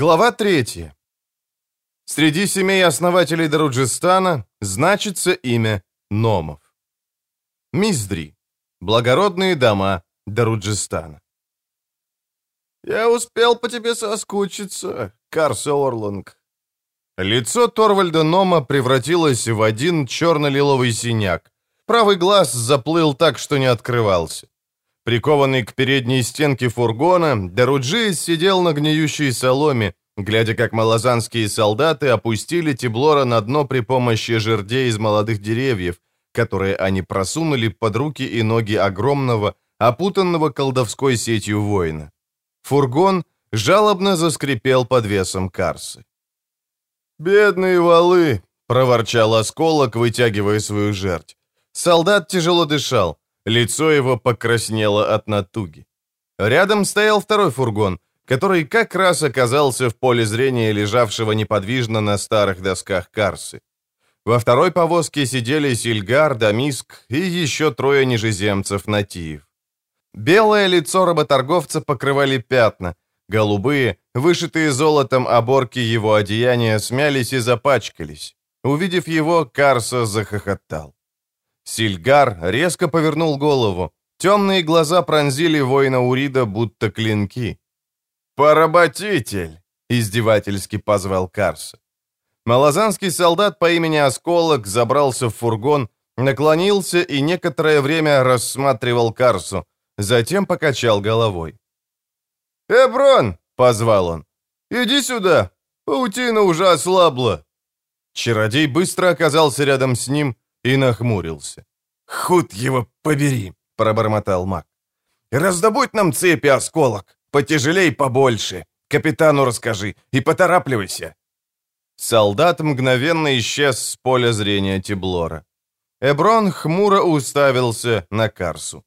Глава 3. Среди семей основателей Даруджистана значится имя Номов. Миздри. Благородные дома Даруджистана. «Я успел по тебе соскучиться, Карс Орланг». Лицо Торвальда Нома превратилось в один черно-лиловый синяк. Правый глаз заплыл так, что не открывался. Прикованный к передней стенке фургона, Даруджи сидел на гниющей соломе, глядя, как малозанские солдаты опустили Тиблора на дно при помощи жердей из молодых деревьев, которые они просунули под руки и ноги огромного, опутанного колдовской сетью воина. Фургон жалобно заскрипел под весом Карсы. «Бедные валы!» — проворчал осколок, вытягивая свою жерть. Солдат тяжело дышал. Лицо его покраснело от натуги. Рядом стоял второй фургон, который как раз оказался в поле зрения лежавшего неподвижно на старых досках Карсы. Во второй повозке сидели Сильгар, Дамиск и еще трое нижеземцев-натиев. Белое лицо работорговца покрывали пятна, голубые, вышитые золотом оборки его одеяния смялись и запачкались. Увидев его, Карса захохотал. Сильгар резко повернул голову. Темные глаза пронзили воина Урида, будто клинки. «Поработитель!» — издевательски позвал Карса. Малозанский солдат по имени Осколок забрался в фургон, наклонился и некоторое время рассматривал Карсу, затем покачал головой. «Эброн!» — позвал он. «Иди сюда! Паутина уже ослабла!» Чародей быстро оказался рядом с ним, и нахмурился. «Худ его побери!» — пробормотал маг. «Раздобудь нам цепи, осколок! Потяжелей побольше! Капитану расскажи и поторапливайся!» Солдат мгновенно исчез с поля зрения Тиблора. Эброн хмуро уставился на Карсу.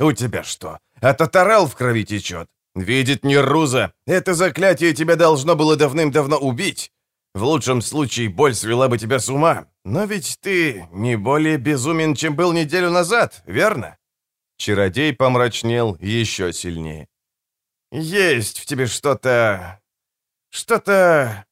«У тебя что, а татарал в крови течет? Видит Нерруза, это заклятие тебя должно было давным-давно убить. В лучшем случае боль свела бы тебя с ума, но ведь ты не более безумен, чем был неделю назад, верно?» Чародей помрачнел еще сильнее. «Есть в тебе что-то... что-то...»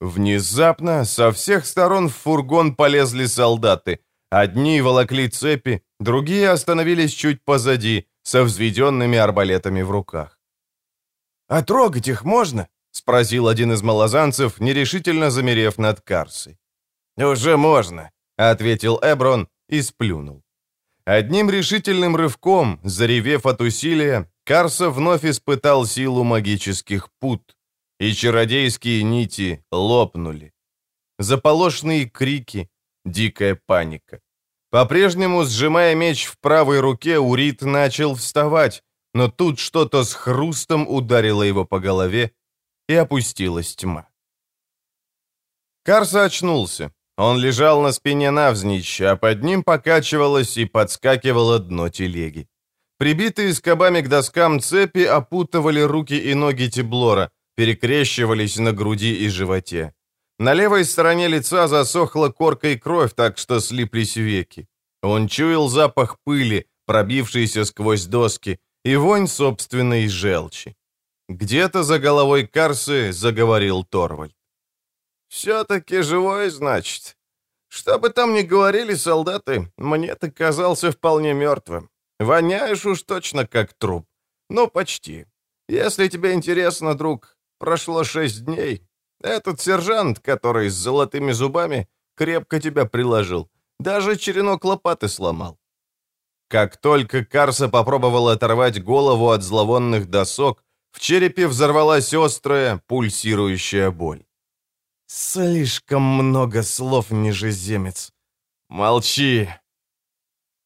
Внезапно со всех сторон в фургон полезли солдаты. Одни волокли цепи, другие остановились чуть позади, со взведенными арбалетами в руках. «А трогать их можно?» — спросил один из малозанцев, нерешительно замерев над Карсой. «Уже можно», — ответил Эброн и сплюнул. Одним решительным рывком, заревев от усилия, Карса вновь испытал силу магических пут, и чародейские нити лопнули. Заполошные крики, дикая паника. По-прежнему, сжимая меч в правой руке, Урит начал вставать, но тут что-то с хрустом ударило его по голове, и опустилась тьма. Карса очнулся. Он лежал на спине навзничь, а под ним покачивалось и подскакивало дно телеги. Прибитые скобами к доскам цепи опутывали руки и ноги Тиблора, перекрещивались на груди и животе. На левой стороне лица засохла коркой кровь, так что слиплись веки. Он чуял запах пыли, пробившийся сквозь доски, и вонь собственной желчи. Где-то за головой Карсы заговорил Торвальд. «Все-таки живой, значит. Что бы там ни говорили солдаты, мне ты казался вполне мертвым. Воняешь уж точно как труп. Ну, почти. Если тебе интересно, друг, прошло шесть дней. Этот сержант, который с золотыми зубами, крепко тебя приложил. Даже черенок лопаты сломал. Как только Карса попробовал оторвать голову от зловонных досок, в черепе взорвалась острая, пульсирующая боль. «Слишком много слов, нижеземец. Молчи!»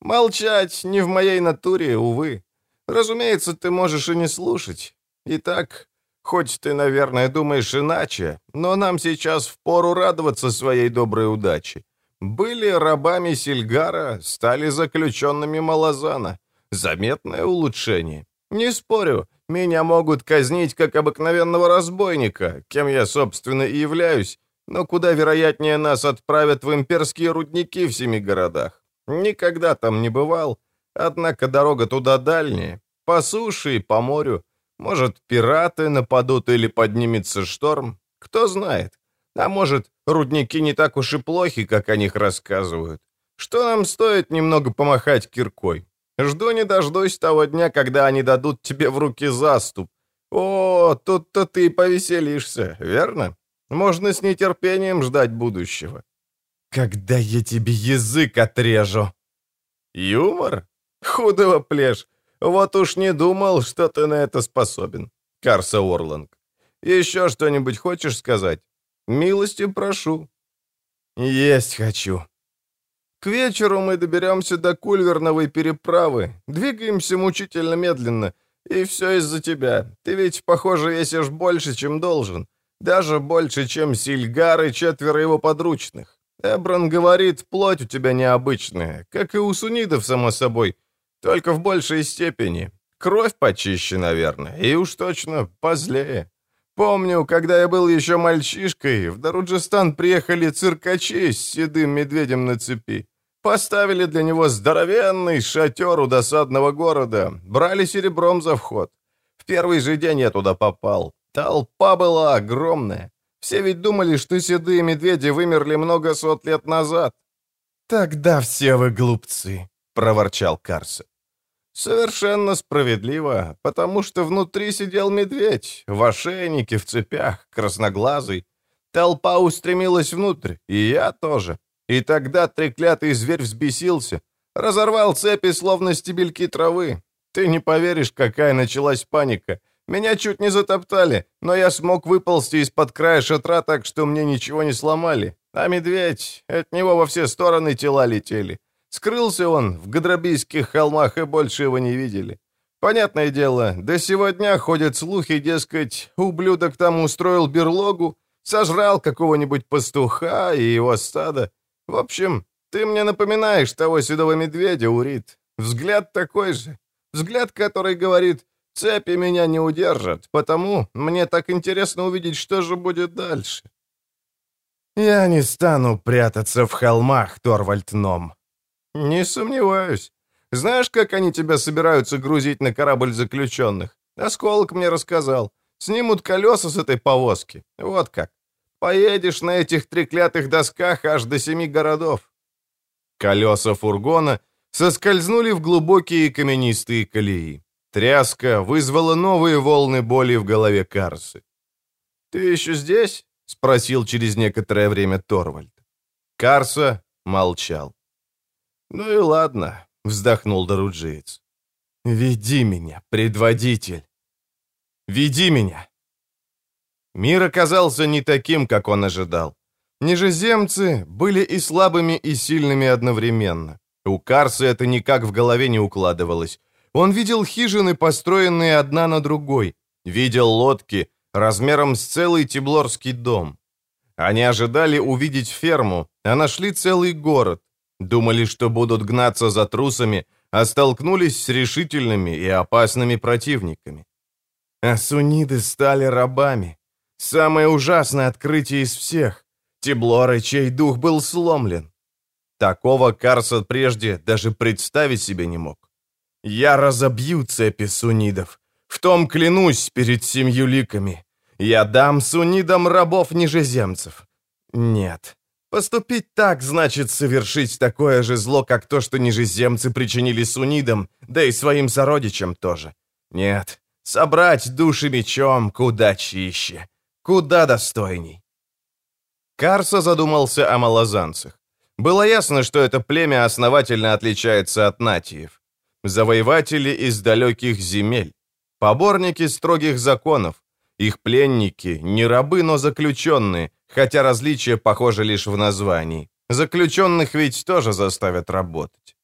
«Молчать не в моей натуре, увы. Разумеется, ты можешь и не слушать. Итак, хоть ты, наверное, думаешь иначе, но нам сейчас впору радоваться своей доброй удаче. Были рабами Сильгара, стали заключенными Малазана. Заметное улучшение. Не спорю, меня могут казнить как обыкновенного разбойника, кем я, собственно, и являюсь, но куда вероятнее нас отправят в имперские рудники в семи городах. Никогда там не бывал, однако дорога туда дальняя, по суше и по морю. Может, пираты нападут или поднимется шторм? Кто знает. А может, рудники не так уж и плохи, как о них рассказывают. Что нам стоит немного помахать киркой? Жду не дождусь того дня, когда они дадут тебе в руки заступ. О, тут-то ты повеселишься, верно? Можно с нетерпением ждать будущего. Когда я тебе язык отрежу. Юмор? Худого плешь. Вот уж не думал, что ты на это способен. Карса Орланг. Еще что-нибудь хочешь сказать? Милости прошу. Есть хочу. К вечеру мы доберемся до Кульверновой переправы. Двигаемся мучительно медленно. И все из-за тебя. Ты ведь, похоже, весишь больше, чем должен. Даже больше, чем Сильгар и четверо его подручных. Эброн говорит, плоть у тебя необычная, как и у сунидов, само собой, только в большей степени. Кровь почище, наверное, и уж точно позлее. Помню, когда я был еще мальчишкой, в Даруджистан приехали циркачи с седым медведем на цепи. Поставили для него здоровенный шатер у досадного города, брали серебром за вход. В первый же день я туда попал. Толпа была огромная. Все ведь думали, что седые медведи вымерли много сот лет назад. «Тогда все вы глупцы», — проворчал Карса. «Совершенно справедливо, потому что внутри сидел медведь, в ошейнике, в цепях, красноглазый. Толпа устремилась внутрь, и я тоже. И тогда треклятый зверь взбесился, разорвал цепи, словно стебельки травы. Ты не поверишь, какая началась паника. Меня чуть не затоптали, но я смог выползти из-под края шатра так, что мне ничего не сломали. А медведь, от него во все стороны тела летели. Скрылся он в Гадробийских холмах, и больше его не видели. Понятное дело, до сегодня ходят слухи, дескать, ублюдок там устроил берлогу, сожрал какого-нибудь пастуха и его стадо. В общем, ты мне напоминаешь того седого медведя, Урит. Взгляд такой же. Взгляд, который говорит, цепи меня не удержат, потому мне так интересно увидеть, что же будет дальше. Я не стану прятаться в холмах, Торвальд Ном. Не сомневаюсь. Знаешь, как они тебя собираются грузить на корабль заключенных? Осколок мне рассказал. Снимут колеса с этой повозки. Вот как. Поедешь на этих треклятых досках аж до семи городов». Колеса фургона соскользнули в глубокие каменистые колеи. Тряска вызвала новые волны боли в голове Карсы. «Ты еще здесь?» — спросил через некоторое время Торвальд. Карса молчал. «Ну и ладно», — вздохнул Даруджиец. «Веди меня, предводитель! Веди меня!» Мир оказался не таким, как он ожидал. Нижеземцы были и слабыми, и сильными одновременно. У Карса это никак в голове не укладывалось. Он видел хижины, построенные одна на другой. Видел лодки размером с целый Тиблорский дом. Они ожидали увидеть ферму, а нашли целый город. Думали, что будут гнаться за трусами, а столкнулись с решительными и опасными противниками. Асуниды стали рабами. Самое ужасное открытие из всех. Теблоры, чей дух был сломлен. Такого Карса прежде даже представить себе не мог. Я разобью цепи сунидов. В том клянусь перед семью ликами. Я дам сунидам рабов-нижеземцев. Нет. Поступить так значит совершить такое же зло, как то, что нижеземцы причинили сунидам, да и своим сородичам тоже. Нет. Собрать души мечом куда чище. Куда достойней. Карса задумался о малозанцах. Было ясно, что это племя основательно отличается от натиев. Завоеватели из далеких земель. Поборники строгих законов. Их пленники не рабы, но заключенные, хотя различия похожи лишь в названии. Заключенных ведь тоже заставят работать.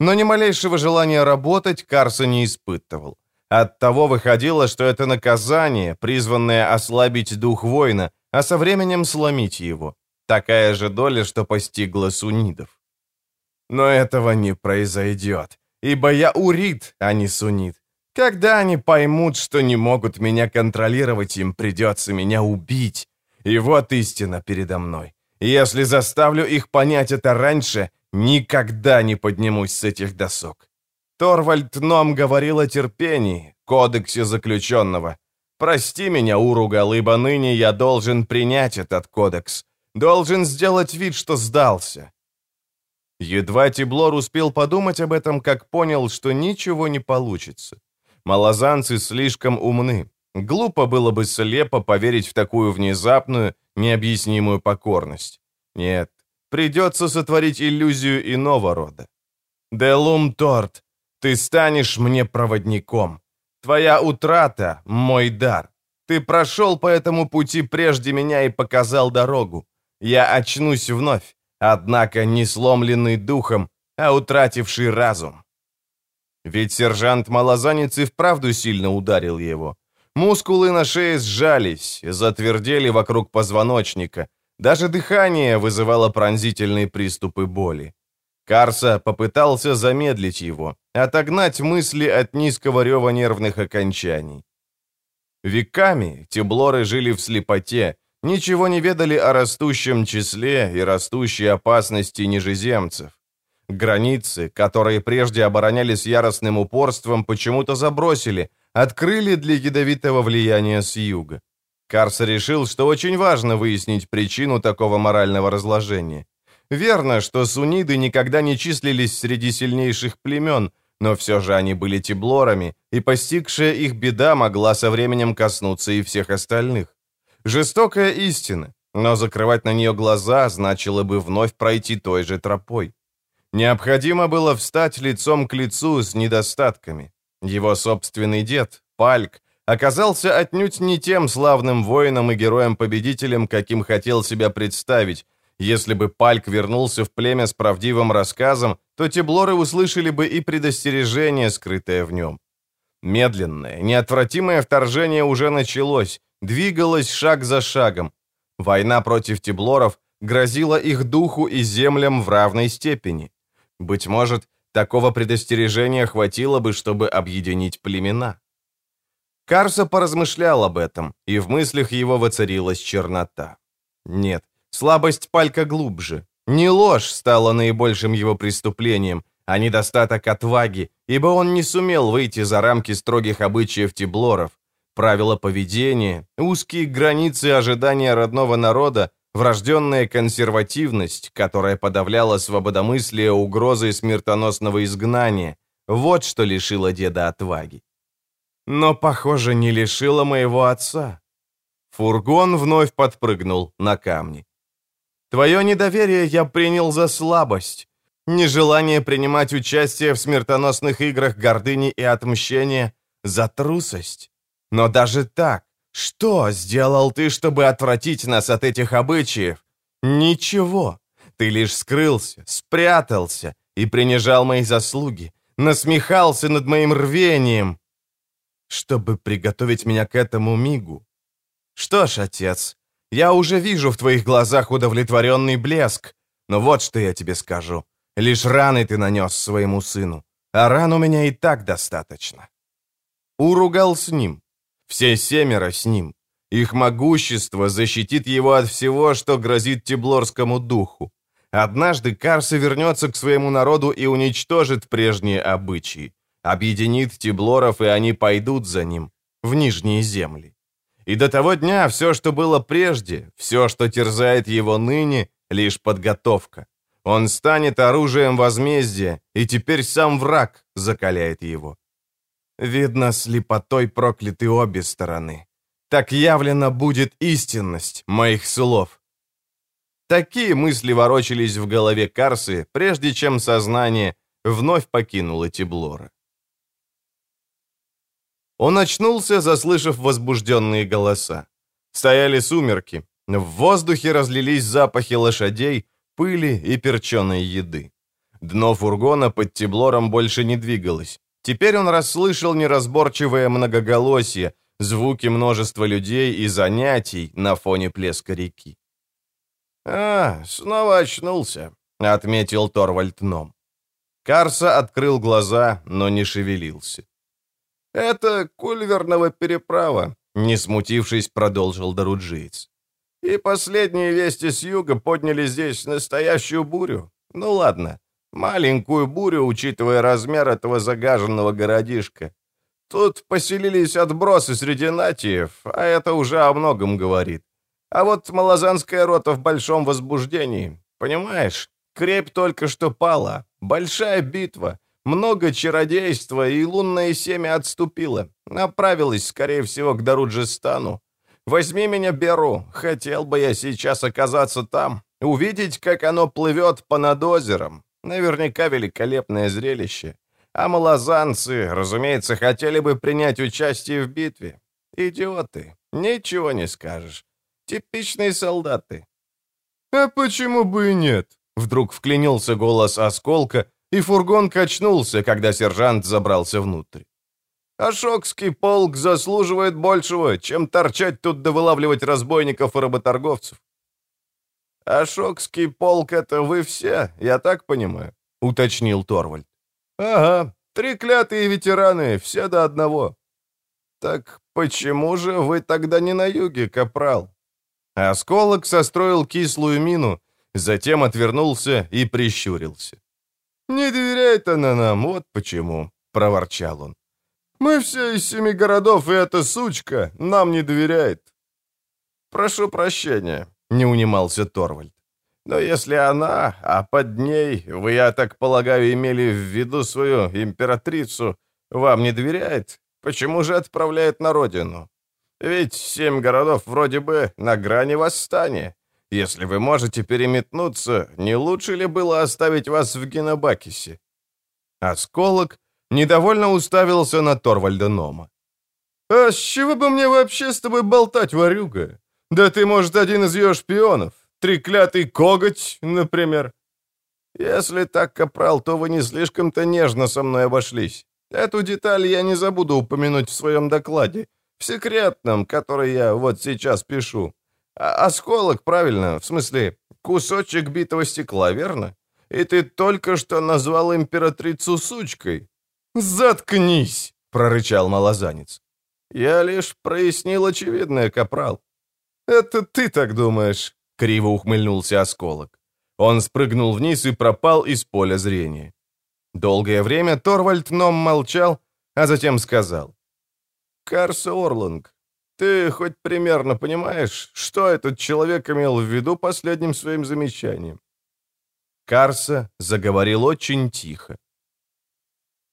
Но ни малейшего желания работать Карса не испытывал. Оттого выходило, что это наказание, призванное ослабить дух воина, а со временем сломить его. Такая же доля, что постигла сунидов. Но этого не произойдет, ибо я урит, а не сунит. Когда они поймут, что не могут меня контролировать, им придется меня убить. И вот истина передо мной. Если заставлю их понять это раньше, никогда не поднимусь с этих досок. Торвальд Ном говорил о терпении, кодексе заключенного. Прости меня, Уругал, ибо ныне я должен принять этот кодекс. Должен сделать вид, что сдался». Едва Тиблор успел подумать об этом, как понял, что ничего не получится. Малозанцы слишком умны. Глупо было бы слепо поверить в такую внезапную, необъяснимую покорность. Нет, придется сотворить иллюзию иного рода. Делум Торт, ты станешь мне проводником. Твоя утрата — мой дар. Ты прошел по этому пути прежде меня и показал дорогу. Я очнусь вновь, однако не сломленный духом, а утративший разум. Ведь сержант Малозанец и вправду сильно ударил его. Мускулы на шее сжались, затвердели вокруг позвоночника. Даже дыхание вызывало пронзительные приступы боли. Карса попытался замедлить его, отогнать мысли от низкого рева нервных окончаний. Веками тиблоры жили в слепоте, ничего не ведали о растущем числе и растущей опасности нижеземцев. Границы, которые прежде оборонялись яростным упорством, почему-то забросили, открыли для ядовитого влияния с юга. Карса решил, что очень важно выяснить причину такого морального разложения. Верно, что суниды никогда не числились среди сильнейших племен, но все же они были тиблорами, и постигшая их беда могла со временем коснуться и всех остальных. Жестокая истина, но закрывать на нее глаза значило бы вновь пройти той же тропой. Необходимо было встать лицом к лицу с недостатками. Его собственный дед, Пальк, оказался отнюдь не тем славным воином и героем-победителем, каким хотел себя представить. Если бы Пальк вернулся в племя с правдивым рассказом, то теблоры услышали бы и предостережение, скрытое в нем. Медленное, неотвратимое вторжение уже началось, двигалось шаг за шагом. Война против теблоров грозила их духу и землям в равной степени. Быть может, такого предостережения хватило бы, чтобы объединить племена. Карса поразмышлял об этом, и в мыслях его воцарилась чернота. Нет, слабость Палька глубже. Не ложь стала наибольшим его преступлением, а недостаток отваги, ибо он не сумел выйти за рамки строгих обычаев тиблоров. Правила поведения, узкие границы ожидания родного народа Врожденная консервативность, которая подавляла свободомыслие угрозой смертоносного изгнания, вот что лишило деда отваги. Но, похоже, не лишило моего отца. Фургон вновь подпрыгнул на камни. Твое недоверие я принял за слабость, нежелание принимать участие в смертоносных играх гордыни и отмщения за трусость. Но даже так, что сделал ты, чтобы отвратить нас от этих обычаев? Ничего. Ты лишь скрылся, спрятался и принижал мои заслуги, насмехался над моим рвением, чтобы приготовить меня к этому мигу. Что ж, отец, я уже вижу в твоих глазах удовлетворенный блеск, но вот что я тебе скажу. Лишь раны ты нанес своему сыну, а ран у меня и так достаточно. Уругал с ним, все семеро с ним. Их могущество защитит его от всего, что грозит Теблорскому духу. Однажды Карса вернется к своему народу и уничтожит прежние обычаи. Объединит Теблоров, и они пойдут за ним в Нижние земли. И до того дня все, что было прежде, все, что терзает его ныне, лишь подготовка. Он станет оружием возмездия, и теперь сам враг закаляет его. Видно, слепотой прокляты обе стороны. Так явлена будет истинность моих слов. Такие мысли ворочались в голове Карсы, прежде чем сознание вновь покинуло Тиблора. Он очнулся, заслышав возбужденные голоса. Стояли сумерки. В воздухе разлились запахи лошадей, пыли и перченой еды. Дно фургона под Тиблором больше не двигалось. Теперь он расслышал неразборчивое многоголосие, звуки множества людей и занятий на фоне плеска реки. «А, снова очнулся», — отметил Торвальд Ном. Карса открыл глаза, но не шевелился. «Это кульверного переправа», — не смутившись, продолжил Даруджиец. «И последние вести с юга подняли здесь настоящую бурю. Ну ладно, Маленькую бурю, учитывая размер этого загаженного городишка. Тут поселились отбросы среди натиев, а это уже о многом говорит. А вот малозанская рота в большом возбуждении. Понимаешь, крепь только что пала. Большая битва. Много чародейства, и лунное семя отступило. Направилось, скорее всего, к Даруджистану. Возьми меня, Беру. Хотел бы я сейчас оказаться там. Увидеть, как оно плывет по над озером. Наверняка великолепное зрелище. А малозанцы, разумеется, хотели бы принять участие в битве. Идиоты, ничего не скажешь. Типичные солдаты. А почему бы и нет? Вдруг вклинился голос осколка, и фургон качнулся, когда сержант забрался внутрь. Ашокский полк заслуживает большего, чем торчать тут да вылавливать разбойников и работорговцев. Ашокский полк — это вы все, я так понимаю, — уточнил Торвальд. «Ага, три клятые ветераны, все до одного». «Так почему же вы тогда не на юге, капрал?» Осколок состроил кислую мину, затем отвернулся и прищурился. «Не доверяет она нам, вот почему», — проворчал он. «Мы все из семи городов, и эта сучка нам не доверяет». «Прошу прощения», — не унимался Торвальд. Но если она, а под ней, вы, я так полагаю, имели в виду свою императрицу, вам не доверяет, почему же отправляет на родину? Ведь семь городов вроде бы на грани восстания. Если вы можете переметнуться, не лучше ли было оставить вас в Генобакисе?» Осколок недовольно уставился на Торвальда Нома. «А с чего бы мне вообще с тобой болтать, ворюга? Да ты, может, один из ее шпионов треклятый коготь, например. Если так, капрал, то вы не слишком-то нежно со мной обошлись. Эту деталь я не забуду упомянуть в своем докладе, в секретном, который я вот сейчас пишу. А осколок, правильно, в смысле, кусочек битого стекла, верно? И ты только что назвал императрицу сучкой. «Заткнись!» — прорычал малозанец. «Я лишь прояснил очевидное, капрал». «Это ты так думаешь?» — криво ухмыльнулся осколок. Он спрыгнул вниз и пропал из поля зрения. Долгое время Торвальд Ном молчал, а затем сказал. «Карс Орланг, ты хоть примерно понимаешь, что этот человек имел в виду последним своим замечанием?» Карса заговорил очень тихо.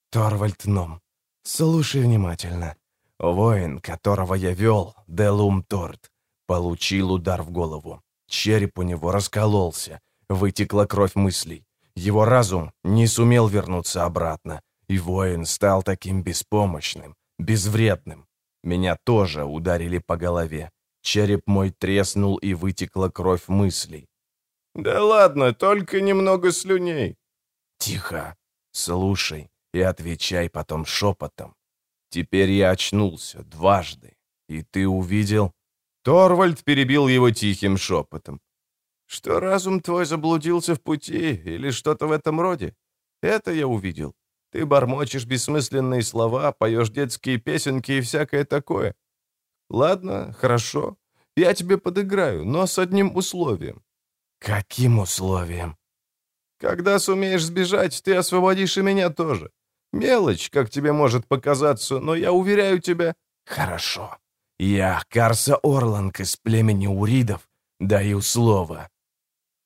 «Торвальд Ном, слушай внимательно. Воин, которого я вел, Делум Торт, получил удар в голову. Череп у него раскололся, вытекла кровь мыслей. Его разум не сумел вернуться обратно, и воин стал таким беспомощным, безвредным. Меня тоже ударили по голове. Череп мой треснул, и вытекла кровь мыслей. «Да ладно, только немного слюней». «Тихо, слушай и отвечай потом шепотом. Теперь я очнулся дважды, и ты увидел, Торвальд перебил его тихим шепотом. «Что разум твой заблудился в пути или что-то в этом роде? Это я увидел. Ты бормочешь бессмысленные слова, поешь детские песенки и всякое такое. Ладно, хорошо, я тебе подыграю, но с одним условием». «Каким условием?» «Когда сумеешь сбежать, ты освободишь и меня тоже. Мелочь, как тебе может показаться, но я уверяю тебя...» «Хорошо. Я, Карса Орланг из племени Уридов, даю слово».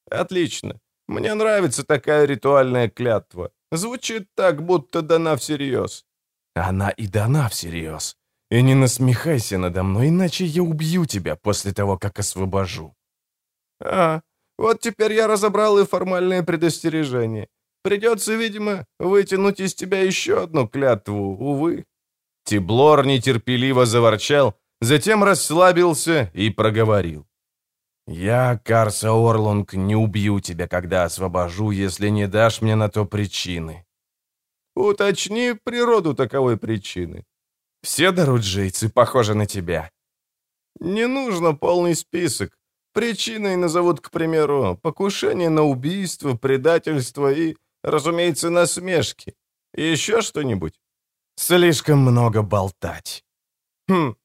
«Отлично. Мне нравится такая ритуальная клятва. Звучит так, будто дана всерьез». «Она и дана всерьез. И не насмехайся надо мной, иначе я убью тебя после того, как освобожу». «А, вот теперь я разобрал и формальное предостережение. Придется, видимо, вытянуть из тебя еще одну клятву, увы». Тиблор нетерпеливо заворчал, затем расслабился и проговорил. «Я, Карса Орлонг, не убью тебя, когда освобожу, если не дашь мне на то причины». «Уточни природу таковой причины». «Все даруджийцы похожи на тебя». «Не нужно полный список. Причиной назовут, к примеру, покушение на убийство, предательство и, разумеется, насмешки. Еще что-нибудь?» «Слишком много болтать». «Хм,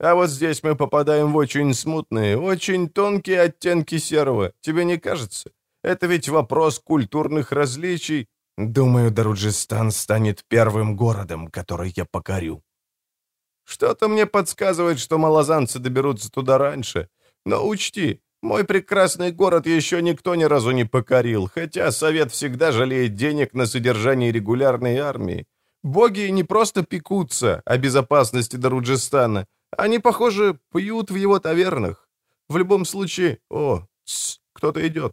а вот здесь мы попадаем в очень смутные, очень тонкие оттенки серого. Тебе не кажется? Это ведь вопрос культурных различий. Думаю, Даруджистан станет первым городом, который я покорю. Что-то мне подсказывает, что малозанцы доберутся туда раньше. Но учти, мой прекрасный город еще никто ни разу не покорил, хотя Совет всегда жалеет денег на содержание регулярной армии. Боги не просто пекутся о безопасности Даруджистана, они, похоже, пьют в его тавернах. В любом случае... О, кто-то идет.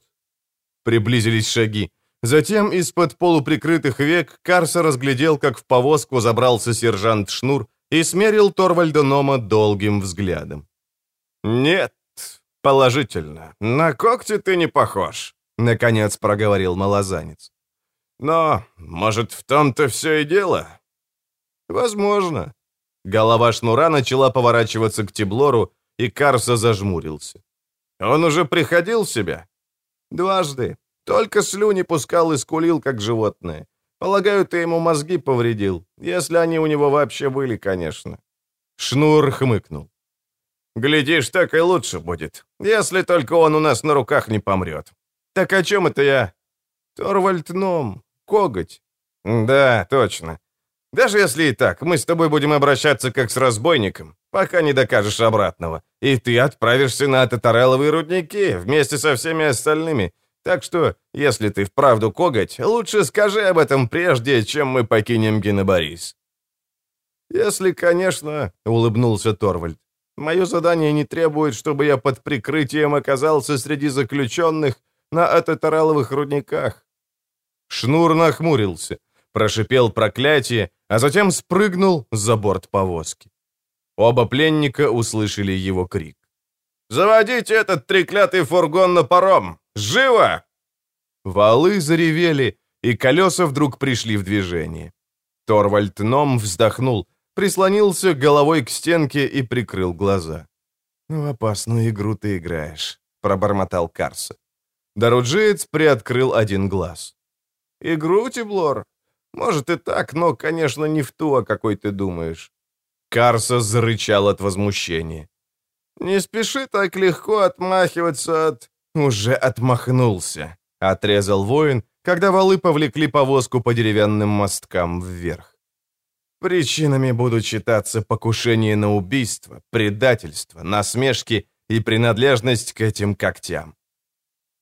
Приблизились шаги. Затем из-под полуприкрытых век Карса разглядел, как в повозку забрался сержант Шнур и смерил Торвальда Нома долгим взглядом. «Нет, положительно. На когти ты не похож», — наконец проговорил малозанец. «Но, может, в том-то все и дело?» «Возможно». Голова Шнура начала поворачиваться к Теблору, и Карса зажмурился. «Он уже приходил в себя?» «Дважды. Только слюни пускал и скулил, как животное. Полагаю, ты ему мозги повредил, если они у него вообще были, конечно». Шнур хмыкнул. «Глядишь, так и лучше будет, если только он у нас на руках не помрет. Так о чем это я?» «Торвальд Ном, коготь». «Да, точно. Даже если и так, мы с тобой будем обращаться как с разбойником, пока не докажешь обратного. И ты отправишься на Татареловые рудники вместе со всеми остальными, так что, если ты вправду коготь, лучше скажи об этом прежде, чем мы покинем Геноборис». «Если, конечно», — улыбнулся Торвальд, «мое задание не требует, чтобы я под прикрытием оказался среди заключенных на ататараловых рудниках». Шнур нахмурился, прошипел проклятие, а затем спрыгнул за борт повозки. Оба пленника услышали его крик. «Заводите этот треклятый фургон на паром! Живо!» Валы заревели, и колеса вдруг пришли в движение. Торвальд Ном вздохнул, прислонился головой к стенке и прикрыл глаза. «В опасную игру ты играешь», — пробормотал Карса. Даруджиец приоткрыл один глаз. «Игру, Тиблор? Может и так, но, конечно, не в ту, о какой ты думаешь». Карса зарычал от возмущения. «Не спеши так легко отмахиваться от...» «Уже отмахнулся», — отрезал воин, когда валы повлекли повозку по деревянным мосткам вверх. Причинами будут считаться покушение на убийство, предательство, насмешки и принадлежность к этим когтям.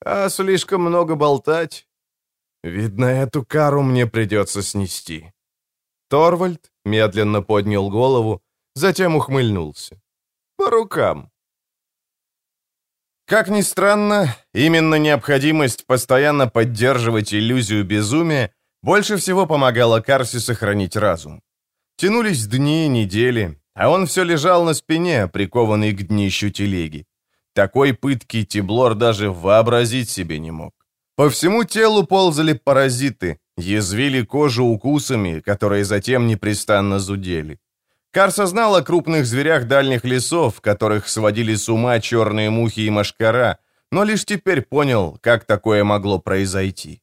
А слишком много болтать? Видно, эту кару мне придется снести. Торвальд медленно поднял голову, затем ухмыльнулся. По рукам. Как ни странно, именно необходимость постоянно поддерживать иллюзию безумия больше всего помогала Карси сохранить разум. Тянулись дни, недели, а он все лежал на спине, прикованный к днищу телеги. Такой пытки Тиблор даже вообразить себе не мог. По всему телу ползали паразиты, язвили кожу укусами, которые затем непрестанно зудели. Карса знал о крупных зверях дальних лесов, которых сводили с ума черные мухи и машкара, но лишь теперь понял, как такое могло произойти.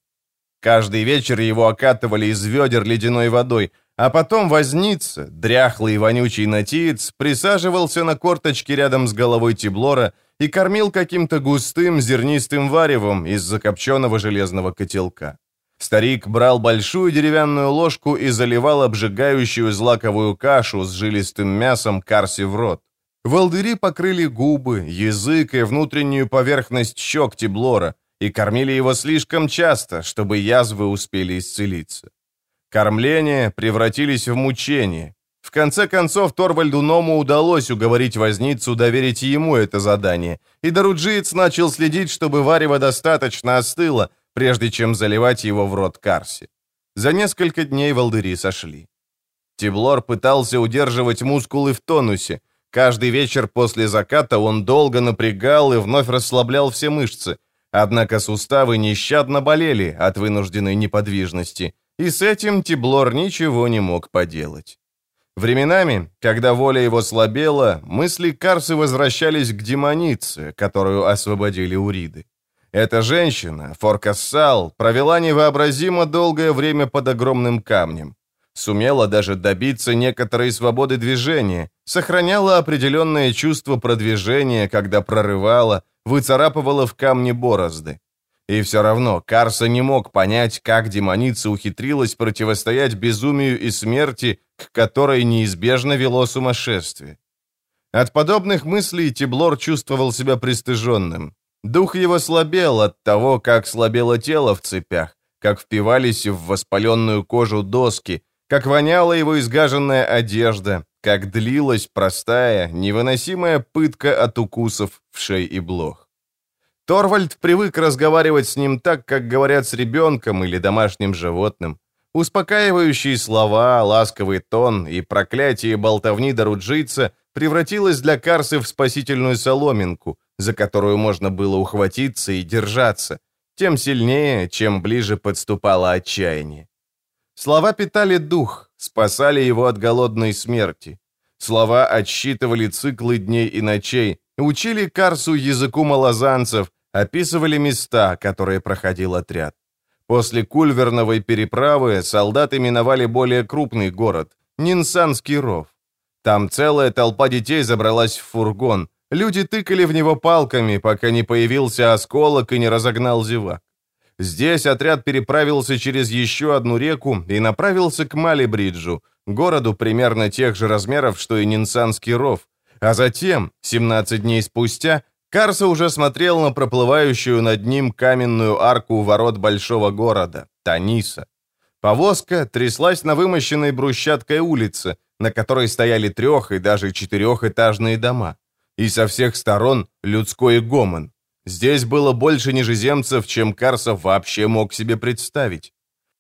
Каждый вечер его окатывали из ведер ледяной водой, а потом возница, дряхлый и вонючий натиец, присаживался на корточки рядом с головой Тиблора и кормил каким-то густым зернистым варевом из закопченного железного котелка. Старик брал большую деревянную ложку и заливал обжигающую злаковую кашу с жилистым мясом Карси в рот. Волдыри покрыли губы, язык и внутреннюю поверхность щек Тиблора и кормили его слишком часто, чтобы язвы успели исцелиться. Кормления превратились в мучение. В конце концов, Торвальду Ному удалось уговорить возницу доверить ему это задание, и Даруджиец начал следить, чтобы варево достаточно остыло, прежде чем заливать его в рот Карси. За несколько дней волдыри сошли. Тиблор пытался удерживать мускулы в тонусе. Каждый вечер после заката он долго напрягал и вновь расслаблял все мышцы. Однако суставы нещадно болели от вынужденной неподвижности, и с этим Тиблор ничего не мог поделать. Временами, когда воля его слабела, мысли Карсы возвращались к демонице, которую освободили Уриды. Эта женщина, Форкассал, провела невообразимо долгое время под огромным камнем. Сумела даже добиться некоторой свободы движения, сохраняла определенное чувство продвижения, когда прорывала, выцарапывала в камне борозды. И все равно Карса не мог понять, как демоница ухитрилась противостоять безумию и смерти, к которой неизбежно вело сумасшествие. От подобных мыслей Тиблор чувствовал себя пристыженным. Дух его слабел от того, как слабело тело в цепях, как впивались в воспаленную кожу доски, как воняла его изгаженная одежда, как длилась простая, невыносимая пытка от укусов в шей и блох. Торвальд привык разговаривать с ним так, как говорят с ребенком или домашним животным. Успокаивающие слова, ласковый тон и проклятие болтовни Даруджийца превратилось для Карсы в спасительную соломинку, за которую можно было ухватиться и держаться, тем сильнее, чем ближе подступало отчаяние. Слова питали дух, спасали его от голодной смерти. Слова отсчитывали циклы дней и ночей, учили Карсу языку малозанцев, описывали места, которые проходил отряд. После Кульверновой переправы солдаты миновали более крупный город – Нинсанский ров. Там целая толпа детей забралась в фургон. Люди тыкали в него палками, пока не появился осколок и не разогнал зевак. Здесь отряд переправился через еще одну реку и направился к Малибриджу, городу примерно тех же размеров, что и Нинсанский ров. А затем, 17 дней спустя, Карса уже смотрел на проплывающую над ним каменную арку ворот большого города, Таниса. Повозка тряслась на вымощенной брусчаткой улице, на которой стояли трех- и даже четырехэтажные дома. И со всех сторон людской гомон. Здесь было больше нижеземцев, чем Карсов вообще мог себе представить.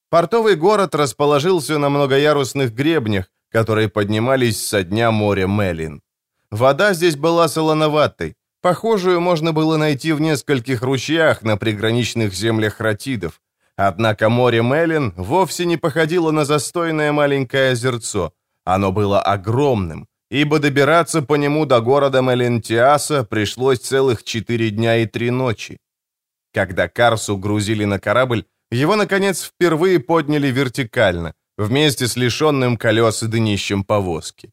Портовый город расположился на многоярусных гребнях, которые поднимались со дня моря Мелин. Вода здесь была солоноватой, Похожую можно было найти в нескольких ручьях на приграничных землях ратидов. Однако море Мелин вовсе не походило на застойное маленькое озерцо. Оно было огромным, ибо добираться по нему до города Мелентиаса пришлось целых четыре дня и три ночи. Когда Карсу грузили на корабль, его, наконец, впервые подняли вертикально, вместе с лишенным колес и днищем повозки.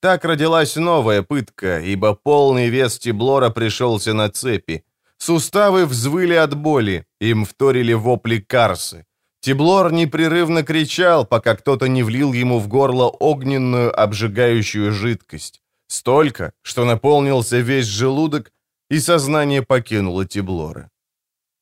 Так родилась новая пытка, ибо полный вес Тиблора пришелся на цепи. Суставы взвыли от боли, им вторили вопли Карсы. Тиблор непрерывно кричал, пока кто-то не влил ему в горло огненную обжигающую жидкость. Столько, что наполнился весь желудок, и сознание покинуло Тиблора.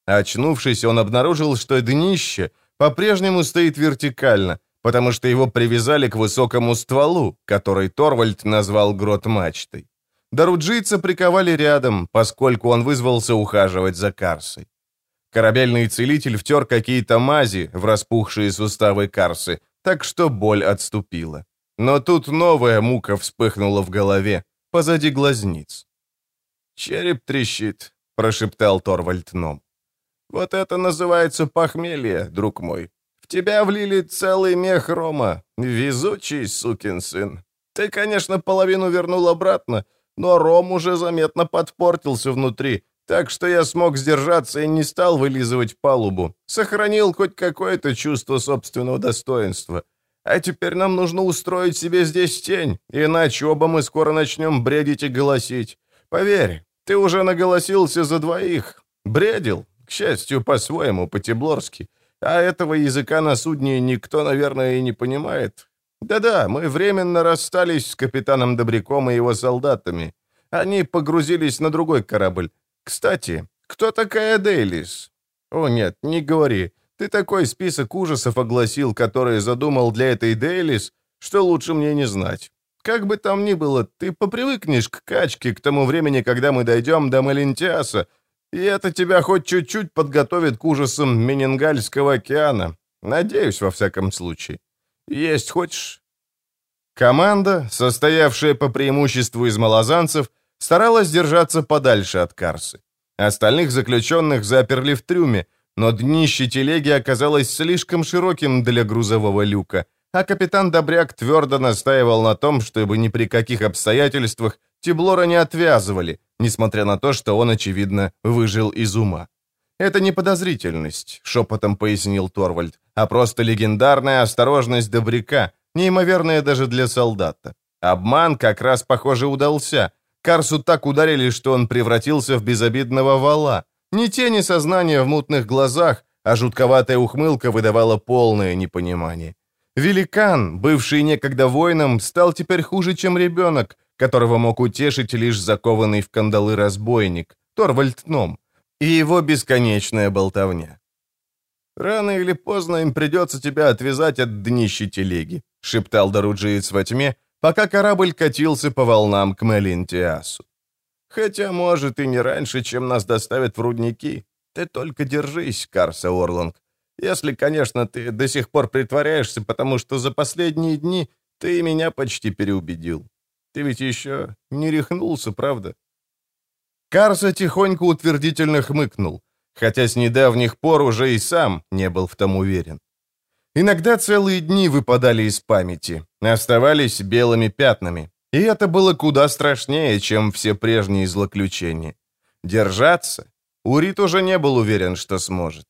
Очнувшись, он обнаружил, что днище по-прежнему стоит вертикально, потому что его привязали к высокому стволу, который Торвальд назвал грот-мачтой. Даруджийца приковали рядом, поскольку он вызвался ухаживать за Карсой. Корабельный целитель втер какие-то мази в распухшие суставы Карсы, так что боль отступила. Но тут новая мука вспыхнула в голове, позади глазниц. «Череп трещит», — прошептал Торвальд Ном. «Вот это называется похмелье, друг мой. Тебя влили целый мех рома, везучий сукин сын. Ты, конечно, половину вернул обратно, но ром уже заметно подпортился внутри, так что я смог сдержаться и не стал вылизывать палубу. Сохранил хоть какое-то чувство собственного достоинства. А теперь нам нужно устроить себе здесь тень, иначе оба мы скоро начнем бредить и голосить. Поверь, ты уже наголосился за двоих. Бредил, к счастью, по-своему, по-теблорски. А этого языка на судне никто, наверное, и не понимает. Да-да, мы временно расстались с капитаном Добряком и его солдатами. Они погрузились на другой корабль. Кстати, кто такая Дейлис? О, нет, не говори. Ты такой список ужасов огласил, который задумал для этой Дейлис, что лучше мне не знать. Как бы там ни было, ты попривыкнешь к качке к тому времени, когда мы дойдем до Малентиаса, и это тебя хоть чуть-чуть подготовит к ужасам Менингальского океана. Надеюсь, во всяком случае. Есть хочешь?» Команда, состоявшая по преимуществу из малозанцев, старалась держаться подальше от Карсы. Остальных заключенных заперли в трюме, но днище телеги оказалось слишком широким для грузового люка, а капитан Добряк твердо настаивал на том, чтобы ни при каких обстоятельствах Тиблора не отвязывали, несмотря на то, что он, очевидно, выжил из ума. «Это не подозрительность», — шепотом пояснил Торвальд, «а просто легендарная осторожность добряка, неимоверная даже для солдата. Обман как раз, похоже, удался. Карсу так ударили, что он превратился в безобидного вала. Ни тени сознания в мутных глазах, а жутковатая ухмылка выдавала полное непонимание. Великан, бывший некогда воином, стал теперь хуже, чем ребенок, которого мог утешить лишь закованный в кандалы разбойник, Торвальд Ном, и его бесконечная болтовня. «Рано или поздно им придется тебя отвязать от днища телеги», — шептал Даруджиец во тьме, пока корабль катился по волнам к Мелинтиасу. «Хотя, может, и не раньше, чем нас доставят в рудники. Ты только держись, Карса Орланг. Если, конечно, ты до сих пор притворяешься, потому что за последние дни ты меня почти переубедил. Ты ведь еще не рехнулся, правда?» Карса тихонько утвердительно хмыкнул, хотя с недавних пор уже и сам не был в том уверен. Иногда целые дни выпадали из памяти, оставались белыми пятнами, и это было куда страшнее, чем все прежние злоключения. Держаться? Урит уже не был уверен, что сможет.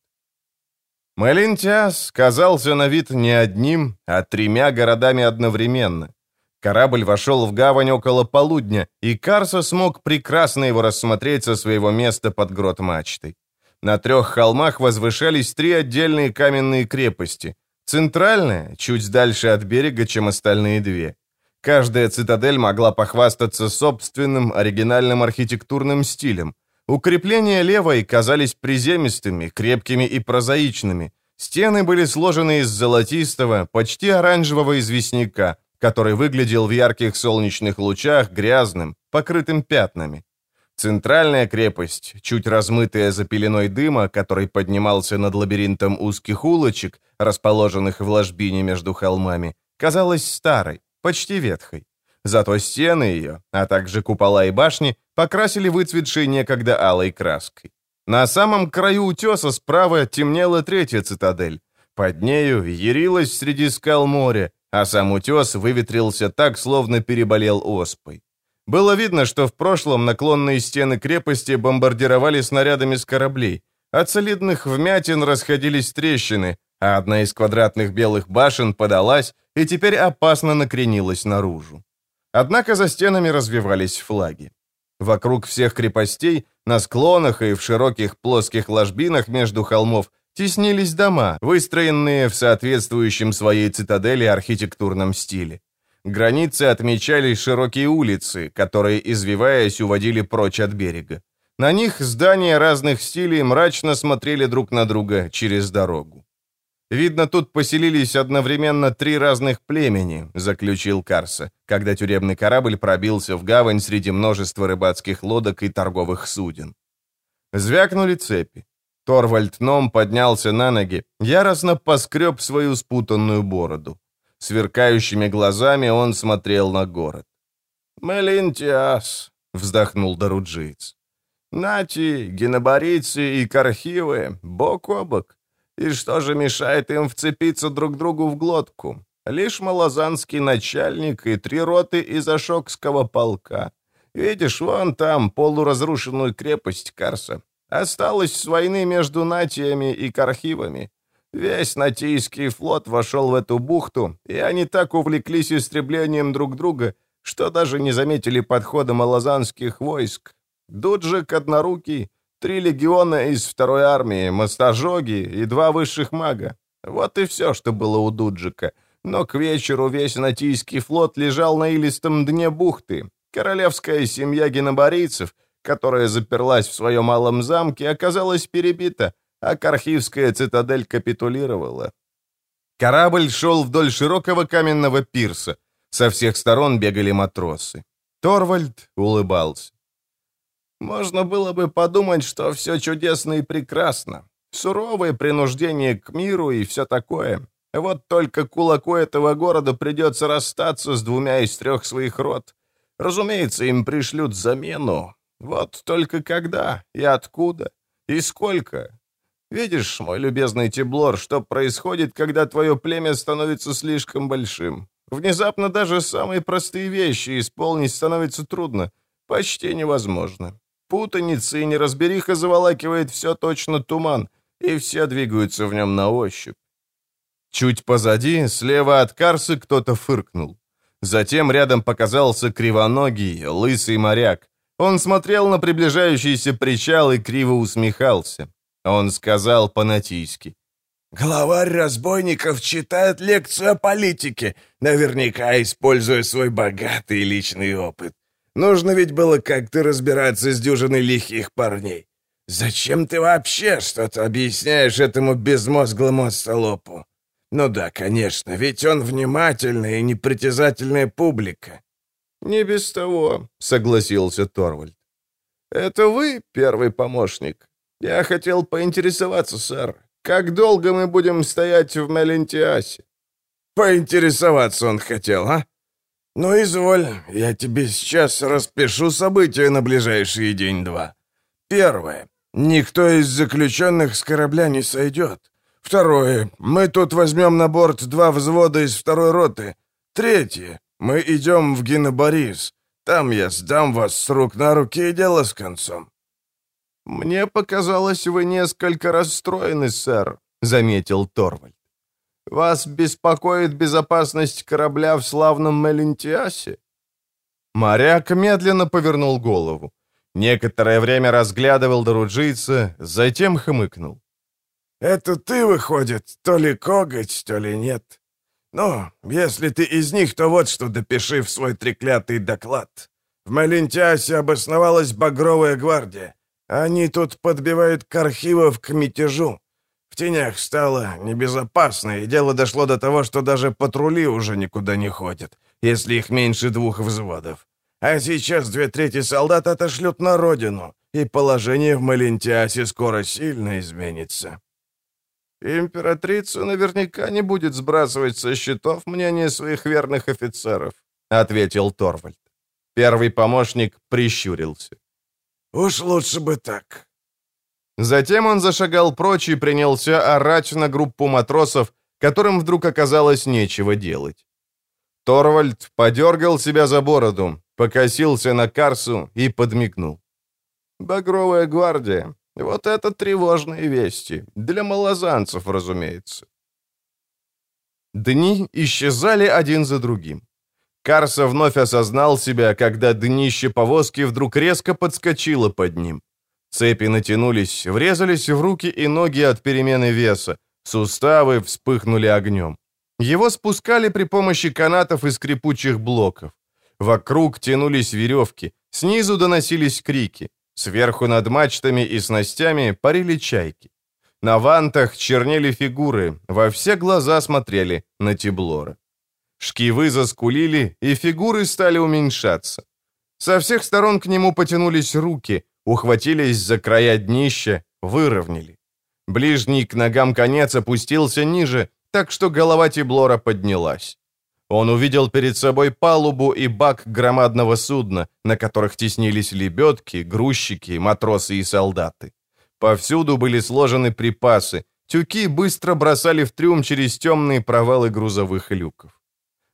Малинтиас казался на вид не одним, а тремя городами одновременно. Корабль вошел в гавань около полудня, и Карса смог прекрасно его рассмотреть со своего места под грот мачтой. На трех холмах возвышались три отдельные каменные крепости. Центральная, чуть дальше от берега, чем остальные две. Каждая цитадель могла похвастаться собственным оригинальным архитектурным стилем. Укрепления левой казались приземистыми, крепкими и прозаичными. Стены были сложены из золотистого, почти оранжевого известняка, который выглядел в ярких солнечных лучах грязным, покрытым пятнами. Центральная крепость, чуть размытая за пеленой дыма, который поднимался над лабиринтом узких улочек, расположенных в ложбине между холмами, казалась старой, почти ветхой. Зато стены ее, а также купола и башни, покрасили выцветшей некогда алой краской. На самом краю утеса справа темнела третья цитадель. Под нею ярилась среди скал море, а сам утес выветрился так, словно переболел оспой. Было видно, что в прошлом наклонные стены крепости бомбардировали снарядами с кораблей. От солидных вмятин расходились трещины, а одна из квадратных белых башен подалась и теперь опасно накренилась наружу. Однако за стенами развивались флаги. Вокруг всех крепостей, на склонах и в широких плоских ложбинах между холмов теснились дома, выстроенные в соответствующем своей цитадели архитектурном стиле. Границы отмечали широкие улицы, которые, извиваясь, уводили прочь от берега. На них здания разных стилей мрачно смотрели друг на друга через дорогу. «Видно, тут поселились одновременно три разных племени», — заключил Карса, когда тюремный корабль пробился в гавань среди множества рыбацких лодок и торговых суден. Звякнули цепи. Торвальд Ном поднялся на ноги, яростно поскреб свою спутанную бороду. Сверкающими глазами он смотрел на город. «Мелинтиас», — вздохнул Даруджиец. «Нати, геноборийцы и кархивы бок о бок. И что же мешает им вцепиться друг другу в глотку? Лишь малозанский начальник и три роты из Ашокского полка. Видишь, вон там полуразрушенную крепость Карса. Осталось с войны между Натиями и Кархивами. Весь Натийский флот вошел в эту бухту, и они так увлеклись истреблением друг друга, что даже не заметили подхода малозанских войск. Дуджик однорукий, три легиона из второй армии, мастожоги и два высших мага. Вот и все, что было у Дуджика. Но к вечеру весь Натийский флот лежал на илистом дне бухты. Королевская семья геноборийцев — которая заперлась в своем малом замке, оказалась перебита, а Кархивская цитадель капитулировала. Корабль шел вдоль широкого каменного пирса. Со всех сторон бегали матросы. Торвальд улыбался. «Можно было бы подумать, что все чудесно и прекрасно. Суровое принуждение к миру и все такое. Вот только кулаку этого города придется расстаться с двумя из трех своих род. Разумеется, им пришлют замену, вот только когда и откуда и сколько. Видишь, мой любезный Теблор, что происходит, когда твое племя становится слишком большим. Внезапно даже самые простые вещи исполнить становится трудно, почти невозможно. Путаница и неразбериха заволакивает все точно туман, и все двигаются в нем на ощупь. Чуть позади, слева от Карсы, кто-то фыркнул. Затем рядом показался кривоногий, лысый моряк. Он смотрел на приближающийся причал и криво усмехался. Он сказал по-натийски. Главарь разбойников читает лекцию о политике, наверняка используя свой богатый личный опыт. Нужно ведь было как-то разбираться с дюжиной лихих парней. Зачем ты вообще что-то объясняешь этому безмозглому остолопу? Ну да, конечно, ведь он внимательная и непритязательная публика. «Не без того», — согласился Торвальд. «Это вы первый помощник? Я хотел поинтересоваться, сэр, как долго мы будем стоять в Мелентиасе?» «Поинтересоваться он хотел, а? Ну, изволь, я тебе сейчас распишу события на ближайшие день-два. Первое. Никто из заключенных с корабля не сойдет. Второе. Мы тут возьмем на борт два взвода из второй роты. Третье. Мы идем в Гиноборис. Там я сдам вас с рук на руки и дело с концом». «Мне показалось, вы несколько расстроены, сэр», — заметил Торвальд. «Вас беспокоит безопасность корабля в славном Мелентиасе?» Моряк медленно повернул голову. Некоторое время разглядывал доруджийца, затем хмыкнул. «Это ты, выходит, то ли коготь, то ли нет. Ну, если ты из них, то вот что допиши в свой треклятый доклад. В Малентиасе обосновалась Багровая гвардия. Они тут подбивают к архивов к мятежу. В тенях стало небезопасно, и дело дошло до того, что даже патрули уже никуда не ходят, если их меньше двух взводов. А сейчас две трети солдат отошлют на родину, и положение в Малентиасе скоро сильно изменится. «Императрица наверняка не будет сбрасывать со счетов мнение своих верных офицеров», — ответил Торвальд. Первый помощник прищурился. «Уж лучше бы так». Затем он зашагал прочь и принялся орать на группу матросов, которым вдруг оказалось нечего делать. Торвальд подергал себя за бороду, покосился на Карсу и подмигнул. «Багровая гвардия. Вот это тревожные вести. Для малозанцев, разумеется». Дни исчезали один за другим. Карса вновь осознал себя, когда днище повозки вдруг резко подскочило под ним. Цепи натянулись, врезались в руки и ноги от перемены веса, суставы вспыхнули огнем. Его спускали при помощи канатов и скрипучих блоков. Вокруг тянулись веревки, снизу доносились крики. Сверху над мачтами и снастями парили чайки. На вантах чернели фигуры, во все глаза смотрели на Тиблора. Шкивы заскулили, и фигуры стали уменьшаться. Со всех сторон к нему потянулись руки, ухватились за края днища, выровняли. Ближний к ногам конец опустился ниже, так что голова Тиблора поднялась. Он увидел перед собой палубу и бак громадного судна, на которых теснились лебедки, грузчики, матросы и солдаты. Повсюду были сложены припасы, тюки быстро бросали в трюм через темные провалы грузовых люков.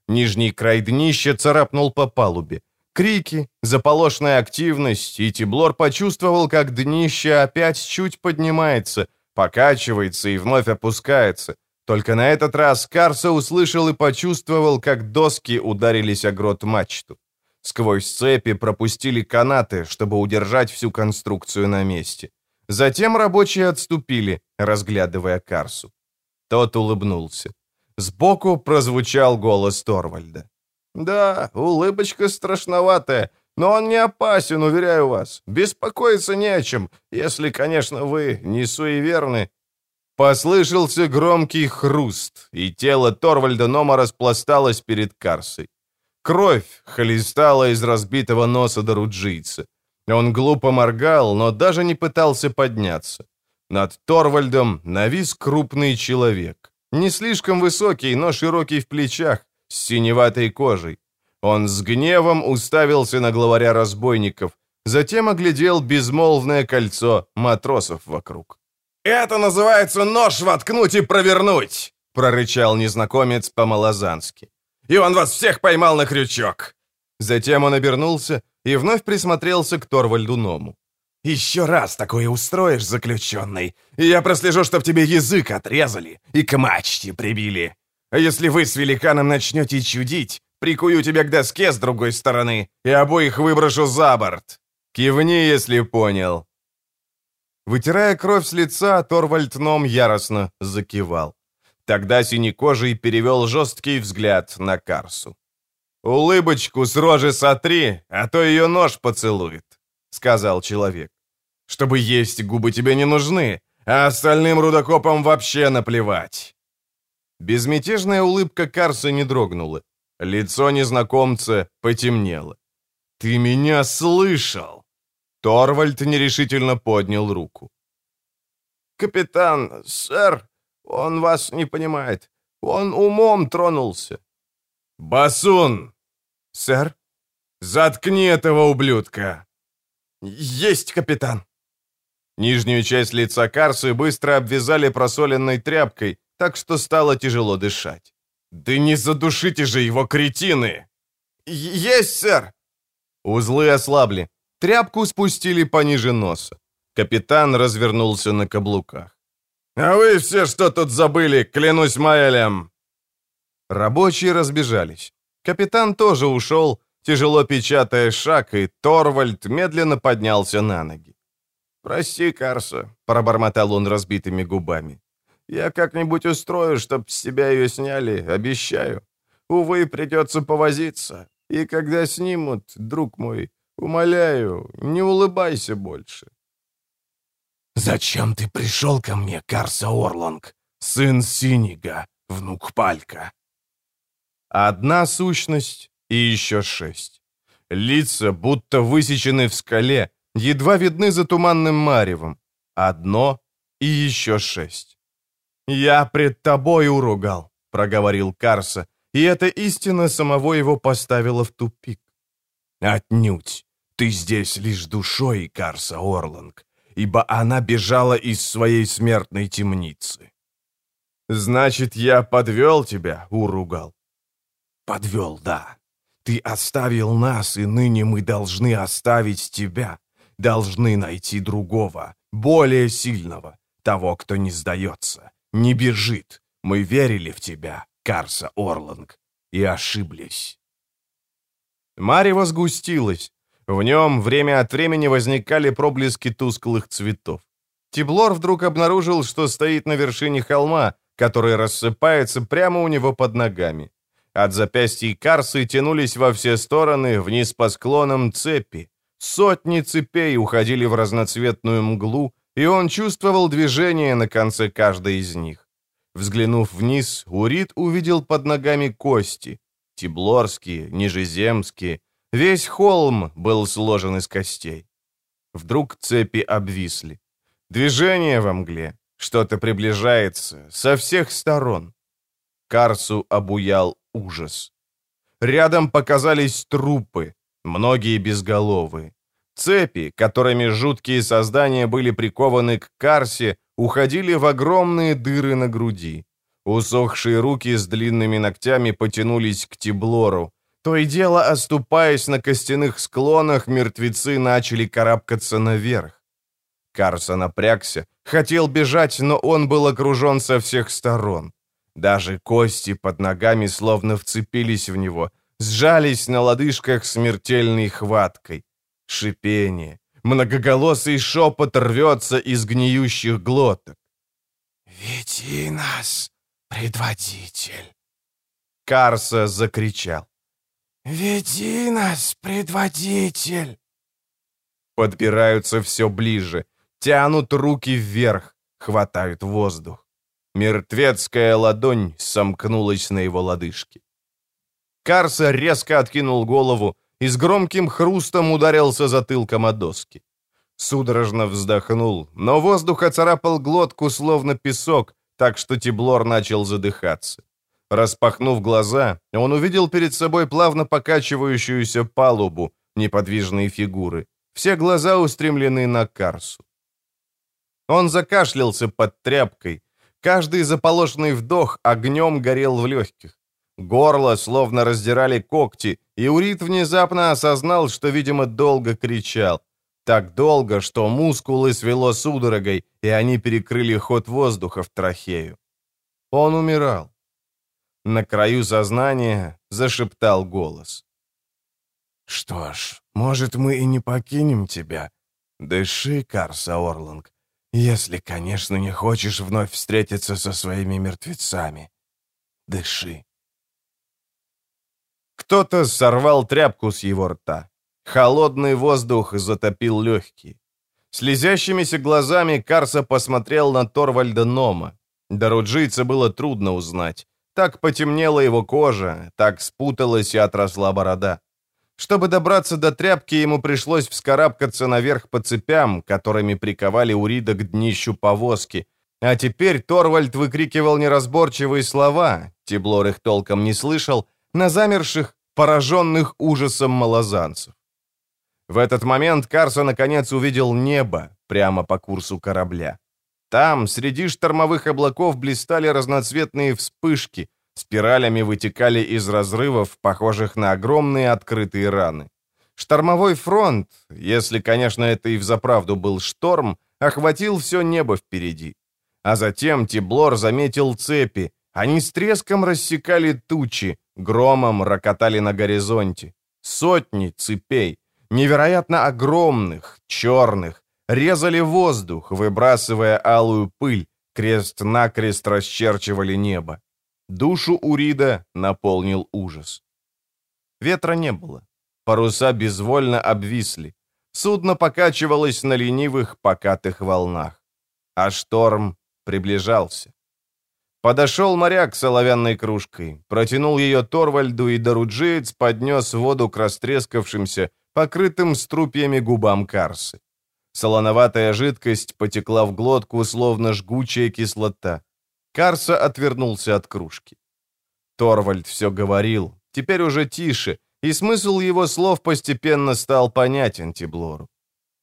Нижний край днища царапнул по палубе. Крики, заполошная активность, и Тиблор почувствовал, как днище опять чуть поднимается, покачивается и вновь опускается, только на этот раз Карса услышал и почувствовал, как доски ударились о грот мачту. Сквозь цепи пропустили канаты, чтобы удержать всю конструкцию на месте. Затем рабочие отступили, разглядывая Карсу. Тот улыбнулся. Сбоку прозвучал голос Торвальда. «Да, улыбочка страшноватая, но он не опасен, уверяю вас. Беспокоиться не о чем, если, конечно, вы не суеверны Послышался громкий хруст, и тело Торвальда Нома распласталось перед Карсой. Кровь хлестала из разбитого носа до руджийца. Он глупо моргал, но даже не пытался подняться. Над Торвальдом навис крупный человек. Не слишком высокий, но широкий в плечах, с синеватой кожей. Он с гневом уставился на главаря разбойников, затем оглядел безмолвное кольцо матросов вокруг. «Это называется нож воткнуть и провернуть!» — прорычал незнакомец по-малозански. «И он вас всех поймал на крючок!» Затем он обернулся и вновь присмотрелся к Торвальду Ному. «Еще раз такое устроишь, заключенный, и я прослежу, чтоб тебе язык отрезали и к мачте прибили. А если вы с великаном начнете чудить, прикую тебя к доске с другой стороны и обоих выброшу за борт. Кивни, если понял». Вытирая кровь с лица, Торвальд Ном яростно закивал. Тогда синекожий перевел жесткий взгляд на Карсу. «Улыбочку с рожи сотри, а то ее нож поцелует», — сказал человек. «Чтобы есть губы тебе не нужны, а остальным рудокопам вообще наплевать». Безмятежная улыбка Карса не дрогнула. Лицо незнакомца потемнело. «Ты меня слышал!» Торвальд нерешительно поднял руку. «Капитан, сэр, он вас не понимает. Он умом тронулся». «Басун!» «Сэр?» «Заткни этого ублюдка!» «Есть, капитан!» Нижнюю часть лица Карсы быстро обвязали просоленной тряпкой, так что стало тяжело дышать. «Да не задушите же его, кретины!» «Есть, сэр!» Узлы ослабли. Тряпку спустили пониже носа. Капитан развернулся на каблуках. «А вы все что тут забыли, клянусь Маэлем!» Рабочие разбежались. Капитан тоже ушел, тяжело печатая шаг, и Торвальд медленно поднялся на ноги. «Прости, Карса», — пробормотал он разбитыми губами. «Я как-нибудь устрою, чтоб с себя ее сняли, обещаю. Увы, придется повозиться. И когда снимут, друг мой, умоляю, не улыбайся больше». «Зачем ты пришел ко мне, Карса Орланг, сын Синига, внук Палька?» Одна сущность и еще шесть. Лица будто высечены в скале, едва видны за туманным маревом. Одно и еще шесть. «Я пред тобой уругал», — проговорил Карса, и эта истина самого его поставила в тупик. «Отнюдь. Ты здесь лишь душой, Карса Орланг, ибо она бежала из своей смертной темницы». «Значит, я подвел тебя, уругал?» «Подвел, да. Ты оставил нас, и ныне мы должны оставить тебя. Должны найти другого, более сильного, того, кто не сдается, не бежит. Мы верили в тебя, Карса Орланг, и ошиблись». Марево сгустилось. В нем время от времени возникали проблески тусклых цветов. Тиблор вдруг обнаружил, что стоит на вершине холма, который рассыпается прямо у него под ногами. От запястья Карсы тянулись во все стороны, вниз по склонам цепи. Сотни цепей уходили в разноцветную мглу, и он чувствовал движение на конце каждой из них. Взглянув вниз, Урит увидел под ногами кости. Тиблорские, нижеземские. Весь холм был сложен из костей. Вдруг цепи обвисли. Движение во мгле. Что-то приближается со всех сторон. Карсу обуял ужас. Рядом показались трупы, многие безголовые. Цепи, которыми жуткие создания были прикованы к Карсе, уходили в огромные дыры на груди. Усохшие руки с длинными ногтями потянулись к Тиблору. То и дело, оступаясь на костяных склонах, мертвецы начали карабкаться наверх. Карса напрягся, хотел бежать, но он был окружен со всех сторон. Даже кости под ногами словно вцепились в него, сжались на лодыжках смертельной хваткой. Шипение, многоголосый шепот рвется из гниющих глоток. «Веди нас, предводитель!» Карса закричал. «Веди нас, предводитель!» Подбираются все ближе, тянут руки вверх, хватают воздух. Мертвецкая ладонь сомкнулась на его лодыжке. Карса резко откинул голову и с громким хрустом ударился затылком о доски. Судорожно вздохнул, но воздух оцарапал глотку, словно песок, так что Тиблор начал задыхаться. Распахнув глаза, он увидел перед собой плавно покачивающуюся палубу, неподвижные фигуры. Все глаза устремлены на Карсу. Он закашлялся под тряпкой, Каждый заполошенный вдох огнем горел в легких. Горло словно раздирали когти, и Урит внезапно осознал, что, видимо, долго кричал. Так долго, что мускулы свело судорогой, и они перекрыли ход воздуха в трахею. Он умирал. На краю сознания зашептал голос. «Что ж, может, мы и не покинем тебя. Дыши, Карса Орланг. Если, конечно, не хочешь вновь встретиться со своими мертвецами. Дыши. Кто-то сорвал тряпку с его рта. Холодный воздух затопил легкие. Слезящимися глазами Карса посмотрел на Торвальда Нома. Доруджийца было трудно узнать. Так потемнела его кожа, так спуталась и отросла борода. Чтобы добраться до тряпки, ему пришлось вскарабкаться наверх по цепям, которыми приковали Урида к днищу повозки. А теперь Торвальд выкрикивал неразборчивые слова, Тиблор их толком не слышал, на замерших, пораженных ужасом малозанцев. В этот момент Карса наконец увидел небо прямо по курсу корабля. Там, среди штормовых облаков, блистали разноцветные вспышки, спиралями вытекали из разрывов, похожих на огромные открытые раны. Штормовой фронт, если, конечно, это и взаправду был шторм, охватил все небо впереди. А затем Тиблор заметил цепи. Они с треском рассекали тучи, громом рокотали на горизонте. Сотни цепей, невероятно огромных, черных, резали воздух, выбрасывая алую пыль, крест-накрест расчерчивали небо. Душу Урида наполнил ужас. Ветра не было. Паруса безвольно обвисли. Судно покачивалось на ленивых покатых волнах. А шторм приближался. Подошел моряк с оловянной кружкой, протянул ее Торвальду, и Доруджиец поднес воду к растрескавшимся, покрытым струпьями губам Карсы. Солоноватая жидкость потекла в глотку, словно жгучая кислота. Карса отвернулся от кружки. Торвальд все говорил, теперь уже тише, и смысл его слов постепенно стал понятен Тиблору.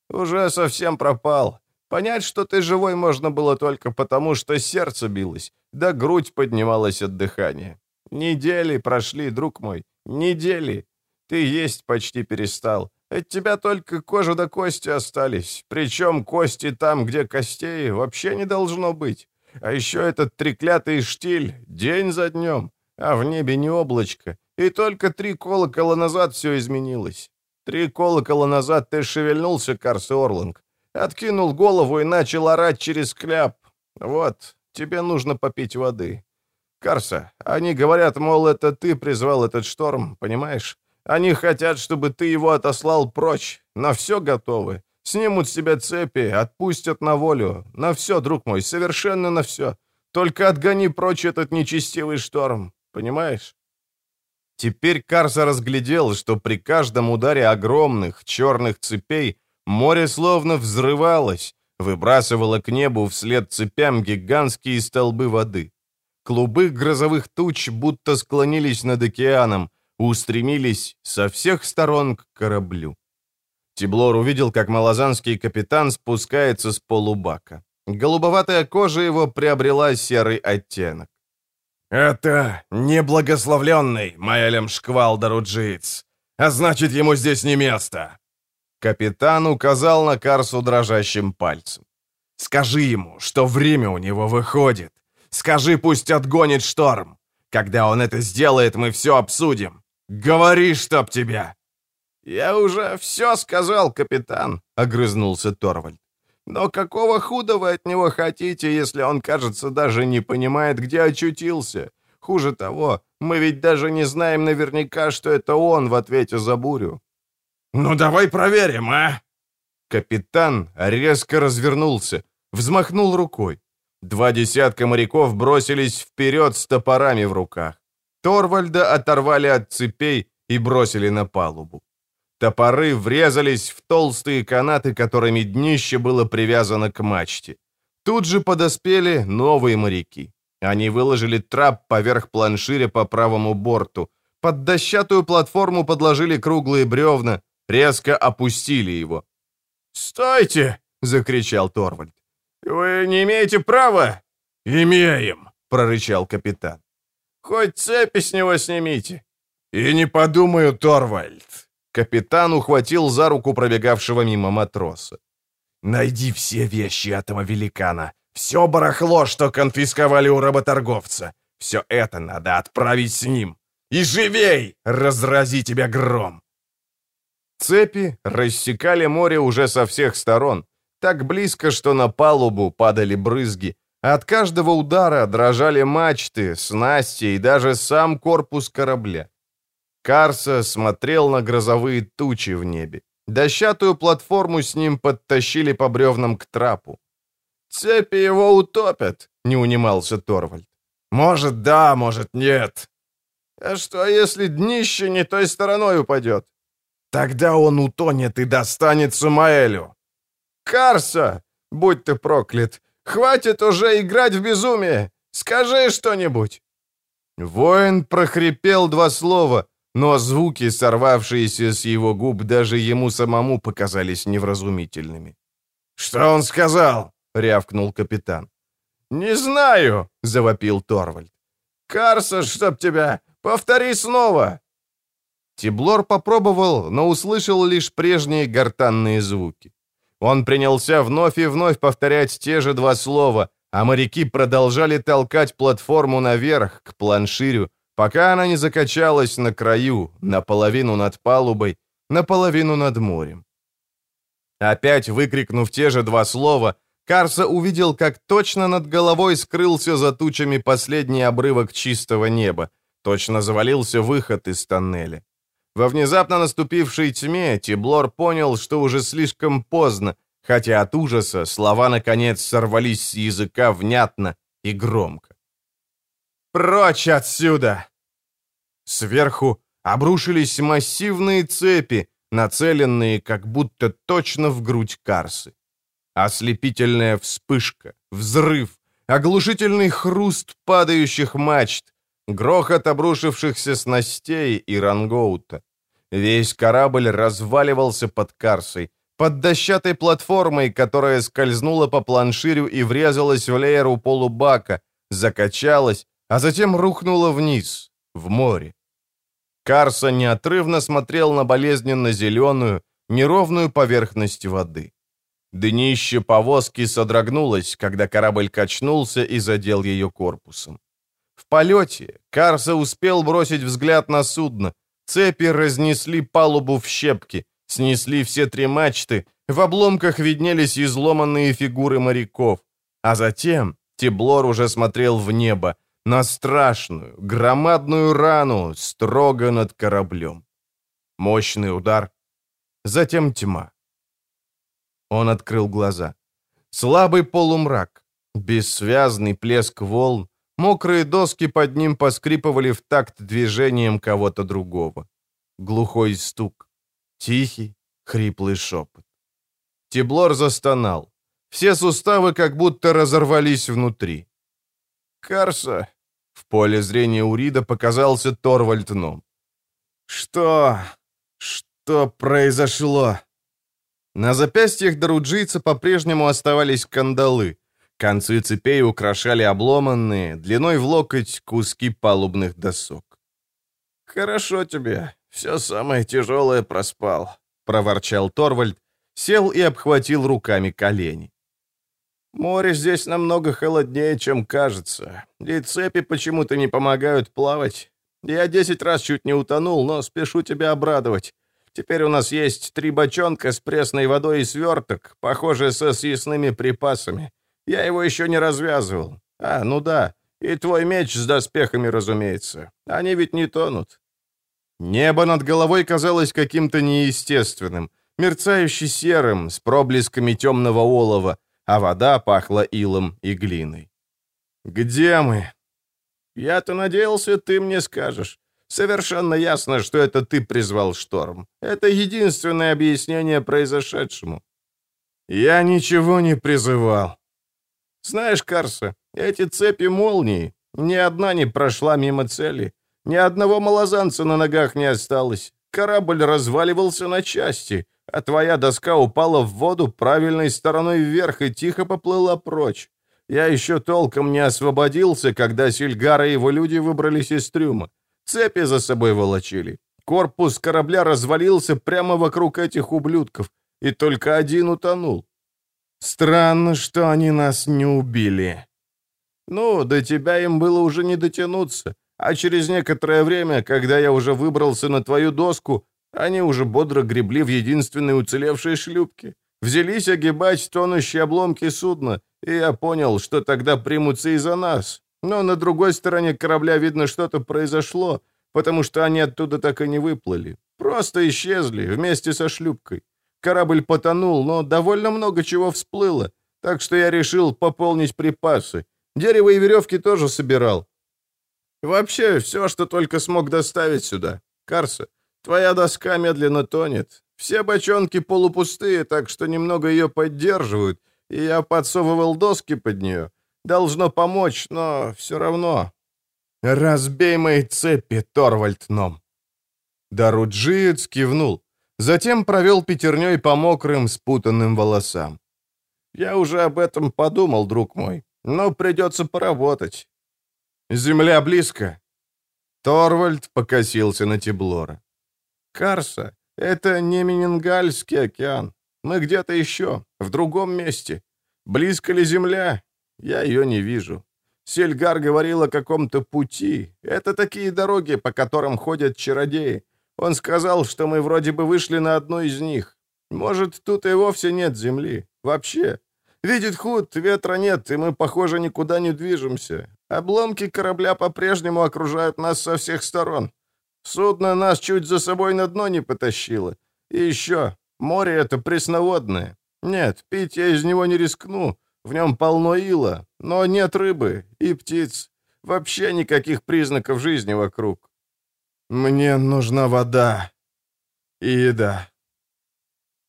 «Уже совсем пропал. Понять, что ты живой, можно было только потому, что сердце билось, да грудь поднималась от дыхания. Недели прошли, друг мой, недели. Ты есть почти перестал. От тебя только кожа до кости остались. Причем кости там, где костей, вообще не должно быть. А еще этот треклятый штиль, день за днем, а в небе не облачко. И только три колокола назад все изменилось. Три колокола назад ты шевельнулся, Карс Орланг. Откинул голову и начал орать через кляп. Вот, тебе нужно попить воды. Карса, они говорят, мол, это ты призвал этот шторм, понимаешь? Они хотят, чтобы ты его отослал прочь. На все готовы. Снимут с себя цепи, отпустят на волю. На все, друг мой, совершенно на все. Только отгони прочь этот нечестивый шторм. Понимаешь? Теперь Карса разглядел, что при каждом ударе огромных черных цепей Море словно взрывалось, выбрасывало к небу вслед цепям гигантские столбы воды. Клубы грозовых туч будто склонились над океаном, устремились со всех сторон к кораблю. Тиблор увидел, как малозанский капитан спускается с полубака. Голубоватая кожа его приобрела серый оттенок. «Это неблагословленный Маэлем Шквал Даруджиц, а значит, ему здесь не место!» Капитан указал на Карсу дрожащим пальцем. «Скажи ему, что время у него выходит. Скажи, пусть отгонит шторм. Когда он это сделает, мы все обсудим. Говори, чтоб тебя!» «Я уже все сказал, капитан», — огрызнулся Торвальд. «Но какого худа вы от него хотите, если он, кажется, даже не понимает, где очутился? Хуже того, мы ведь даже не знаем наверняка, что это он в ответе за бурю. «Ну давай проверим, а?» Капитан резко развернулся, взмахнул рукой. Два десятка моряков бросились вперед с топорами в руках. Торвальда оторвали от цепей и бросили на палубу. Топоры врезались в толстые канаты, которыми днище было привязано к мачте. Тут же подоспели новые моряки. Они выложили трап поверх планширя по правому борту. Под дощатую платформу подложили круглые бревна, резко опустили его. «Стойте!» — закричал Торвальд. «Вы не имеете права?» «Имеем!» — прорычал капитан. «Хоть цепи с него снимите!» «И не подумаю, Торвальд!» Капитан ухватил за руку пробегавшего мимо матроса. «Найди все вещи этого великана, все барахло, что конфисковали у работорговца. Все это надо отправить с ним. И живей! Разрази тебя гром!» Цепи рассекали море уже со всех сторон. Так близко, что на палубу падали брызги, от каждого удара дрожали мачты, снасти и даже сам корпус корабля. Карса смотрел на грозовые тучи в небе. Дощатую платформу с ним подтащили по бревнам к трапу. «Цепи его утопят», — не унимался Торвальд. «Может, да, может, нет». «А что, если днище не той стороной упадет?» «Тогда он утонет и достанет Самаэлю». «Карса! Будь ты проклят! Хватит уже играть в безумие! Скажи что-нибудь!» Воин прохрипел два слова, но звуки, сорвавшиеся с его губ, даже ему самому показались невразумительными. «Что он сказал?» — рявкнул капитан. «Не знаю!» — завопил Торвальд. «Карса, чтоб тебя! Повтори снова!» Тиблор попробовал, но услышал лишь прежние гортанные звуки. Он принялся вновь и вновь повторять те же два слова, а моряки продолжали толкать платформу наверх, к планширю, пока она не закачалась на краю, наполовину над палубой, наполовину над морем. Опять выкрикнув те же два слова, Карса увидел, как точно над головой скрылся за тучами последний обрывок чистого неба, точно завалился выход из тоннеля. Во внезапно наступившей тьме Тиблор понял, что уже слишком поздно, хотя от ужаса слова наконец сорвались с языка внятно и громко. «Прочь отсюда!» Сверху обрушились массивные цепи, нацеленные как будто точно в грудь Карсы. Ослепительная вспышка, взрыв, оглушительный хруст падающих мачт, грохот обрушившихся снастей и рангоута. Весь корабль разваливался под Карсой, под дощатой платформой, которая скользнула по планширю и врезалась в лееру полубака, закачалась, а затем рухнула вниз, в море. Карса неотрывно смотрел на болезненно-зеленую, неровную поверхность воды. Днище повозки содрогнулось, когда корабль качнулся и задел ее корпусом. Полете Карса успел бросить взгляд на судно, Цепи разнесли палубу в щепки, снесли все три мачты, в обломках виднелись изломанные фигуры моряков. А затем Теблор уже смотрел в небо, на страшную, громадную рану строго над кораблем. Мощный удар, затем тьма. Он открыл глаза. Слабый полумрак, бессвязный плеск волн, Мокрые доски под ним поскрипывали в такт движением кого-то другого. Глухой стук. Тихий, хриплый шепот. Теблор застонал. Все суставы как будто разорвались внутри. «Карса!» В поле зрения Урида показался Торвальд Ном. «Что? Что произошло?» На запястьях доруджийца по-прежнему оставались кандалы, Концы цепей украшали обломанные, длиной в локоть, куски палубных досок. «Хорошо тебе, все самое тяжелое проспал», — проворчал Торвальд, сел и обхватил руками колени. «Море здесь намного холоднее, чем кажется, и цепи почему-то не помогают плавать. Я десять раз чуть не утонул, но спешу тебя обрадовать. Теперь у нас есть три бочонка с пресной водой и сверток, похожие со съестными припасами. Я его еще не развязывал. А, ну да, и твой меч с доспехами, разумеется. Они ведь не тонут». Небо над головой казалось каким-то неестественным, мерцающе серым, с проблесками темного олова, а вода пахла илом и глиной. «Где мы?» «Я-то надеялся, ты мне скажешь. Совершенно ясно, что это ты призвал шторм. Это единственное объяснение произошедшему». «Я ничего не призывал», знаешь, Карса, эти цепи молнии, ни одна не прошла мимо цели. Ни одного малозанца на ногах не осталось. Корабль разваливался на части, а твоя доска упала в воду правильной стороной вверх и тихо поплыла прочь. Я еще толком не освободился, когда Сильгара и его люди выбрались из трюма. Цепи за собой волочили. Корпус корабля развалился прямо вокруг этих ублюдков, и только один утонул. Странно, что они нас не убили. Ну, до тебя им было уже не дотянуться. А через некоторое время, когда я уже выбрался на твою доску, они уже бодро гребли в единственной уцелевшей шлюпке. Взялись огибать тонущие обломки судна, и я понял, что тогда примутся и за нас. Но на другой стороне корабля, видно, что-то произошло, потому что они оттуда так и не выплыли. Просто исчезли вместе со шлюпкой. Корабль потонул, но довольно много чего всплыло, так что я решил пополнить припасы. Дерево и веревки тоже собирал. Вообще, все, что только смог доставить сюда. Карса, твоя доска медленно тонет. Все бочонки полупустые, так что немного ее поддерживают, и я подсовывал доски под нее. Должно помочь, но все равно. Разбей мои цепи, Торвальд Ном. Даруджиец кивнул. Затем провел пятерней по мокрым, спутанным волосам. «Я уже об этом подумал, друг мой, но придется поработать». «Земля близко». Торвальд покосился на Теблора. «Карса, это не Менингальский океан. Мы где-то еще, в другом месте. Близко ли Земля? Я ее не вижу. Сельгар говорил о каком-то пути. Это такие дороги, по которым ходят чародеи. Он сказал, что мы вроде бы вышли на одну из них. Может, тут и вовсе нет земли. Вообще. Видит худ, ветра нет, и мы, похоже, никуда не движемся. Обломки корабля по-прежнему окружают нас со всех сторон. Судно нас чуть за собой на дно не потащило. И еще, море это пресноводное. Нет, пить я из него не рискну. В нем полно ила, но нет рыбы и птиц. Вообще никаких признаков жизни вокруг. «Мне нужна вода и еда».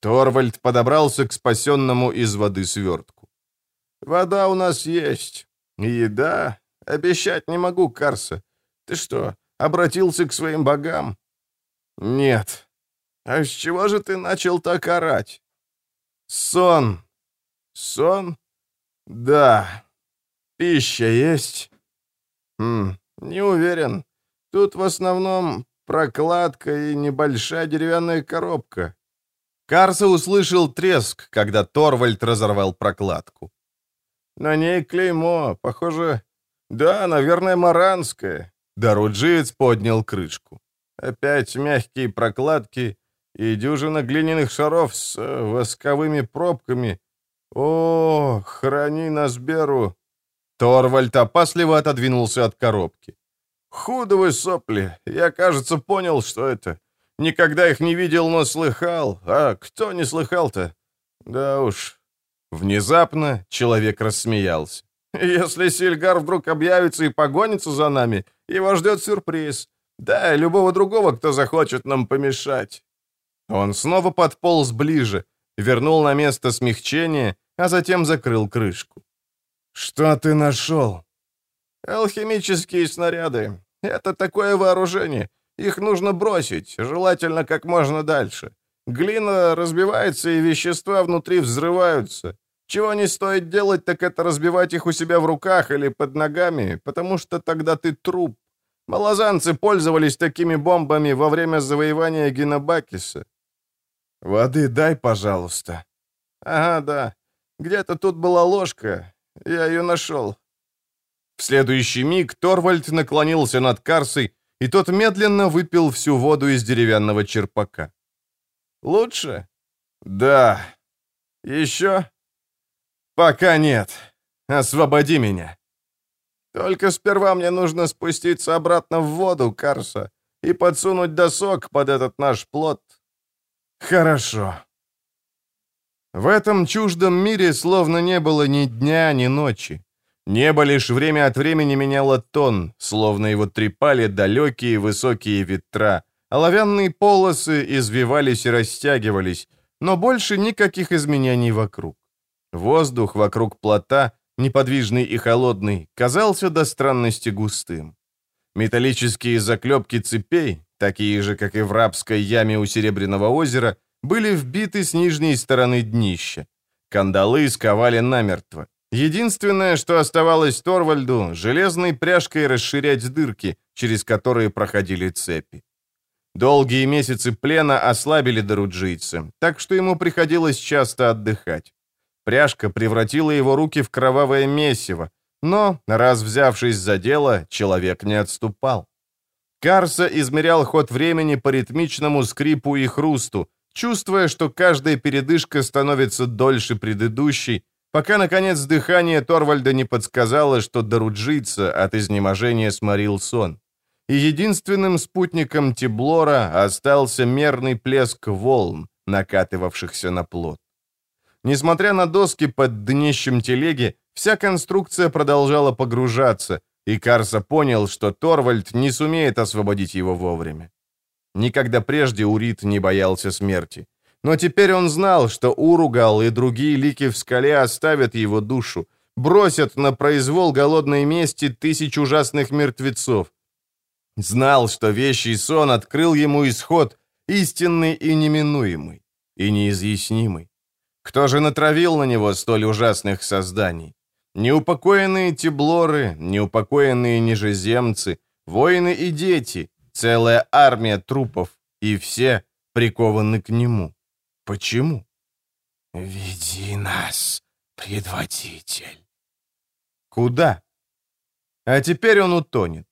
Торвальд подобрался к спасенному из воды свертку. «Вода у нас есть. Еда? Обещать не могу, Карса. Ты что, обратился к своим богам?» «Нет». «А с чего же ты начал так орать?» «Сон». «Сон?» «Да». «Пища есть?» «Хм, не уверен. Тут в основном прокладка и небольшая деревянная коробка. Карса услышал треск, когда Торвальд разорвал прокладку. На ней клеймо, похоже... Да, наверное, маранское. Даруджиец поднял крышку. Опять мягкие прокладки и дюжина глиняных шаров с э, восковыми пробками. О, храни нас, Беру. Торвальд опасливо отодвинулся от коробки. Худовые сопли. Я, кажется, понял, что это. Никогда их не видел, но слыхал. А кто не слыхал-то? Да уж. Внезапно человек рассмеялся. Если Сильгар вдруг объявится и погонится за нами, его ждет сюрприз. Да, любого другого, кто захочет нам помешать. Он снова подполз ближе, вернул на место смягчение, а затем закрыл крышку. «Что ты нашел?» Алхимические снаряды. Это такое вооружение. Их нужно бросить, желательно как можно дальше. Глина разбивается, и вещества внутри взрываются. Чего не стоит делать, так это разбивать их у себя в руках или под ногами, потому что тогда ты труп. Малозанцы пользовались такими бомбами во время завоевания Генобакиса. «Воды дай, пожалуйста». «Ага, да. Где-то тут была ложка. Я ее нашел. В следующий миг Торвальд наклонился над Карсой, и тот медленно выпил всю воду из деревянного черпака. «Лучше?» «Да». «Еще?» «Пока нет. Освободи меня». «Только сперва мне нужно спуститься обратно в воду, Карса, и подсунуть досок под этот наш плод». «Хорошо». В этом чуждом мире словно не было ни дня, ни ночи. Небо лишь время от времени меняло тон, словно его трепали далекие высокие ветра. Оловянные полосы извивались и растягивались, но больше никаких изменений вокруг. Воздух вокруг плота, неподвижный и холодный, казался до странности густым. Металлические заклепки цепей, такие же, как и в рабской яме у Серебряного озера, были вбиты с нижней стороны днища. Кандалы сковали намертво. Единственное, что оставалось Торвальду, железной пряжкой расширять дырки, через которые проходили цепи. Долгие месяцы плена ослабили доруджийца, так что ему приходилось часто отдыхать. Пряжка превратила его руки в кровавое месиво, но, раз взявшись за дело, человек не отступал. Карса измерял ход времени по ритмичному скрипу и хрусту, чувствуя, что каждая передышка становится дольше предыдущей, пока, наконец, дыхание Торвальда не подсказало, что доруджийца от изнеможения сморил сон. И единственным спутником Тиблора остался мерный плеск волн, накатывавшихся на плот. Несмотря на доски под днищем телеги, вся конструкция продолжала погружаться, и Карса понял, что Торвальд не сумеет освободить его вовремя. Никогда прежде Урит не боялся смерти. Но теперь он знал, что Уругал и другие лики в скале оставят его душу, бросят на произвол голодной мести тысяч ужасных мертвецов. Знал, что вещий сон открыл ему исход, истинный и неминуемый, и неизъяснимый. Кто же натравил на него столь ужасных созданий? Неупокоенные теблоры, неупокоенные нижеземцы, воины и дети, целая армия трупов, и все прикованы к нему. Почему? «Веди нас, предводитель». Куда? А теперь он утонет.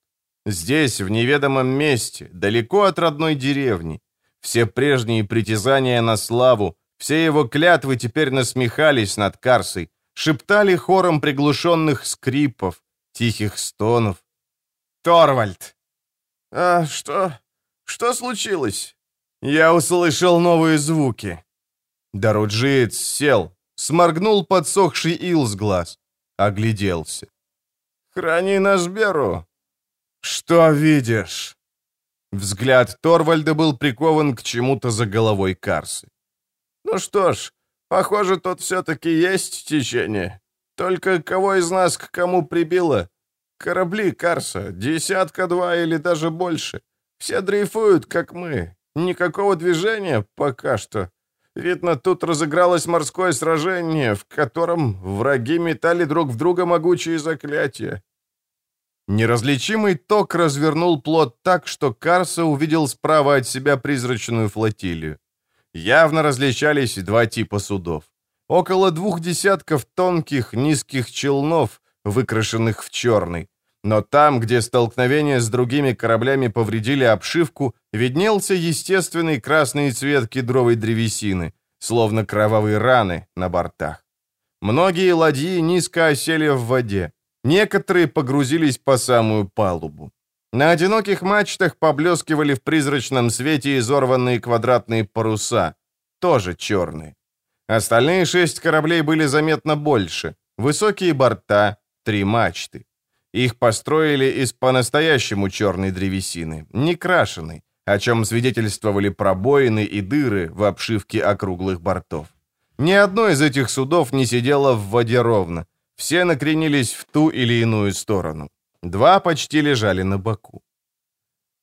Здесь, в неведомом месте, далеко от родной деревни. Все прежние притязания на славу, все его клятвы теперь насмехались над Карсой, шептали хором приглушенных скрипов, тихих стонов. «Торвальд!» «А что? Что случилось?» «Я услышал новые звуки». Даруджиец сел, сморгнул подсохший ил с глаз, огляделся. «Храни нас, Беру!» «Что видишь?» Взгляд Торвальда был прикован к чему-то за головой Карсы. «Ну что ж, похоже, тут все-таки есть течение. Только кого из нас к кому прибило? Корабли Карса, десятка-два или даже больше. Все дрейфуют, как мы. Никакого движения пока что. Видно, тут разыгралось морское сражение, в котором враги метали друг в друга могучие заклятия. Неразличимый ток развернул плот так, что Карса увидел справа от себя призрачную флотилию. Явно различались два типа судов. Около двух десятков тонких низких челнов, выкрашенных в черный. Но там, где столкновения с другими кораблями повредили обшивку, виднелся естественный красный цвет кедровой древесины, словно кровавые раны на бортах. Многие ладьи низко осели в воде. Некоторые погрузились по самую палубу. На одиноких мачтах поблескивали в призрачном свете изорванные квадратные паруса, тоже черные. Остальные шесть кораблей были заметно больше. Высокие борта, три мачты. Их построили из по-настоящему черной древесины, не крашеной, о чем свидетельствовали пробоины и дыры в обшивке округлых бортов. Ни одно из этих судов не сидело в воде ровно. Все накренились в ту или иную сторону. Два почти лежали на боку.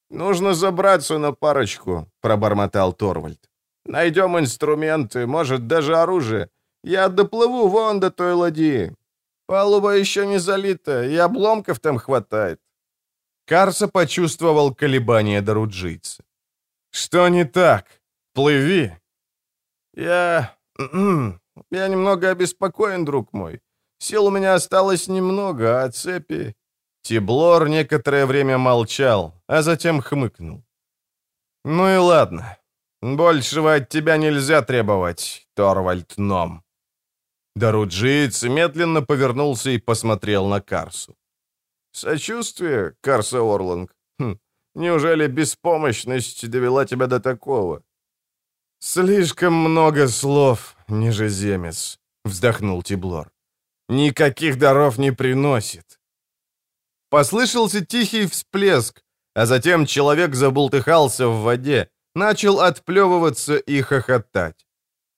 «Нужно забраться на парочку», — пробормотал Торвальд. «Найдем инструменты, может, даже оружие. Я доплыву вон до той ладьи. Палуба еще не залита, и обломков там хватает». Карса почувствовал колебания Даруджийца. «Что не так? Плыви!» «Я... я немного обеспокоен, друг мой. Сил у меня осталось немного, а цепи...» Тиблор некоторое время молчал, а затем хмыкнул. «Ну и ладно. Большего от тебя нельзя требовать, Торвальд Ном». Даруджиец медленно повернулся и посмотрел на Карсу. «Сочувствие, Карса Орланг? Хм, неужели беспомощность довела тебя до такого?» «Слишком много слов, нижеземец», — вздохнул Тиблор. «Никаких даров не приносит». Послышался тихий всплеск, а затем человек забултыхался в воде, начал отплевываться и хохотать.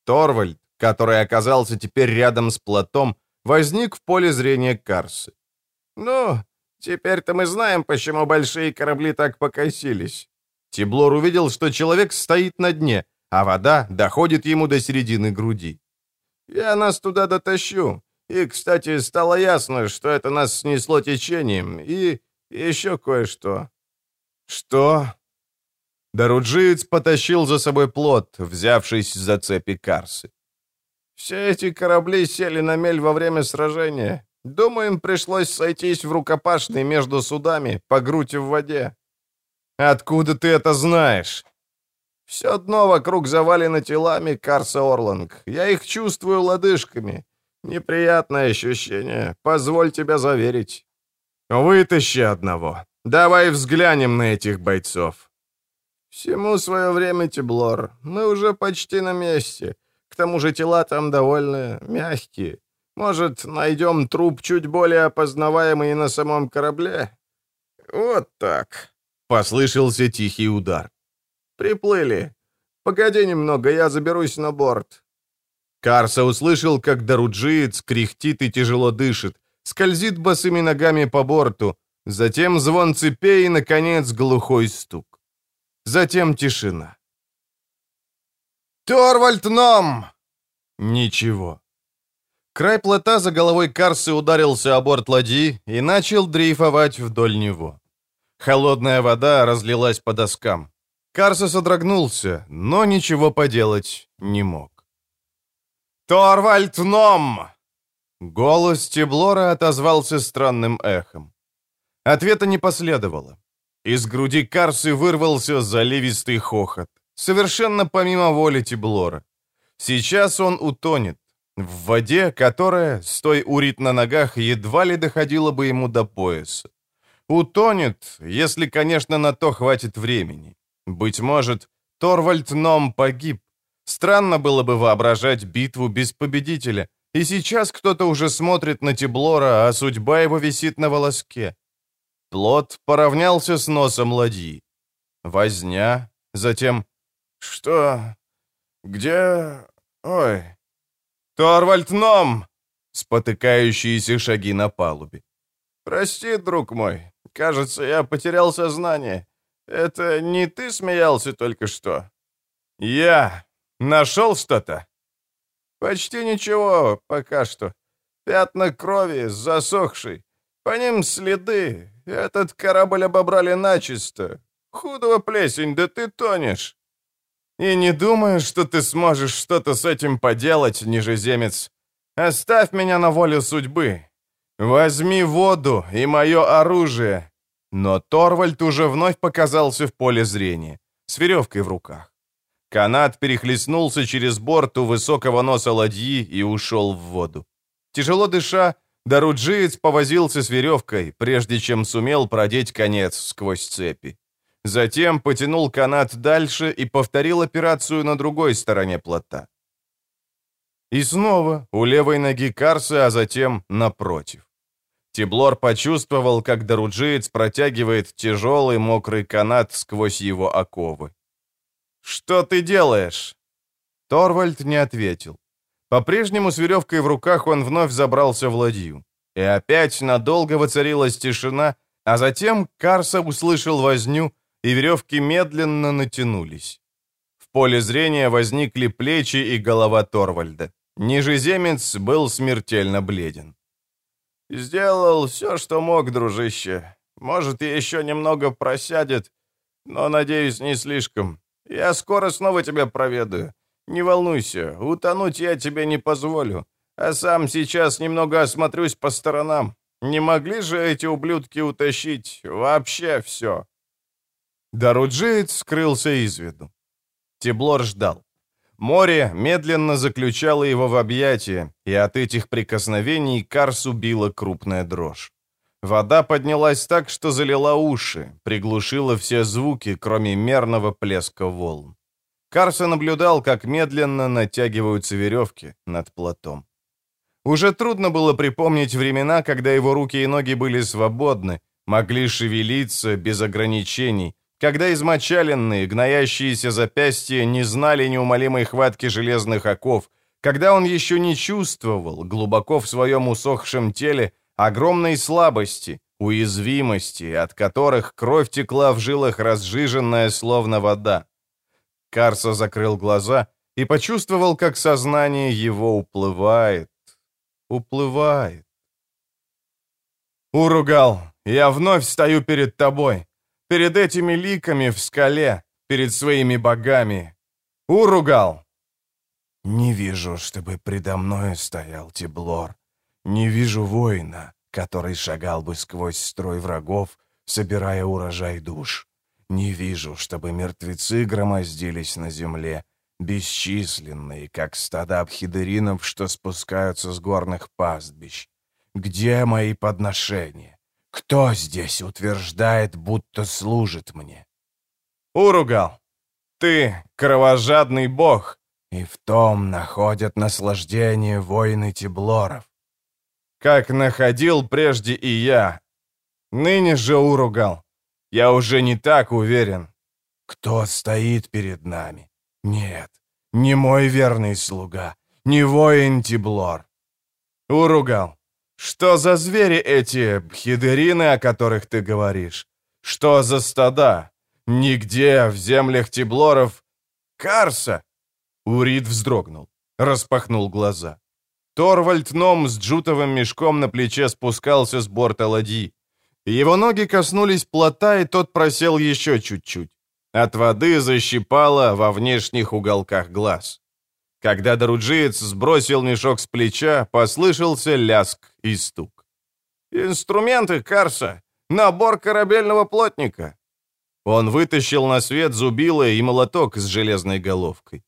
Торвальд, который оказался теперь рядом с плотом, возник в поле зрения Карсы. «Ну, теперь-то мы знаем, почему большие корабли так покосились». Тиблор увидел, что человек стоит на дне, а вода доходит ему до середины груди. «Я нас туда дотащу. И, кстати, стало ясно, что это нас снесло течением. И еще кое-что». «Что?» Даруджиец потащил за собой плот, взявшись за цепи Карсы. «Все эти корабли сели на мель во время сражения. Думаю, им пришлось сойтись в рукопашной между судами, по грудь в воде». «Откуда ты это знаешь?» Все дно вокруг завалено телами Карса Орланг. Я их чувствую лодыжками. Неприятное ощущение, позволь тебя заверить. Вытащи одного. Давай взглянем на этих бойцов. Всему свое время, Теблор. Мы уже почти на месте. Тому же тела там довольно мягкие. Может, найдем труп чуть более опознаваемый на самом корабле? Вот так. Послышался тихий удар. Приплыли. Погоди немного, я заберусь на борт. Карса услышал, как Даруджиец кряхтит и тяжело дышит, скользит босыми ногами по борту, затем звон цепей и, наконец, глухой стук. Затем тишина. «Торвальд Ном!» Ничего. Край плота за головой Карсы ударился о борт ладьи и начал дрейфовать вдоль него. Холодная вода разлилась по доскам. Карса содрогнулся, но ничего поделать не мог. «Торвальд Ном!» Голос Теблора отозвался странным эхом. Ответа не последовало. Из груди Карсы вырвался заливистый хохот, совершенно помимо воли Теблора. Сейчас он утонет. В воде, которая, стой урит на ногах, едва ли доходила бы ему до пояса. Утонет, если, конечно, на то хватит времени. Быть может, Торвальд Ном погиб. Странно было бы воображать битву без победителя. И сейчас кто-то уже смотрит на Теблора, а судьба его висит на волоске. Плот поравнялся с носом ладьи. Возня, затем... «Что? Где... Ой...» «Торвальд Ном!» Спотыкающиеся шаги на палубе. «Прости, друг мой, кажется, я потерял сознание. Это не ты смеялся только что?» «Я. Нашел что-то?» «Почти ничего, пока что. Пятна крови, засохшей. По ним следы. Этот корабль обобрали начисто. Худого плесень, да ты тонешь». «И не думаю, что ты сможешь что-то с этим поделать, нижеземец. Оставь меня на волю судьбы. Возьми воду и мое оружие». Но Торвальд уже вновь показался в поле зрения, с веревкой в руках. Канат перехлестнулся через борт у высокого носа ладьи и ушел в воду. Тяжело дыша, Даруджиец повозился с веревкой, прежде чем сумел продеть конец сквозь цепи. Затем потянул канат дальше и повторил операцию на другой стороне плота. И снова у левой ноги Карса, а затем напротив. Теблор почувствовал, как Даруджиец протягивает тяжелый мокрый канат сквозь его оковы. «Что ты делаешь?» Торвальд не ответил. По-прежнему с веревкой в руках он вновь забрался в ладью. И опять надолго воцарилась тишина, а затем Карса услышал возню, и веревки медленно натянулись. В поле зрения возникли плечи и голова Торвальда. Нижеземец был смертельно бледен. «Сделал все, что мог, дружище. Может, еще немного просядет, но, надеюсь, не слишком. Я скоро снова тебя проведаю. Не волнуйся, утонуть я тебе не позволю. А сам сейчас немного осмотрюсь по сторонам. Не могли же эти ублюдки утащить вообще все?» Даруджиец скрылся из виду. Теблор ждал. Море медленно заключало его в объятия, и от этих прикосновений Карсу била крупная дрожь. Вода поднялась так, что залила уши, приглушила все звуки, кроме мерного плеска волн. Карса наблюдал, как медленно натягиваются веревки над плотом. Уже трудно было припомнить времена, когда его руки и ноги были свободны, могли шевелиться без ограничений, когда измочаленные, гноящиеся запястья не знали неумолимой хватки железных оков, когда он еще не чувствовал, глубоко в своем усохшем теле, огромной слабости, уязвимости, от которых кровь текла в жилах разжиженная, словно вода. Карса закрыл глаза и почувствовал, как сознание его уплывает, уплывает. «Уругал, я вновь стою перед тобой, перед этими ликами в скале, перед своими богами. Уругал!» «Не вижу, чтобы предо мной стоял Теблор», не вижу воина, который шагал бы сквозь строй врагов, собирая урожай душ. Не вижу, чтобы мертвецы громоздились на земле, бесчисленные, как стада абхидеринов, что спускаются с горных пастбищ. Где мои подношения? Кто здесь утверждает, будто служит мне? Уругал, ты кровожадный бог, и в том находят наслаждение воины Тиблоров. Как находил прежде и я. Ныне же уругал. Я уже не так уверен. Кто стоит перед нами? Нет, не мой верный слуга, не воин Тиблор. Уругал, что за звери эти хидерины, о которых ты говоришь? Что за стада? Нигде в землях Тиблоров... Карса! Урит вздрогнул, распахнул глаза. Торвальд Ном с джутовым мешком на плече спускался с борта ладьи. Его ноги коснулись плота, и тот просел еще чуть-чуть. От воды защипало во внешних уголках глаз. Когда Даруджиец сбросил мешок с плеча, послышался ляск и стук. «Инструменты, Карса! Набор корабельного плотника!» Он вытащил на свет зубило и молоток с железной головкой.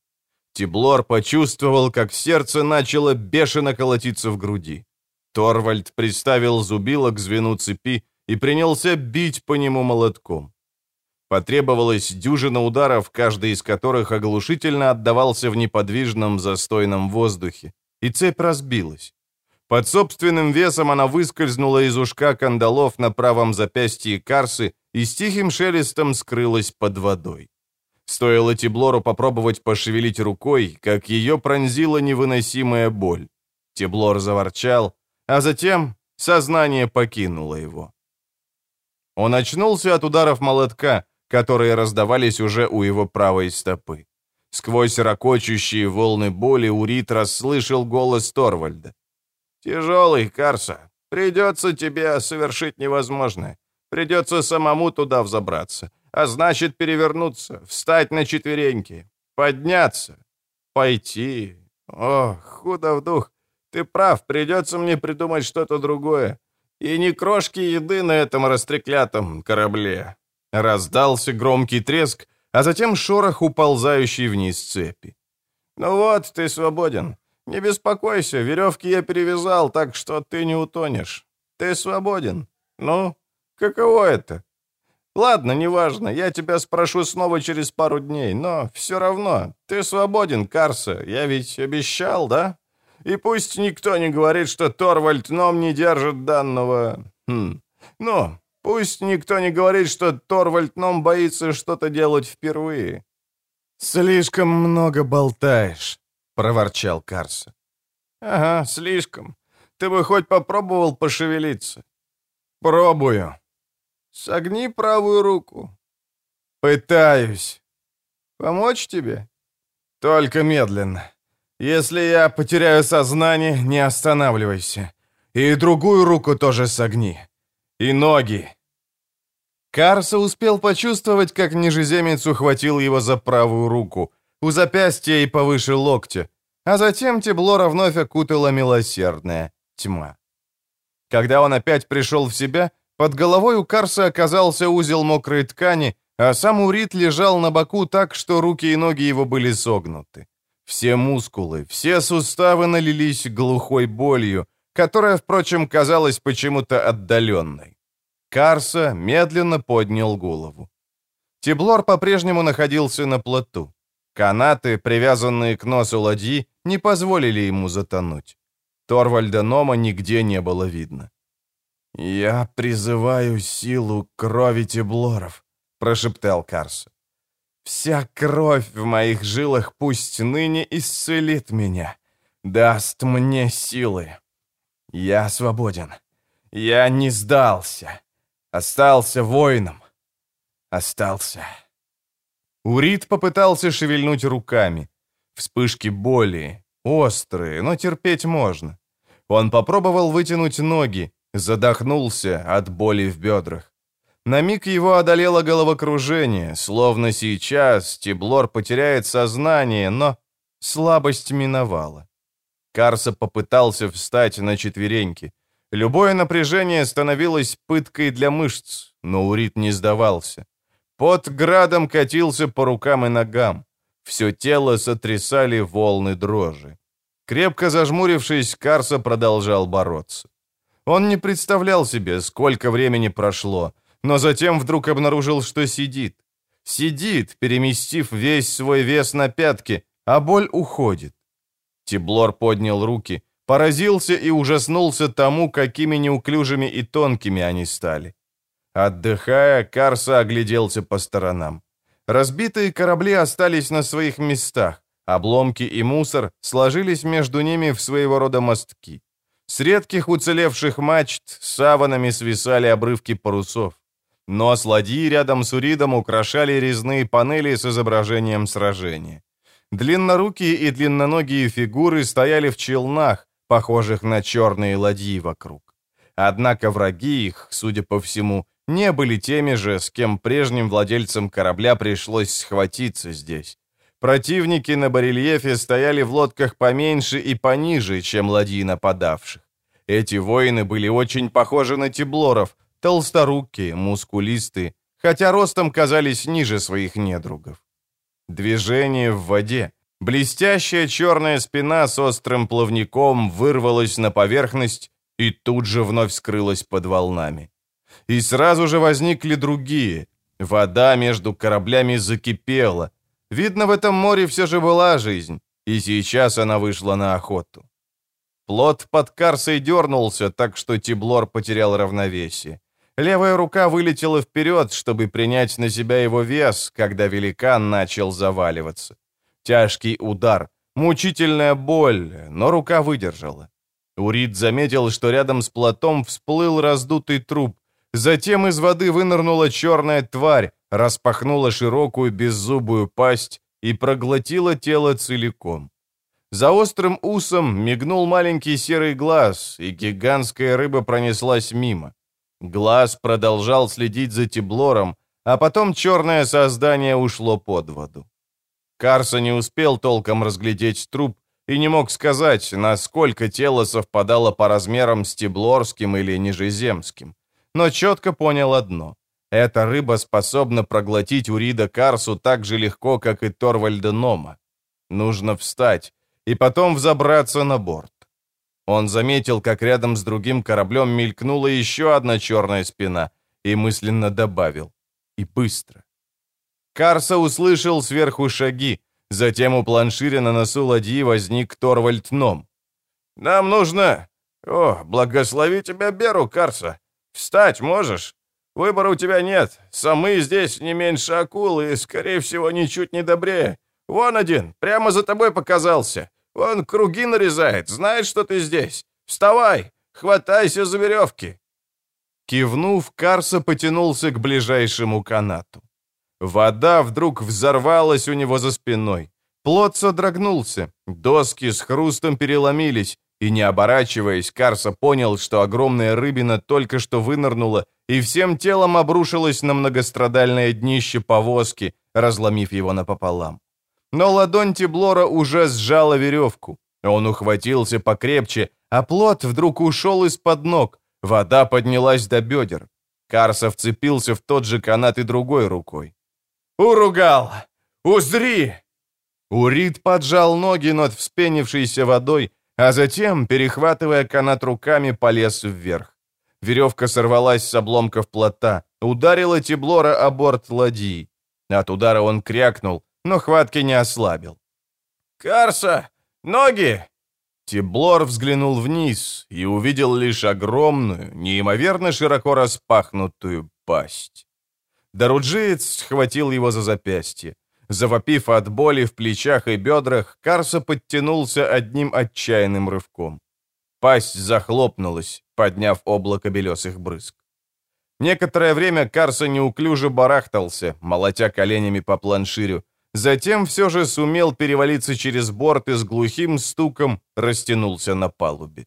Тиблор почувствовал, как сердце начало бешено колотиться в груди. Торвальд приставил зубило к звену цепи и принялся бить по нему молотком. Потребовалось дюжина ударов, каждый из которых оглушительно отдавался в неподвижном застойном воздухе, и цепь разбилась. Под собственным весом она выскользнула из ушка кандалов на правом запястье Карсы и с тихим шелестом скрылась под водой. Стоило Теблору попробовать пошевелить рукой, как ее пронзила невыносимая боль. Теблор заворчал, а затем сознание покинуло его. Он очнулся от ударов молотка, которые раздавались уже у его правой стопы. Сквозь ракочущие волны боли Урит расслышал голос Торвальда. «Тяжелый, Карса. Придется тебе совершить невозможное. Придется самому туда взобраться а значит перевернуться, встать на четвереньки, подняться, пойти. Ох, худо в дух. Ты прав, придется мне придумать что-то другое. И не крошки еды на этом растреклятом корабле. Раздался громкий треск, а затем шорох, уползающий вниз цепи. «Ну вот, ты свободен. Не беспокойся, веревки я перевязал, так что ты не утонешь. Ты свободен. Ну, каково это? Ладно, неважно, я тебя спрошу снова через пару дней, но все равно, ты свободен, Карса, я ведь обещал, да? И пусть никто не говорит, что Торвальд Ном не держит данного... Хм. Ну, пусть никто не говорит, что Торвальд Ном боится что-то делать впервые. «Слишком много болтаешь», — проворчал Карса. «Ага, слишком. Ты бы хоть попробовал пошевелиться?» «Пробую», Согни правую руку». «Пытаюсь». «Помочь тебе?» «Только медленно. Если я потеряю сознание, не останавливайся. И другую руку тоже согни. И ноги». Карса успел почувствовать, как нижеземец ухватил его за правую руку, у запястья и повыше локтя, а затем Теблора вновь окутала милосердная тьма. Когда он опять пришел в себя, под головой у Карса оказался узел мокрой ткани, а сам Урит лежал на боку так, что руки и ноги его были согнуты. Все мускулы, все суставы налились глухой болью, которая, впрочем, казалась почему-то отдаленной. Карса медленно поднял голову. Теблор по-прежнему находился на плоту. Канаты, привязанные к носу ладьи, не позволили ему затонуть. Торвальда Нома нигде не было видно. «Я призываю силу крови Теблоров», — прошептал Карса. «Вся кровь в моих жилах пусть ныне исцелит меня, даст мне силы. Я свободен. Я не сдался. Остался воином. Остался». Урит попытался шевельнуть руками. Вспышки боли, острые, но терпеть можно. Он попробовал вытянуть ноги, Задохнулся от боли в бедрах. На миг его одолело головокружение, словно сейчас Тиблор потеряет сознание, но слабость миновала. Карса попытался встать на четвереньки. Любое напряжение становилось пыткой для мышц, но Урит не сдавался. Под градом катился по рукам и ногам. Все тело сотрясали волны дрожи. Крепко зажмурившись, Карса продолжал бороться. Он не представлял себе, сколько времени прошло, но затем вдруг обнаружил, что сидит. Сидит, переместив весь свой вес на пятки, а боль уходит. Тиблор поднял руки, поразился и ужаснулся тому, какими неуклюжими и тонкими они стали. Отдыхая, Карса огляделся по сторонам. Разбитые корабли остались на своих местах, обломки и мусор сложились между ними в своего рода мостки. С редких уцелевших мачт саванами свисали обрывки парусов. Нос ладьи рядом с Уридом украшали резные панели с изображением сражения. Длиннорукие и длинноногие фигуры стояли в челнах, похожих на черные ладьи вокруг. Однако враги их, судя по всему, не были теми же, с кем прежним владельцам корабля пришлось схватиться здесь. Противники на барельефе стояли в лодках поменьше и пониже, чем ладьи нападавших. Эти воины были очень похожи на тиблоров, толсторукие, мускулистые, хотя ростом казались ниже своих недругов. Движение в воде. Блестящая черная спина с острым плавником вырвалась на поверхность и тут же вновь скрылась под волнами. И сразу же возникли другие. Вода между кораблями закипела. Видно, в этом море все же была жизнь, и сейчас она вышла на охоту. Плот под Карсой дернулся, так что Тиблор потерял равновесие. Левая рука вылетела вперед, чтобы принять на себя его вес, когда великан начал заваливаться. Тяжкий удар, мучительная боль, но рука выдержала. Урид заметил, что рядом с плотом всплыл раздутый труп. Затем из воды вынырнула черная тварь, распахнула широкую беззубую пасть и проглотила тело целиком. За острым усом мигнул маленький серый глаз, и гигантская рыба пронеслась мимо. Глаз продолжал следить за Тиблором, а потом черное создание ушло под воду. Карса не успел толком разглядеть труп и не мог сказать, насколько тело совпадало по размерам с Тиблорским или Нижеземским. Но четко понял одно. Эта рыба способна проглотить Урида Карсу так же легко, как и Торвальда Нома. Нужно встать и потом взобраться на борт. Он заметил, как рядом с другим кораблем мелькнула еще одна черная спина, и мысленно добавил. И быстро. Карса услышал сверху шаги, затем у планширя на носу ладьи возник Торвальд Ном. «Нам нужно... О, благослови тебя, Беру, Карса! Встать можешь? Выбора у тебя нет. Самы здесь не меньше акул и, скорее всего, ничуть не добрее. Вон один, прямо за тобой показался. Он круги нарезает, знает, что ты здесь. Вставай, хватайся за веревки!» Кивнув, Карса потянулся к ближайшему канату. Вода вдруг взорвалась у него за спиной. Плот содрогнулся, доски с хрустом переломились, и, не оборачиваясь, Карса понял, что огромная рыбина только что вынырнула и всем телом обрушилась на многострадальное днище повозки, разломив его напополам. Но ладонь Тиблора уже сжала веревку. Он ухватился покрепче, а плот вдруг ушел из-под ног. Вода поднялась до бедер. Карса вцепился в тот же канат и другой рукой. «Уругал! Узри!» Урит поджал ноги над вспенившейся водой, а затем, перехватывая канат руками, полез вверх. Веревка сорвалась с обломков плота, ударила Тиблора о борт ладьи. От удара он крякнул, но хватки не ослабил. «Карса! Ноги!» Тиблор взглянул вниз и увидел лишь огромную, неимоверно широко распахнутую пасть. Даруджиец схватил его за запястье. Завопив от боли в плечах и бедрах, Карса подтянулся одним отчаянным рывком. Пасть захлопнулась, подняв облако белесых брызг. Некоторое время Карса неуклюже барахтался, молотя коленями по планширю, Затем все же сумел перевалиться через борт и с глухим стуком растянулся на палубе.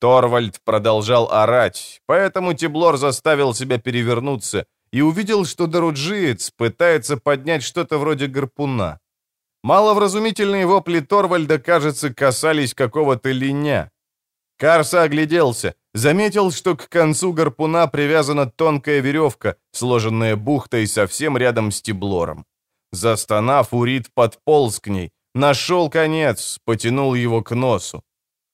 Торвальд продолжал орать, поэтому Теблор заставил себя перевернуться и увидел, что Доруджиец пытается поднять что-то вроде гарпуна. Маловразумительные вопли Торвальда, кажется, касались какого-то линя. Карса огляделся, Заметил, что к концу гарпуна привязана тонкая веревка, сложенная бухтой совсем рядом с Тиблором. Застонав, Урит подполз к ней, нашел конец, потянул его к носу.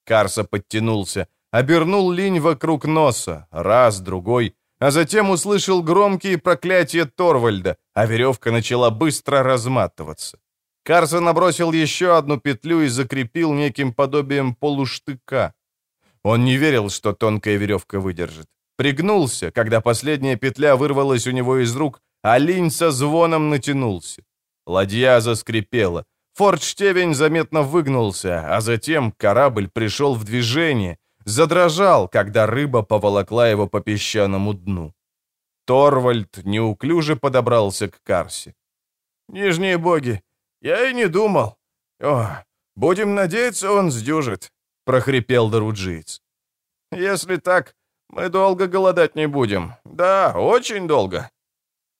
Карса подтянулся, обернул линь вокруг носа, раз, другой, а затем услышал громкие проклятия Торвальда, а веревка начала быстро разматываться. Карса набросил еще одну петлю и закрепил неким подобием полуштыка. Он не верил, что тонкая веревка выдержит. Пригнулся, когда последняя петля вырвалась у него из рук, а со звоном натянулся. Ладья заскрипела. Форт-штевень заметно выгнулся, а затем корабль пришел в движение, задрожал, когда рыба поволокла его по песчаному дну. Торвальд неуклюже подобрался к Карсе. «Нижние боги, я и не думал. О, будем надеяться, он сдюжит», — прохрипел Даруджиец. «Если так, мы долго голодать не будем. Да, очень долго».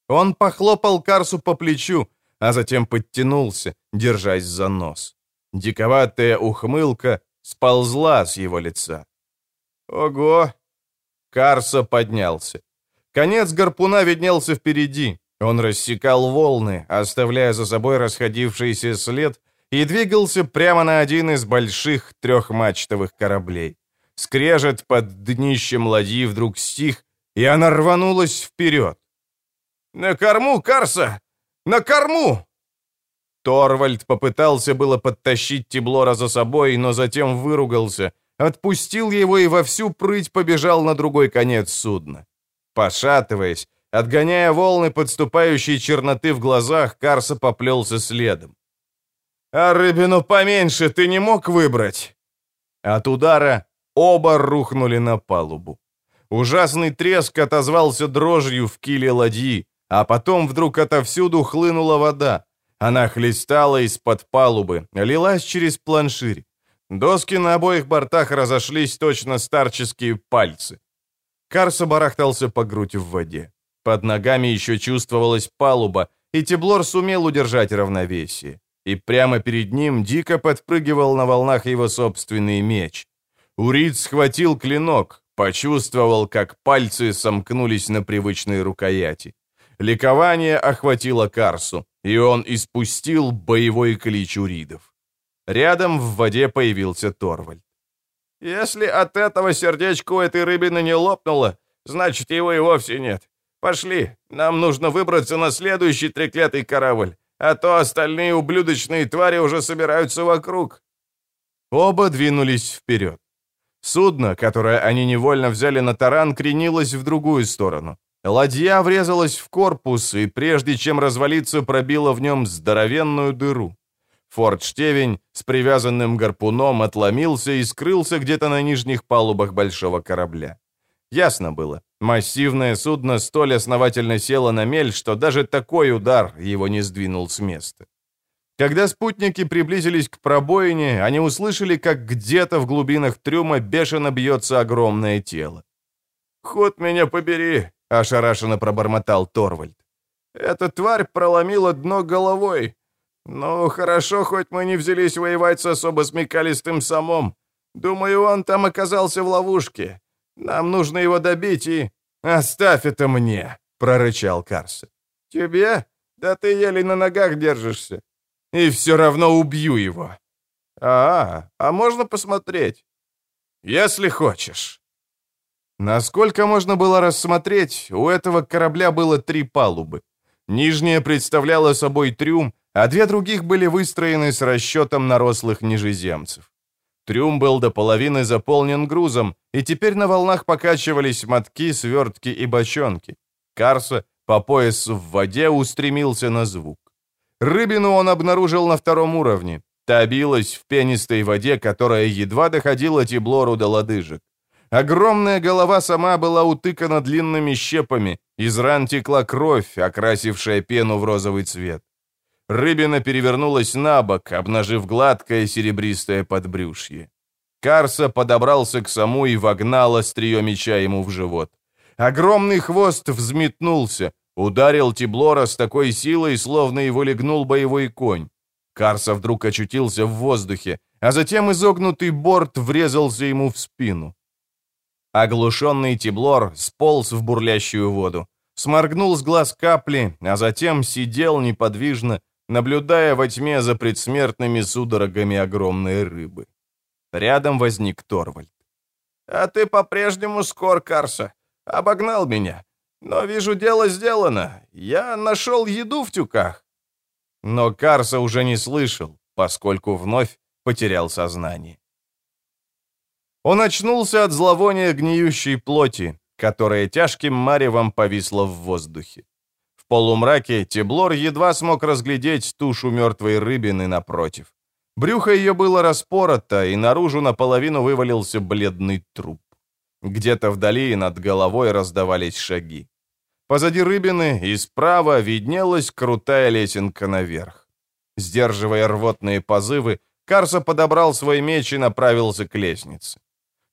Он похлопал Карсу по плечу, а затем подтянулся, держась за нос. Диковатая ухмылка сползла с его лица. «Ого!» Карса поднялся. Конец гарпуна виднелся впереди. Он рассекал волны, оставляя за собой расходившийся след, и двигался прямо на один из больших трехмачтовых кораблей. Скрежет под днищем ладьи вдруг стих, и она рванулась вперед. «На корму, Карса! На корму!» Торвальд попытался было подтащить Тиблора за собой, но затем выругался, отпустил его и во всю прыть побежал на другой конец судна. Пошатываясь, отгоняя волны подступающей черноты в глазах, Карса поплелся следом. «А рыбину поменьше ты не мог выбрать?» От удара оба рухнули на палубу. Ужасный треск отозвался дрожью в киле ладьи, а потом вдруг отовсюду хлынула вода. Она хлестала из-под палубы, лилась через планширь. Доски на обоих бортах разошлись точно старческие пальцы. Карса барахтался по грудь в воде. Под ногами еще чувствовалась палуба, и Теблор сумел удержать равновесие и прямо перед ним дико подпрыгивал на волнах его собственный меч. Урид схватил клинок, почувствовал, как пальцы сомкнулись на привычной рукояти. Ликование охватило Карсу, и он испустил боевой клич уридов. Рядом в воде появился Торвальд. «Если от этого сердечко этой рыбины не лопнуло, значит, его и вовсе нет. Пошли, нам нужно выбраться на следующий треклятый корабль а то остальные ублюдочные твари уже собираются вокруг». Оба двинулись вперед. Судно, которое они невольно взяли на таран, кренилось в другую сторону. Ладья врезалась в корпус, и прежде чем развалиться, пробила в нем здоровенную дыру. Форт-штевень с привязанным гарпуном отломился и скрылся где-то на нижних палубах большого корабля. Ясно было, массивное судно столь основательно село на мель, что даже такой удар его не сдвинул с места. Когда спутники приблизились к пробоине, они услышали, как где-то в глубинах трюма бешено бьется огромное тело. «Ход меня побери!» — ошарашенно пробормотал Торвальд. «Эта тварь проломила дно головой. Ну, хорошо, хоть мы не взялись воевать с особо смекалистым самом. Думаю, он там оказался в ловушке. Нам нужно его добить и...» «Оставь это мне!» — прорычал Карса. «Тебе? Да ты еле на ногах держишься. И все равно убью его». «А, а можно посмотреть?» «Если хочешь». Насколько можно было рассмотреть, у этого корабля было три палубы. Нижняя представляла собой трюм, а две других были выстроены с расчетом на рослых нижеземцев. Трюм был до половины заполнен грузом, и теперь на волнах покачивались мотки, свертки и бочонки. Карса по пояс в воде устремился на звук. Рыбину он обнаружил на втором уровне. Та билась в пенистой воде, которая едва доходила Тиблору до лодыжек. Огромная голова сама была утыкана длинными щепами, из ран текла кровь, окрасившая пену в розовый цвет. Рыбина перевернулась на бок, обнажив гладкое серебристое подбрюшье. Карса подобрался к саму и вогнал острие меча ему в живот. Огромный хвост взметнулся, ударил Тиблора с такой силой, словно его легнул боевой конь. Карса вдруг очутился в воздухе, а затем изогнутый борт врезался ему в спину. Оглушенный Тиблор сполз в бурлящую воду, сморгнул с глаз капли, а затем сидел неподвижно, наблюдая во тьме за предсмертными судорогами огромной рыбы. Рядом возник Торвальд. «А ты по-прежнему скор, Карса. Обогнал меня. Но вижу, дело сделано. Я нашел еду в тюках». Но Карса уже не слышал, поскольку вновь потерял сознание. Он очнулся от зловония гниющей плоти, которая тяжким маревом повисла в воздухе. В полумраке Теблор едва смог разглядеть тушу мертвой рыбины напротив. Брюхо ее было распорото, и наружу наполовину вывалился бледный труп. Где-то вдали над головой раздавались шаги. Позади рыбины и справа виднелась крутая лесенка наверх. Сдерживая рвотные позывы, Карса подобрал свой меч и направился к лестнице.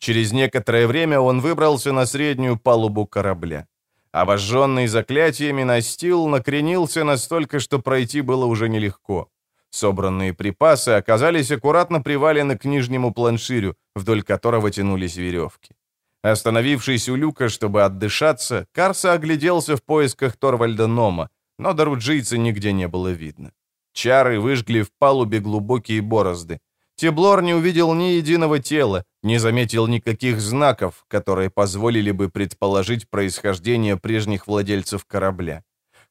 Через некоторое время он выбрался на среднюю палубу корабля. Обожженный заклятиями настил накренился настолько, что пройти было уже нелегко. Собранные припасы оказались аккуратно привалены к нижнему планширю, вдоль которого тянулись веревки. Остановившись у люка, чтобы отдышаться, Карса огляделся в поисках Торвальда Нома, но доруджийца нигде не было видно. Чары выжгли в палубе глубокие борозды. Теблор не увидел ни единого тела, не заметил никаких знаков, которые позволили бы предположить происхождение прежних владельцев корабля.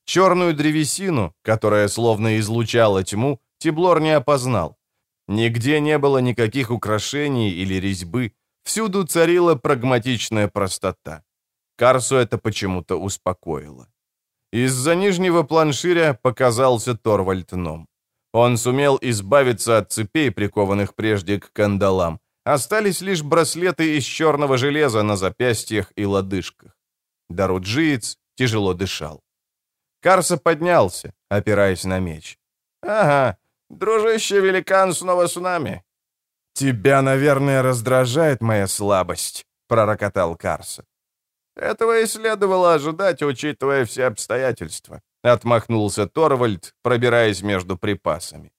Черную древесину, которая словно излучала тьму, Теблор не опознал. Нигде не было никаких украшений или резьбы, всюду царила прагматичная простота. Карсу это почему-то успокоило. Из-за нижнего планширя показался Торвальд Ном. Он сумел избавиться от цепей, прикованных прежде к кандалам. Остались лишь браслеты из черного железа на запястьях и лодыжках. Даруджиец тяжело дышал. Карса поднялся, опираясь на меч. «Ага, дружище великан снова с нами». «Тебя, наверное, раздражает моя слабость», — пророкотал Карса. «Этого и следовало ожидать, учитывая все обстоятельства. — отмахнулся Торвальд, пробираясь между припасами.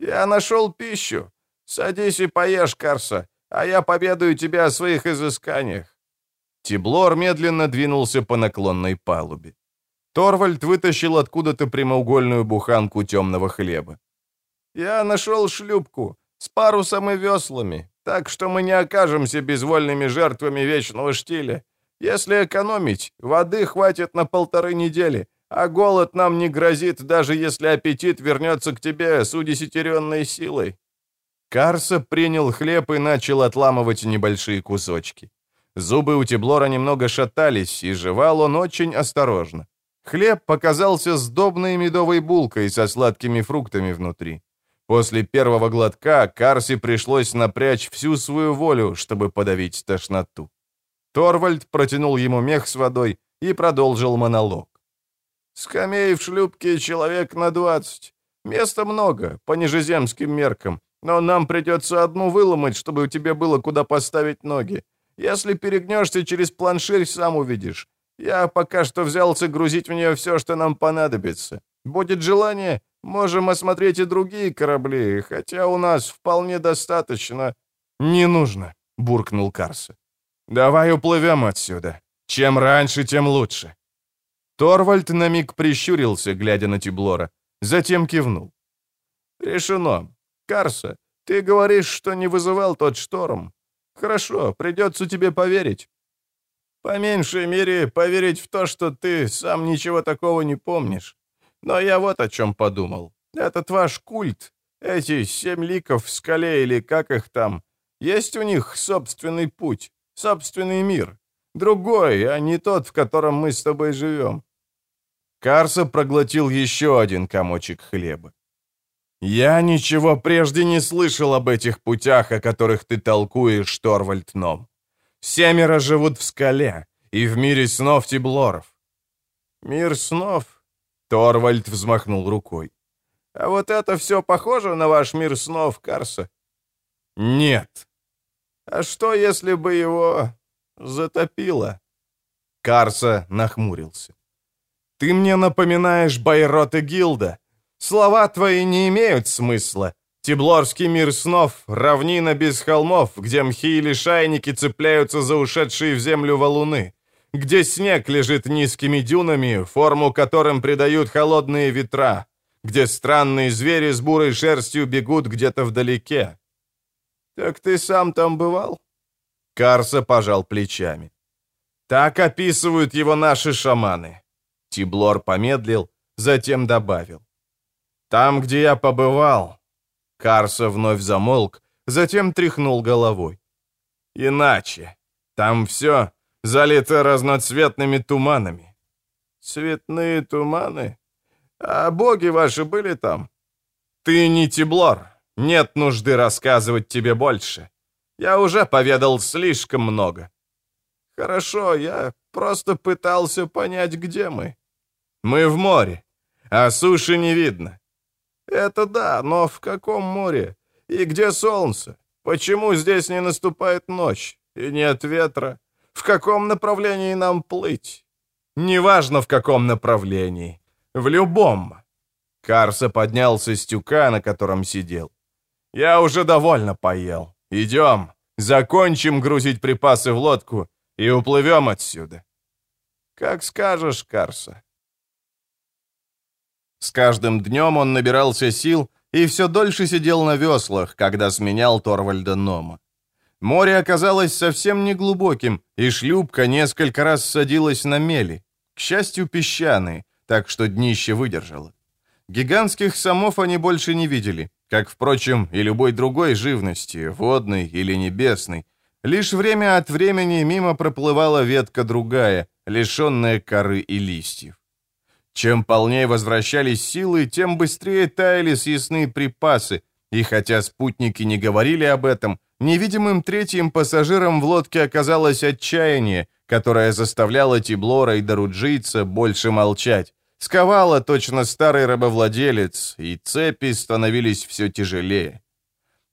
«Я нашел пищу. Садись и поешь, Карса, а я поведаю тебе о своих изысканиях». Тиблор медленно двинулся по наклонной палубе. Торвальд вытащил откуда-то прямоугольную буханку темного хлеба. «Я нашел шлюпку с парусом и веслами, так что мы не окажемся безвольными жертвами вечного штиля. Если экономить, воды хватит на полторы недели, а голод нам не грозит, даже если аппетит вернется к тебе с удесятеренной силой». Карса принял хлеб и начал отламывать небольшие кусочки. Зубы у Теблора немного шатались, и жевал он очень осторожно. Хлеб показался сдобной медовой булкой со сладкими фруктами внутри. После первого глотка Карсе пришлось напрячь всю свою волю, чтобы подавить тошноту. Торвальд протянул ему мех с водой и продолжил монолог. Скамей в шлюпке человек на двадцать. Места много, по нижеземским меркам, но нам придется одну выломать, чтобы у тебя было куда поставить ноги. Если перегнешься через планширь, сам увидишь. Я пока что взялся грузить в нее все, что нам понадобится. Будет желание, можем осмотреть и другие корабли, хотя у нас вполне достаточно». «Не нужно», — буркнул Карса. «Давай уплывем отсюда. Чем раньше, тем лучше». Торвальд на миг прищурился, глядя на Тиблора, затем кивнул. «Решено. Карса, ты говоришь, что не вызывал тот шторм. Хорошо, придется тебе поверить. По меньшей мере, поверить в то, что ты сам ничего такого не помнишь. Но я вот о чем подумал. Этот ваш культ, эти семь ликов в скале или как их там, есть у них собственный путь, собственный мир. Другой, а не тот, в котором мы с тобой живем. Карса проглотил еще один комочек хлеба. «Я ничего прежде не слышал об этих путях, о которых ты толкуешь, Торвальд Ном. Семеро живут в скале и в мире снов Тиблоров». «Мир снов?» — Торвальд взмахнул рукой. «А вот это все похоже на ваш мир снов, Карса?» «Нет». «А что, если бы его затопило?» Карса нахмурился. «Ты мне напоминаешь Байрот и Гилда. Слова твои не имеют смысла. Тиблорский мир снов, равнина без холмов, где мхи или шайники цепляются за ушедшие в землю валуны, где снег лежит низкими дюнами, форму которым придают холодные ветра, где странные звери с бурой шерстью бегут где-то вдалеке. «Так ты сам там бывал?» Карса пожал плечами. «Так описывают его наши шаманы». Тиблор помедлил, затем добавил. «Там, где я побывал, Карса вновь замолк, затем тряхнул головой. «Иначе. Там все залито разноцветными туманами». «Цветные туманы? А боги ваши были там?» «Ты не Тиблор. Нет нужды рассказывать тебе больше. Я уже поведал слишком много». «Хорошо, я просто пытался понять, где мы». «Мы в море, а суши не видно. «Это да, но в каком море? И где солнце? Почему здесь не наступает ночь? И нет ветра? В каком направлении нам плыть?» «Неважно, в каком направлении. В любом». Карса поднялся с тюка, на котором сидел. «Я уже довольно поел. Идем, закончим грузить припасы в лодку и уплывем отсюда». «Как скажешь, Карса». С каждым днем он набирался сил и все дольше сидел на веслах, когда сменял Торвальда Нома. Море оказалось совсем неглубоким, и шлюпка несколько раз садилась на мели, к счастью, песчаные, так что днище выдержало. Гигантских самов они больше не видели, как, впрочем, и любой другой живности, водной или небесной. Лишь время от времени мимо проплывала ветка другая, лишенная коры и листьев. Чем полнее возвращались силы, тем быстрее таяли съестные припасы, и хотя спутники не говорили об этом, невидимым третьим пассажиром в лодке оказалось отчаяние, которое заставляло Тиблора и Даруджийца больше молчать. Сковало точно старый рабовладелец, и цепи становились все тяжелее.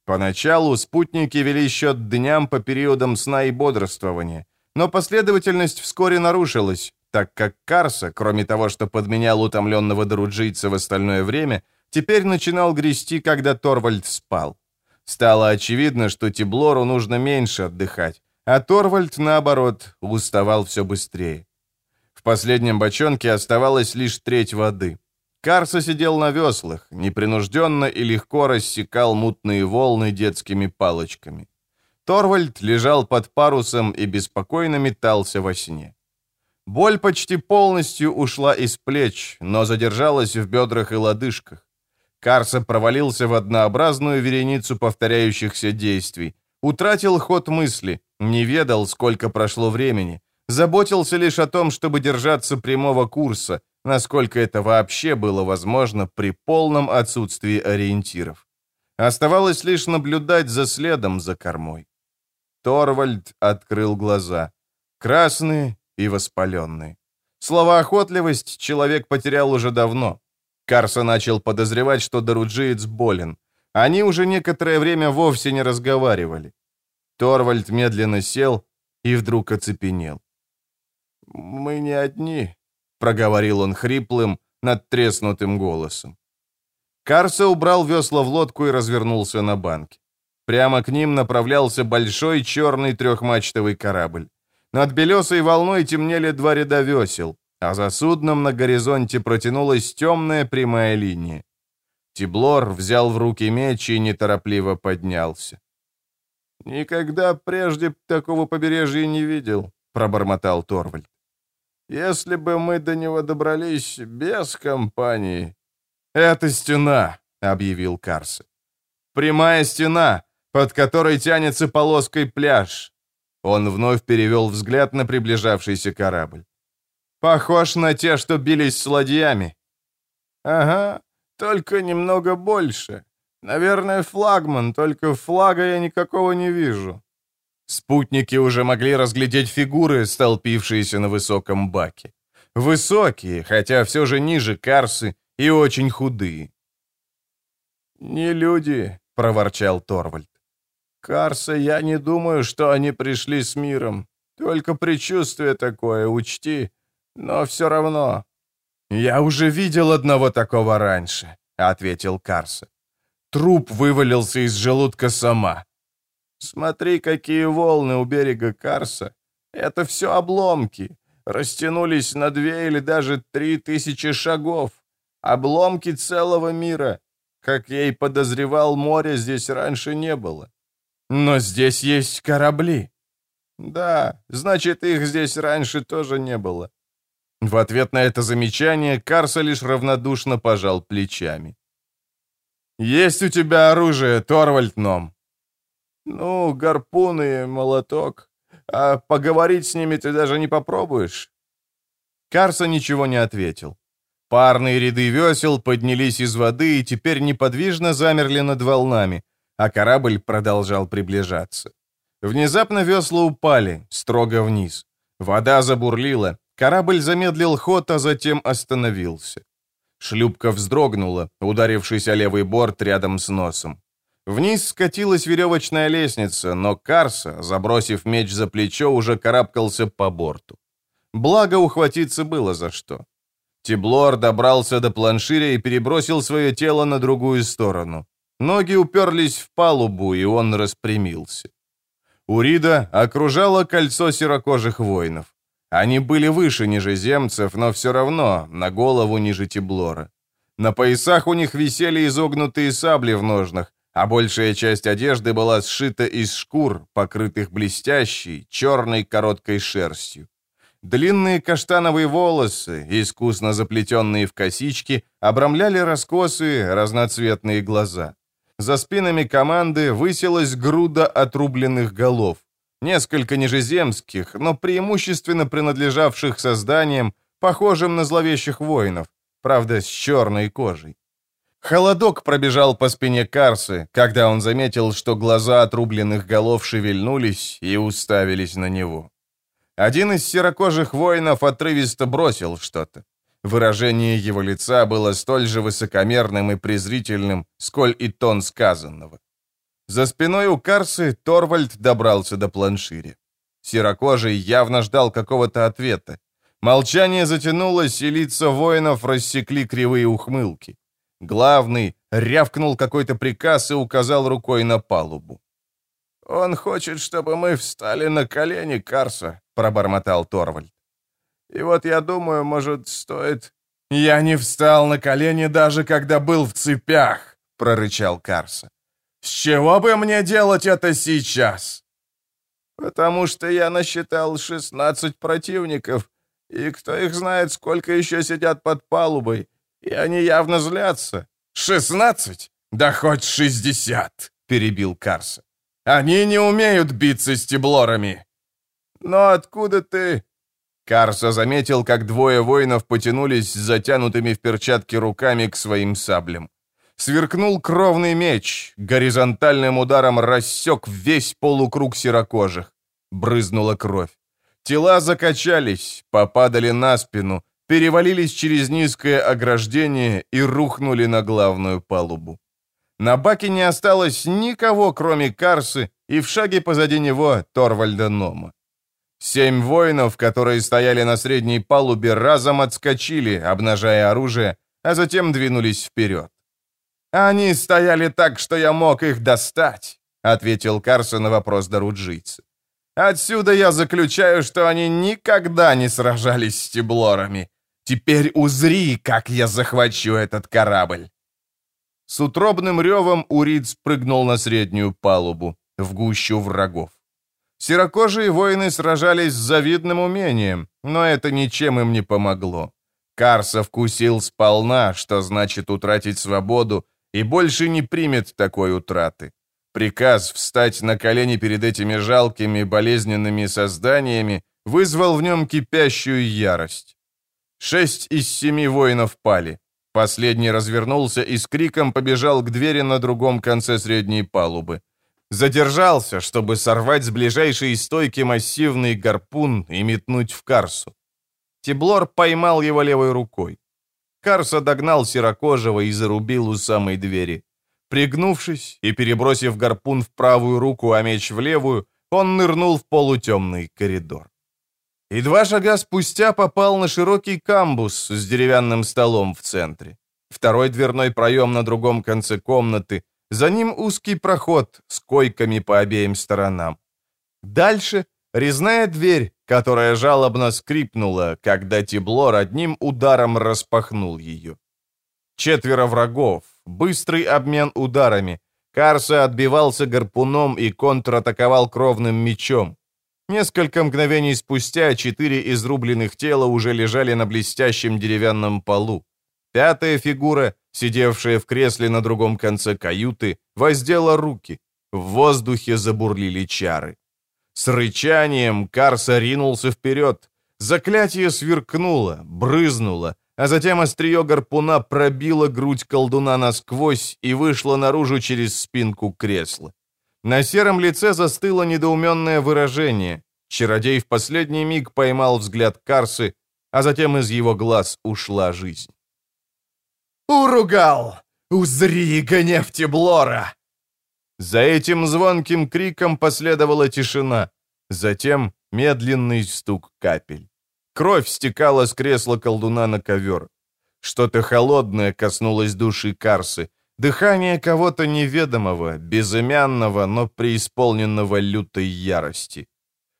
Поначалу спутники вели счет дням по периодам сна и бодрствования, но последовательность вскоре нарушилась, так как Карса, кроме того, что подменял утомленного друджийца в остальное время, теперь начинал грести, когда Торвальд спал. Стало очевидно, что Тиблору нужно меньше отдыхать, а Торвальд, наоборот, уставал все быстрее. В последнем бочонке оставалась лишь треть воды. Карса сидел на веслах, непринужденно и легко рассекал мутные волны детскими палочками. Торвальд лежал под парусом и беспокойно метался во сне. Боль почти полностью ушла из плеч, но задержалась в бедрах и лодыжках. Карса провалился в однообразную вереницу повторяющихся действий. Утратил ход мысли, не ведал, сколько прошло времени. Заботился лишь о том, чтобы держаться прямого курса, насколько это вообще было возможно при полном отсутствии ориентиров. Оставалось лишь наблюдать за следом за кормой. Торвальд открыл глаза. Красные и воспаленный. Словоохотливость человек потерял уже давно. Карса начал подозревать, что Даруджиец болен. Они уже некоторое время вовсе не разговаривали. Торвальд медленно сел и вдруг оцепенел. «Мы не одни», — проговорил он хриплым, надтреснутым голосом. Карса убрал весла в лодку и развернулся на банке. Прямо к ним направлялся большой черный трехмачтовый корабль. Над белесой волной темнели два ряда весел, а за судном на горизонте протянулась темная прямая линия. Тиблор взял в руки меч и неторопливо поднялся. «Никогда прежде такого побережья не видел», — пробормотал Торвальд. «Если бы мы до него добрались без компании...» «Это стена», — объявил Карса. «Прямая стена, под которой тянется полоской пляж. Он вновь перевел взгляд на приближавшийся корабль. «Похож на те, что бились с ладьями». «Ага, только немного больше. Наверное, флагман, только флага я никакого не вижу». Спутники уже могли разглядеть фигуры, столпившиеся на высоком баке. Высокие, хотя все же ниже Карсы, и очень худые. «Не люди», — проворчал Торвальд. Карса, я не думаю, что они пришли с миром. Только предчувствие такое, учти. Но все равно...» «Я уже видел одного такого раньше», — ответил Карса. труп вывалился из желудка сама. Смотри, какие волны у берега Карса. Это все обломки. Растянулись на две или даже три тысячи шагов. Обломки целого мира. Как я и подозревал, моря здесь раньше не было. Но здесь есть корабли. Да, значит, их здесь раньше тоже не было. В ответ на это замечание Карса лишь равнодушно пожал плечами. «Есть у тебя оружие, Торвальд Ном?» «Ну, гарпун и молоток. А поговорить с ними ты даже не попробуешь?» Карса ничего не ответил. Парные ряды весел поднялись из воды и теперь неподвижно замерли над волнами, а корабль продолжал приближаться. Внезапно весла упали, строго вниз. Вода забурлила, корабль замедлил ход, а затем остановился. Шлюпка вздрогнула, ударившись о левый борт рядом с носом. Вниз скатилась веревочная лестница, но Карса, забросив меч за плечо, уже карабкался по борту. Благо, ухватиться было за что. Тиблор добрался до планширя и перебросил свое тело на другую сторону. Ноги уперлись в палубу, и он распрямился. Урида окружало кольцо серокожих воинов. Они были выше нижеземцев, но все равно на голову ниже Тиблора. На поясах у них висели изогнутые сабли в ножнах, а большая часть одежды была сшита из шкур, покрытых блестящей, черной короткой шерстью. Длинные каштановые волосы, искусно заплетенные в косички, обрамляли раскосые разноцветные глаза. За спинами команды высилась груда отрубленных голов. Несколько нижеземских, но преимущественно принадлежавших созданиям, похожим на зловещих воинов, правда, с черной кожей. Холодок пробежал по спине Карсы, когда он заметил, что глаза отрубленных голов шевельнулись и уставились на него. Один из серокожих воинов отрывисто бросил что-то. Выражение его лица было столь же высокомерным и презрительным, сколь и тон сказанного. За спиной у Карсы Торвальд добрался до планшири. Серокожий явно ждал какого-то ответа. Молчание затянулось, и лица воинов рассекли кривые ухмылки. Главный рявкнул какой-то приказ и указал рукой на палубу. «Он хочет, чтобы мы встали на колени, Карса», — пробормотал Торвальд. «И вот я думаю, может, стоит...» «Я не встал на колени даже когда был в цепях», — прорычал Карса. «С чего бы мне делать это сейчас?» «Потому что я насчитал 16 противников, и кто их знает, сколько еще сидят под палубой, и они явно злятся». «Шестнадцать? Да хоть шестьдесят!» — перебил Карса. Они не умеют биться стеблорами!» «Но откуда ты?» Карса заметил, как двое воинов потянулись с затянутыми в перчатки руками к своим саблям. Сверкнул кровный меч, горизонтальным ударом рассек весь полукруг серокожих. Брызнула кровь. Тела закачались, попадали на спину, перевалились через низкое ограждение и рухнули на главную палубу. На баке не осталось никого, кроме Карсы, и в шаге позади него Торвальда Нома. Семь воинов, которые стояли на средней палубе, разом отскочили, обнажая оружие, а затем двинулись вперед. «Они стояли так, что я мог их достать», — ответил Карса на вопрос Даруджийца. «Отсюда я заключаю, что они никогда не сражались с Тиблорами. Теперь узри, как я захвачу этот корабль». С утробным ревом Урид спрыгнул на среднюю палубу, в гущу врагов. Серокожие воины сражались с завидным умением, но это ничем им не помогло. Карса вкусил сполна, что значит утратить свободу, и больше не примет такой утраты. Приказ встать на колени перед этими жалкими, болезненными созданиями вызвал в нем кипящую ярость. Шесть из семи воинов пали. Последний развернулся и с криком побежал к двери на другом конце средней палубы. Задержался, чтобы сорвать с ближайшей стойки массивный гарпун и метнуть в Карсу. Тиблор поймал его левой рукой. Карса догнал Серокожего и зарубил у самой двери. Пригнувшись и перебросив гарпун в правую руку, а меч в левую, он нырнул в полутемный коридор и два шага спустя попал на широкий камбус с деревянным столом в центре. Второй дверной проем на другом конце комнаты, За ним узкий проход с койками по обеим сторонам. Дальше резная дверь, которая жалобно скрипнула, когда Тиблор одним ударом распахнул ее. Четверо врагов, быстрый обмен ударами. Карса отбивался гарпуном и контратаковал кровным мечом. Несколько мгновений спустя четыре изрубленных тела уже лежали на блестящем деревянном полу. Пятая фигура, сидевшая в кресле на другом конце каюты, воздела руки. В воздухе забурлили чары. С рычанием Карса ринулся вперед. Заклятие сверкнуло, брызнуло, а затем острие гарпуна пробило грудь колдуна насквозь и вышло наружу через спинку кресла. На сером лице застыло недоуменное выражение. Чародей в последний миг поймал взгляд Карсы, а затем из его глаз ушла жизнь. «Уругал! Узри гнев Блора! За этим звонким криком последовала тишина, затем медленный стук капель. Кровь стекала с кресла колдуна на ковер. Что-то холодное коснулось души Карсы, дыхание кого-то неведомого, безымянного, но преисполненного лютой ярости.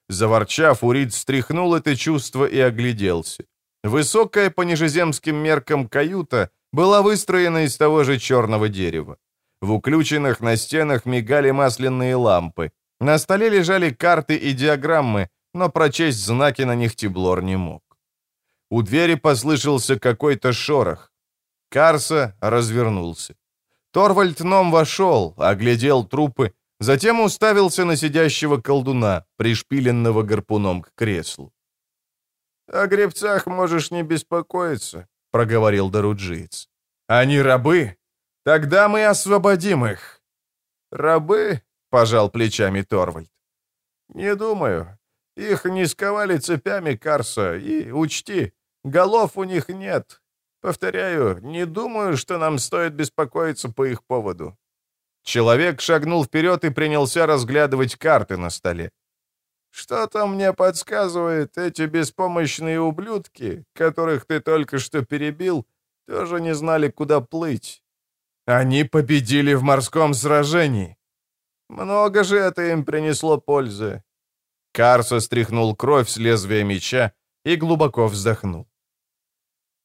Заворчав, Урид стряхнул это чувство и огляделся. Высокая по нижеземским меркам каюта была выстроена из того же черного дерева. В уключенных на стенах мигали масляные лампы. На столе лежали карты и диаграммы, но прочесть знаки на них Тиблор не мог. У двери послышался какой-то шорох. Карса развернулся. Торвальд Ном вошел, оглядел трупы, затем уставился на сидящего колдуна, пришпиленного гарпуном к креслу. «О гребцах можешь не беспокоиться», — проговорил Даруджиец. «Они рабы? Тогда мы освободим их». «Рабы?» — пожал плечами Торвальд. «Не думаю. Их не сковали цепями Карса, и, учти, голов у них нет. Повторяю, не думаю, что нам стоит беспокоиться по их поводу». Человек шагнул вперед и принялся разглядывать карты на столе. «Что-то мне подсказывает, эти беспомощные ублюдки, которых ты только что перебил, тоже не знали, куда плыть». «Они победили в морском сражении». «Много же это им принесло пользы. Карса стряхнул кровь с лезвия меча и глубоко вздохнул.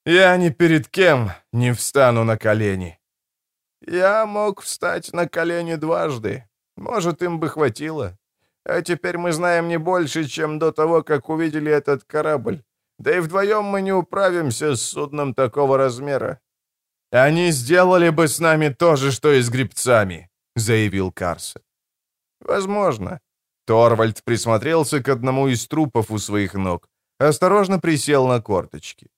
«Я ни перед кем не встану на колени». «Я мог встать на колени дважды. Может, им бы хватило. А теперь мы знаем не больше, чем до того, как увидели этот корабль. Да и вдвоем мы не управимся с судном такого размера». «Они сделали бы с нами то же, что и с грибцами», — заявил Карса. «Возможно. Торвальд присмотрелся к одному из трупов у своих ног, осторожно присел на корточки.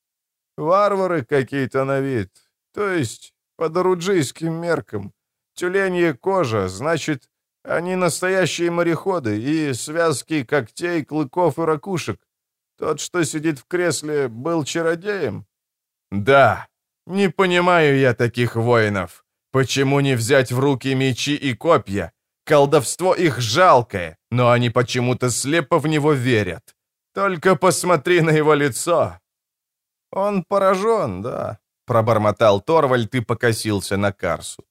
«Варвары какие-то на вид, то есть по доруджийским меркам. Тюленья кожа, значит, они настоящие мореходы, и связки когтей, клыков и ракушек. Тот, что сидит в кресле, был чародеем?» «Да, не понимаю я таких воинов. Почему не взять в руки мечи и копья? Колдовство их жалкое, но они почему-то слепо в него верят. Только посмотри на его лицо!» «Он поражен, да», — пробормотал Торвальд и покосился на Карсу.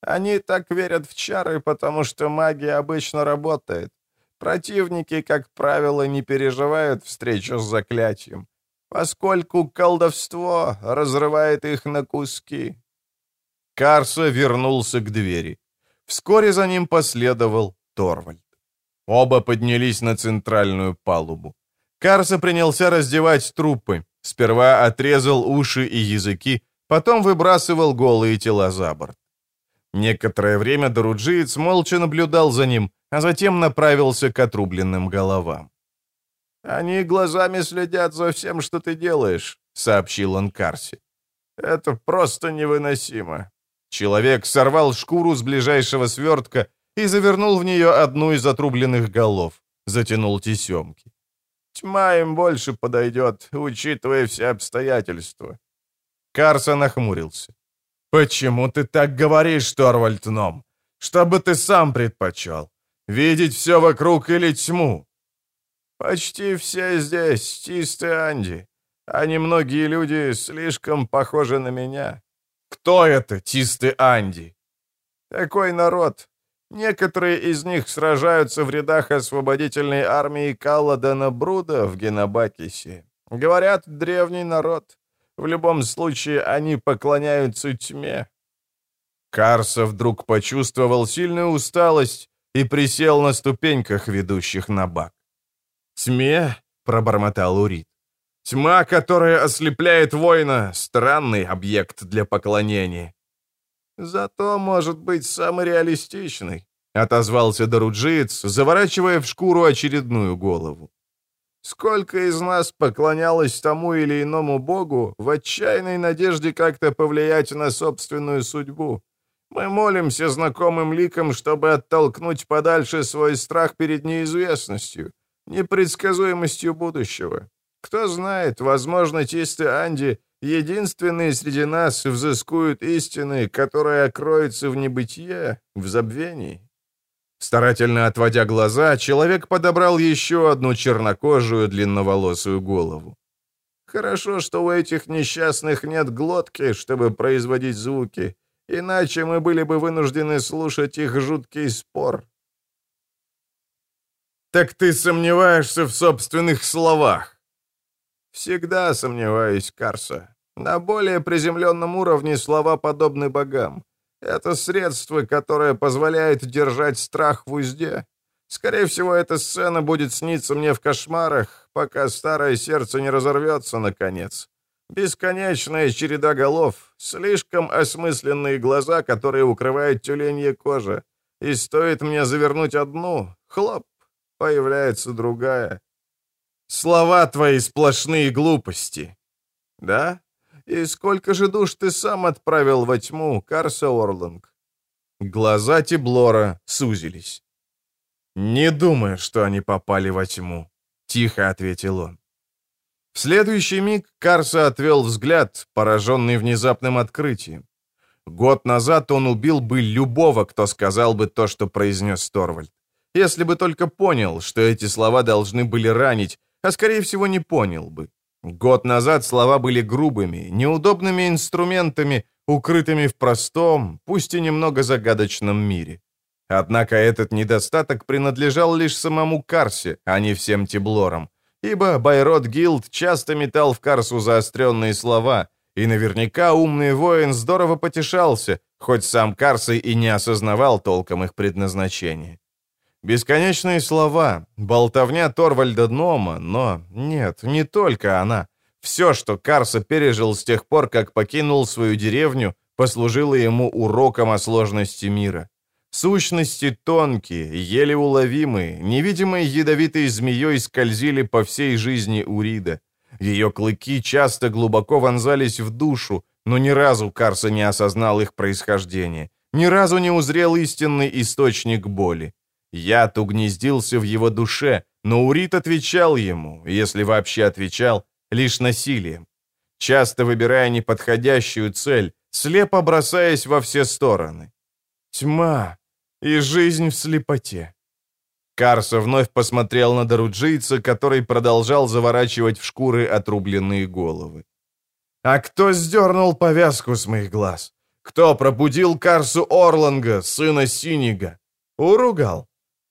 «Они так верят в чары, потому что магия обычно работает. Противники, как правило, не переживают встречу с заклятием, поскольку колдовство разрывает их на куски». Карса вернулся к двери. Вскоре за ним последовал Торвальд. Оба поднялись на центральную палубу. Карса принялся раздевать трупы. Сперва отрезал уши и языки, потом выбрасывал голые тела за борт. Некоторое время Доруджиец молча наблюдал за ним, а затем направился к отрубленным головам. «Они глазами следят за всем, что ты делаешь», — сообщил он Карсе. «Это просто невыносимо. Человек сорвал шкуру с ближайшего свертка и завернул в нее одну из отрубленных голов, затянул тесемки. «Тьма им больше подойдет, учитывая все обстоятельства». Карсон нахмурился. «Почему ты так говоришь, Торвальд Ном? Что бы ты сам предпочел? Видеть все вокруг или тьму?» «Почти все здесь чистые Анди, а немногие люди слишком похожи на меня. Кто это, чистый Анди? Такой народ. Некоторые из них сражаются в рядах освободительной армии Калладана Бруда в Генобакисе. Говорят, древний народ. В любом случае, они поклоняются тьме. Карса вдруг почувствовал сильную усталость и присел на ступеньках, ведущих на бак. «Тьме?» — пробормотал Урит. «Тьма, которая ослепляет воина, странный объект для поклонения». «Зато может быть самый реалистичный», — отозвался Даруджиец, заворачивая в шкуру очередную голову. «Сколько из нас поклонялось тому или иному богу в отчаянной надежде как-то повлиять на собственную судьбу? Мы молимся знакомым ликам, чтобы оттолкнуть подальше свой страх перед неизвестностью, непредсказуемостью будущего. Кто знает, возможно, чистый Анди единственные среди нас взыскуют истины, которая окроется в небытие, в забвении. Старательно отводя глаза, человек подобрал еще одну чернокожую длинноволосую голову. Хорошо, что у этих несчастных нет глотки, чтобы производить звуки, иначе мы были бы вынуждены слушать их жуткий спор. «Так ты сомневаешься в собственных словах?» «Всегда сомневаюсь, Карса. На более приземленном уровне слова подобны богам. Это средство, которое позволяет держать страх в узде. Скорее всего, эта сцена будет сниться мне в кошмарах, пока старое сердце не разорвется, наконец. Бесконечная череда голов, слишком осмысленные глаза, которые укрывают тюленья кожа. И стоит мне завернуть одну, хлоп, появляется другая. Слова твои сплошные глупости. Да? И сколько же душ ты сам отправил во тьму, Карса Орланг? Глаза Тиблора сузились. «Не думаю, что они попали во тьму», — тихо ответил он. В следующий миг Карса отвел взгляд, пораженный внезапным открытием. Год назад он убил бы любого, кто сказал бы то, что произнес Торвальд. Если бы только понял, что эти слова должны были ранить, а скорее всего не понял бы. Год назад слова были грубыми, неудобными инструментами, укрытыми в простом, пусть и немного загадочном мире. Однако этот недостаток принадлежал лишь самому Карсе, а не всем Тиблорам, ибо Байрод Гилд часто метал в Карсу заостренные слова, и наверняка умный воин здорово потешался, хоть сам Карсы и не осознавал толком их предназначения. Бесконечные слова, болтовня Торвальда Днома, но нет, не только она. Все, что Карса пережил с тех пор, как покинул свою деревню, послужило ему уроком о сложности мира. Сущности тонкие, еле уловимые, невидимой ядовитой змеей скользили по всей жизни Урида. Ее клыки часто глубоко вонзались в душу, но ни разу Карса не осознал их происхождение, ни разу не узрел истинный источник боли. Яд угнездился в его душе, но Урит отвечал ему, если вообще отвечал, лишь насилием. Часто выбирая неподходящую цель, слепо бросаясь во все стороны. Тьма и жизнь в слепоте. Карса вновь посмотрел на Даруджийца, который продолжал заворачивать в шкуры отрубленные головы. «А кто сдернул повязку с моих глаз? Кто пробудил Карсу Орланга, сына Синига? Уругал?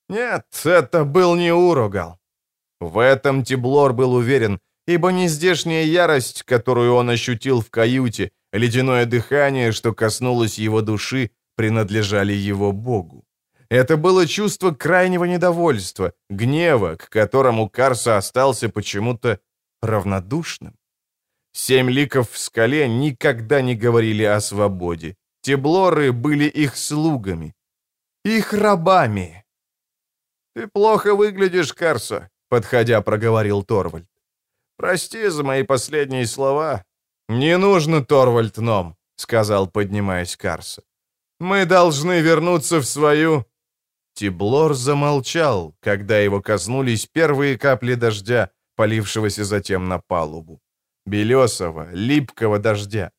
Нет, это был не Уругал. В этом Тиблор был уверен, ибо нездешняя ярость, которую он ощутил в каюте, ледяное дыхание, что коснулось его души, принадлежали его богу. Это было чувство крайнего недовольства, гнева, к которому Карса остался почему-то равнодушным. Семь ликов в скале никогда не говорили о свободе. Теблоры были их слугами, их рабами. «Ты плохо выглядишь, Карса», — подходя проговорил Торвальд. «Прости за мои последние слова». «Не нужно, Торвальд Ном», — сказал, поднимаясь Карса. «Мы должны вернуться в свою...» Тиблор замолчал, когда его коснулись первые капли дождя, полившегося затем на палубу. Белесого, липкого дождя.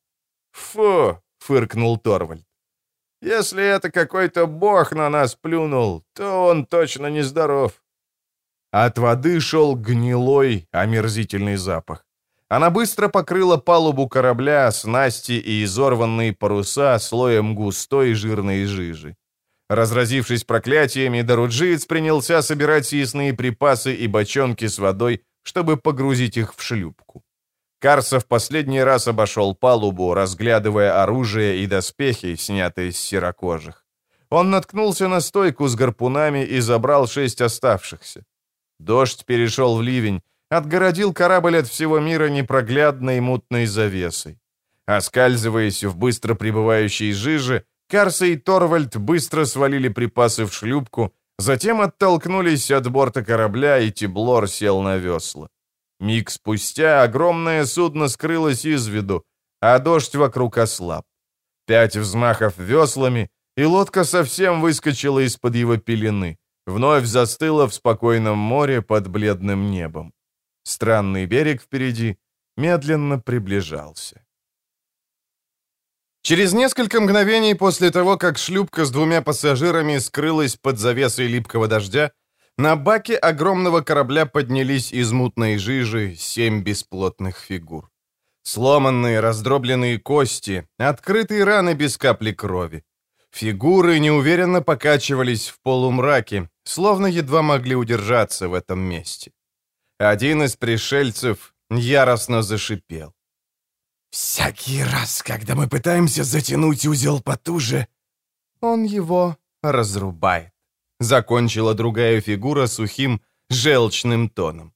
«Фу!» — фыркнул Торвальд. Если это какой-то бог на нас плюнул, то он точно нездоров». От воды шел гнилой, омерзительный запах. Она быстро покрыла палубу корабля, снасти и изорванные паруса слоем густой жирной жижи. Разразившись проклятиями, Даруджиец принялся собирать съестные припасы и бочонки с водой, чтобы погрузить их в шлюпку. Карса в последний раз обошел палубу, разглядывая оружие и доспехи, снятые с серокожих. Он наткнулся на стойку с гарпунами и забрал шесть оставшихся. Дождь перешел в ливень, отгородил корабль от всего мира непроглядной мутной завесой. Оскальзываясь в быстро прибывающей жиже, Карса и Торвальд быстро свалили припасы в шлюпку, затем оттолкнулись от борта корабля, и Тиблор сел на весла. Миг спустя огромное судно скрылось из виду, а дождь вокруг ослаб. Пять взмахов веслами, и лодка совсем выскочила из-под его пелены, вновь застыла в спокойном море под бледным небом. Странный берег впереди медленно приближался. Через несколько мгновений после того, как шлюпка с двумя пассажирами скрылась под завесой липкого дождя, на баке огромного корабля поднялись из мутной жижи семь бесплотных фигур. Сломанные, раздробленные кости, открытые раны без капли крови. Фигуры неуверенно покачивались в полумраке, словно едва могли удержаться в этом месте. Один из пришельцев яростно зашипел. «Всякий раз, когда мы пытаемся затянуть узел потуже, он его разрубает», — закончила другая фигура сухим, желчным тоном.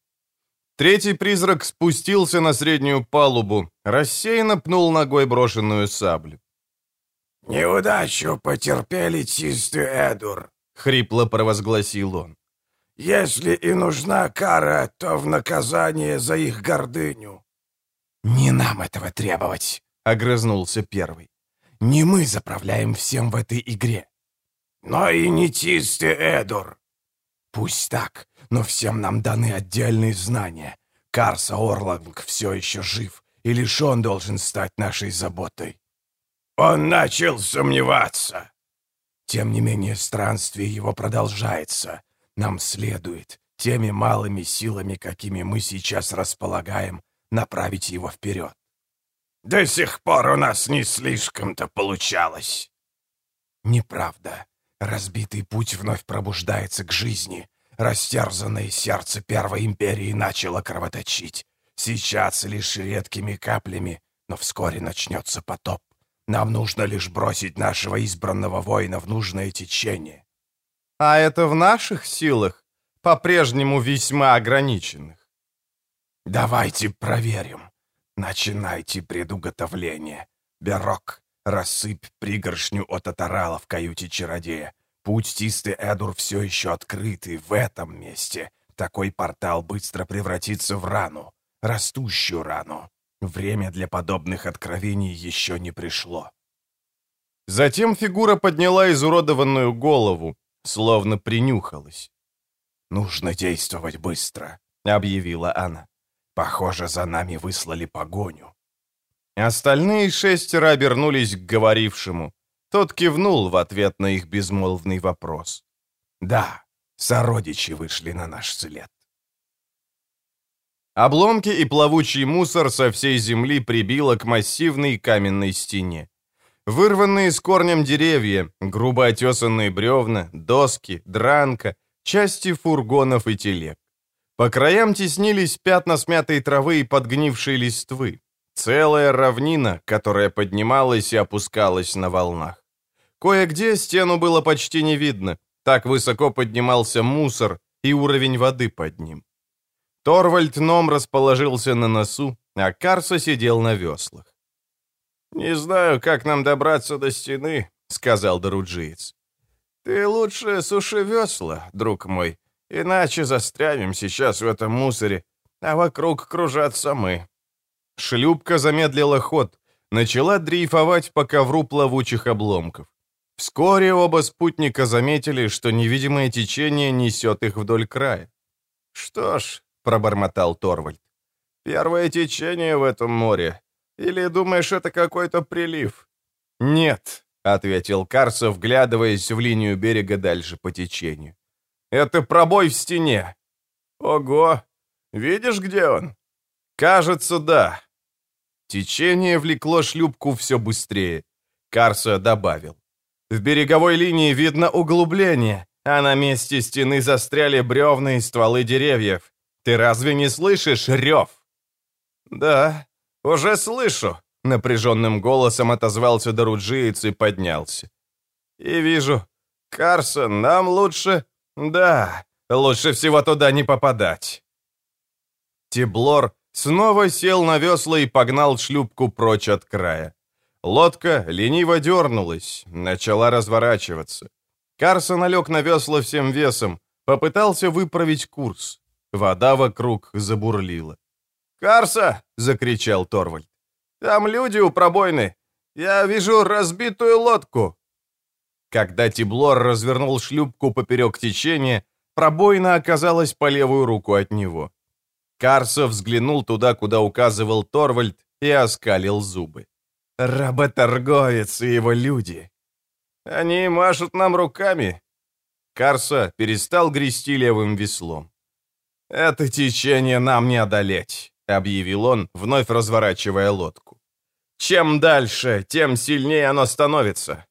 Третий призрак спустился на среднюю палубу, рассеянно пнул ногой брошенную саблю. «Неудачу потерпели чистый Эдур», — хрипло провозгласил он. «Если и нужна кара, то в наказание за их гордыню. «Не нам этого требовать», — огрызнулся первый. «Не мы заправляем всем в этой игре». «Но и не чистый Эдур». «Пусть так, но всем нам даны отдельные знания. Карса Орланг все еще жив, и лишь он должен стать нашей заботой». «Он начал сомневаться». «Тем не менее, странствие его продолжается. Нам следует, теми малыми силами, какими мы сейчас располагаем, направить его вперед. «До сих пор у нас не слишком-то получалось». «Неправда. Разбитый путь вновь пробуждается к жизни. Растерзанное сердце Первой Империи начало кровоточить. Сейчас лишь редкими каплями, но вскоре начнется потоп. Нам нужно лишь бросить нашего избранного воина в нужное течение». «А это в наших силах, по-прежнему весьма ограниченных». «Давайте проверим. Начинайте предуготовление. Берок, рассыпь пригоршню от Атарала в каюте чародея. Путь Тисты Эдур все еще открытый в этом месте. Такой портал быстро превратится в рану, растущую рану. Время для подобных откровений еще не пришло». Затем фигура подняла изуродованную голову, словно принюхалась. «Нужно действовать быстро», — объявила она. Похоже, за нами выслали погоню. Остальные шестеро обернулись к говорившему. Тот кивнул в ответ на их безмолвный вопрос. «Да, сородичи вышли на наш след». Обломки и плавучий мусор со всей земли прибило к массивной каменной стене. Вырванные с корнем деревья, грубо отесанные бревна, доски, дранка, части фургонов и телег. По краям теснились пятна смятой травы и подгнившей листвы. Целая равнина, которая поднималась и опускалась на волнах. Кое-где стену было почти не видно, так высоко поднимался мусор и уровень воды под ним. Торвальд Ном расположился на носу, а Карса сидел на веслах. «Не знаю, как нам добраться до стены», — сказал Даруджиец. «Ты лучше суши весла, друг мой, Иначе застрянем сейчас в этом мусоре, а вокруг кружатся мы». Шлюпка замедлила ход, начала дрейфовать по ковру плавучих обломков. Вскоре оба спутника заметили, что невидимое течение несет их вдоль края. «Что ж», — пробормотал Торвальд, — «первое течение в этом море. Или думаешь, это какой-то прилив?» «Нет», — ответил Карсо, вглядываясь в линию берега дальше по течению. Это пробой в стене. Ого! Видишь, где он? Кажется, да. Течение влекло шлюпку все быстрее. Карса добавил. В береговой линии видно углубление, а на месте стены застряли бревна и стволы деревьев. Ты разве не слышишь рев? Да, уже слышу, напряженным голосом отозвался Доруджиец и поднялся. И вижу, Карсон, нам лучше... Да, лучше всего туда не попадать. Тиблор снова сел на весла и погнал шлюпку прочь от края. Лодка лениво дернулась, начала разворачиваться. Карсон налег на весла всем весом, попытался выправить курс. Вода вокруг забурлила. «Карса!» — закричал Торвальд. «Там люди у пробоины! Я вижу разбитую лодку!» Когда Тиблор развернул шлюпку поперек течения, пробоина оказалась по левую руку от него. Карса взглянул туда, куда указывал Торвальд, и оскалил зубы. «Работорговец и его люди!» «Они машут нам руками!» Карса перестал грести левым веслом. «Это течение нам не одолеть», — объявил он, вновь разворачивая лодку. «Чем дальше, тем сильнее оно становится.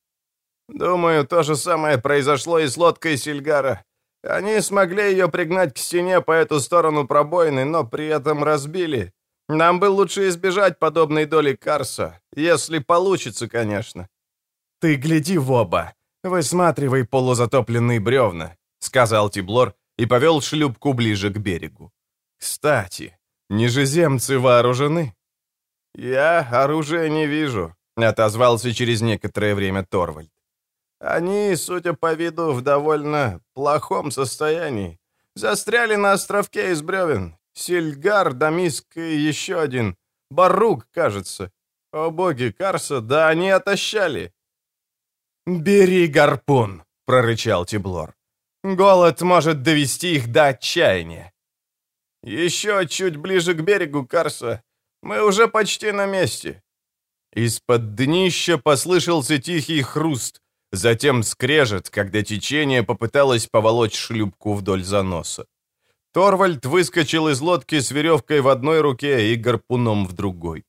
Думаю, то же самое произошло и с лодкой Сильгара. Они смогли ее пригнать к стене по эту сторону пробоины, но при этом разбили. Нам бы лучше избежать подобной доли Карса, если получится, конечно. «Ты гляди в оба, высматривай полузатопленные бревна», — сказал Тиблор и повел шлюпку ближе к берегу. «Кстати, нижеземцы вооружены?» «Я оружия не вижу», — отозвался через некоторое время Торвальд. Они, судя по виду, в довольно плохом состоянии. Застряли на островке из бревен. Сильгар, Дамиск и еще один. Барук, кажется. О боги, Карса, да они отощали. «Бери гарпун», — прорычал Тиблор. «Голод может довести их до отчаяния». «Еще чуть ближе к берегу, Карса. Мы уже почти на месте». Из-под днища послышался тихий хруст, Затем скрежет, когда течение попыталось поволочь шлюпку вдоль заноса. Торвальд выскочил из лодки с веревкой в одной руке и гарпуном в другой.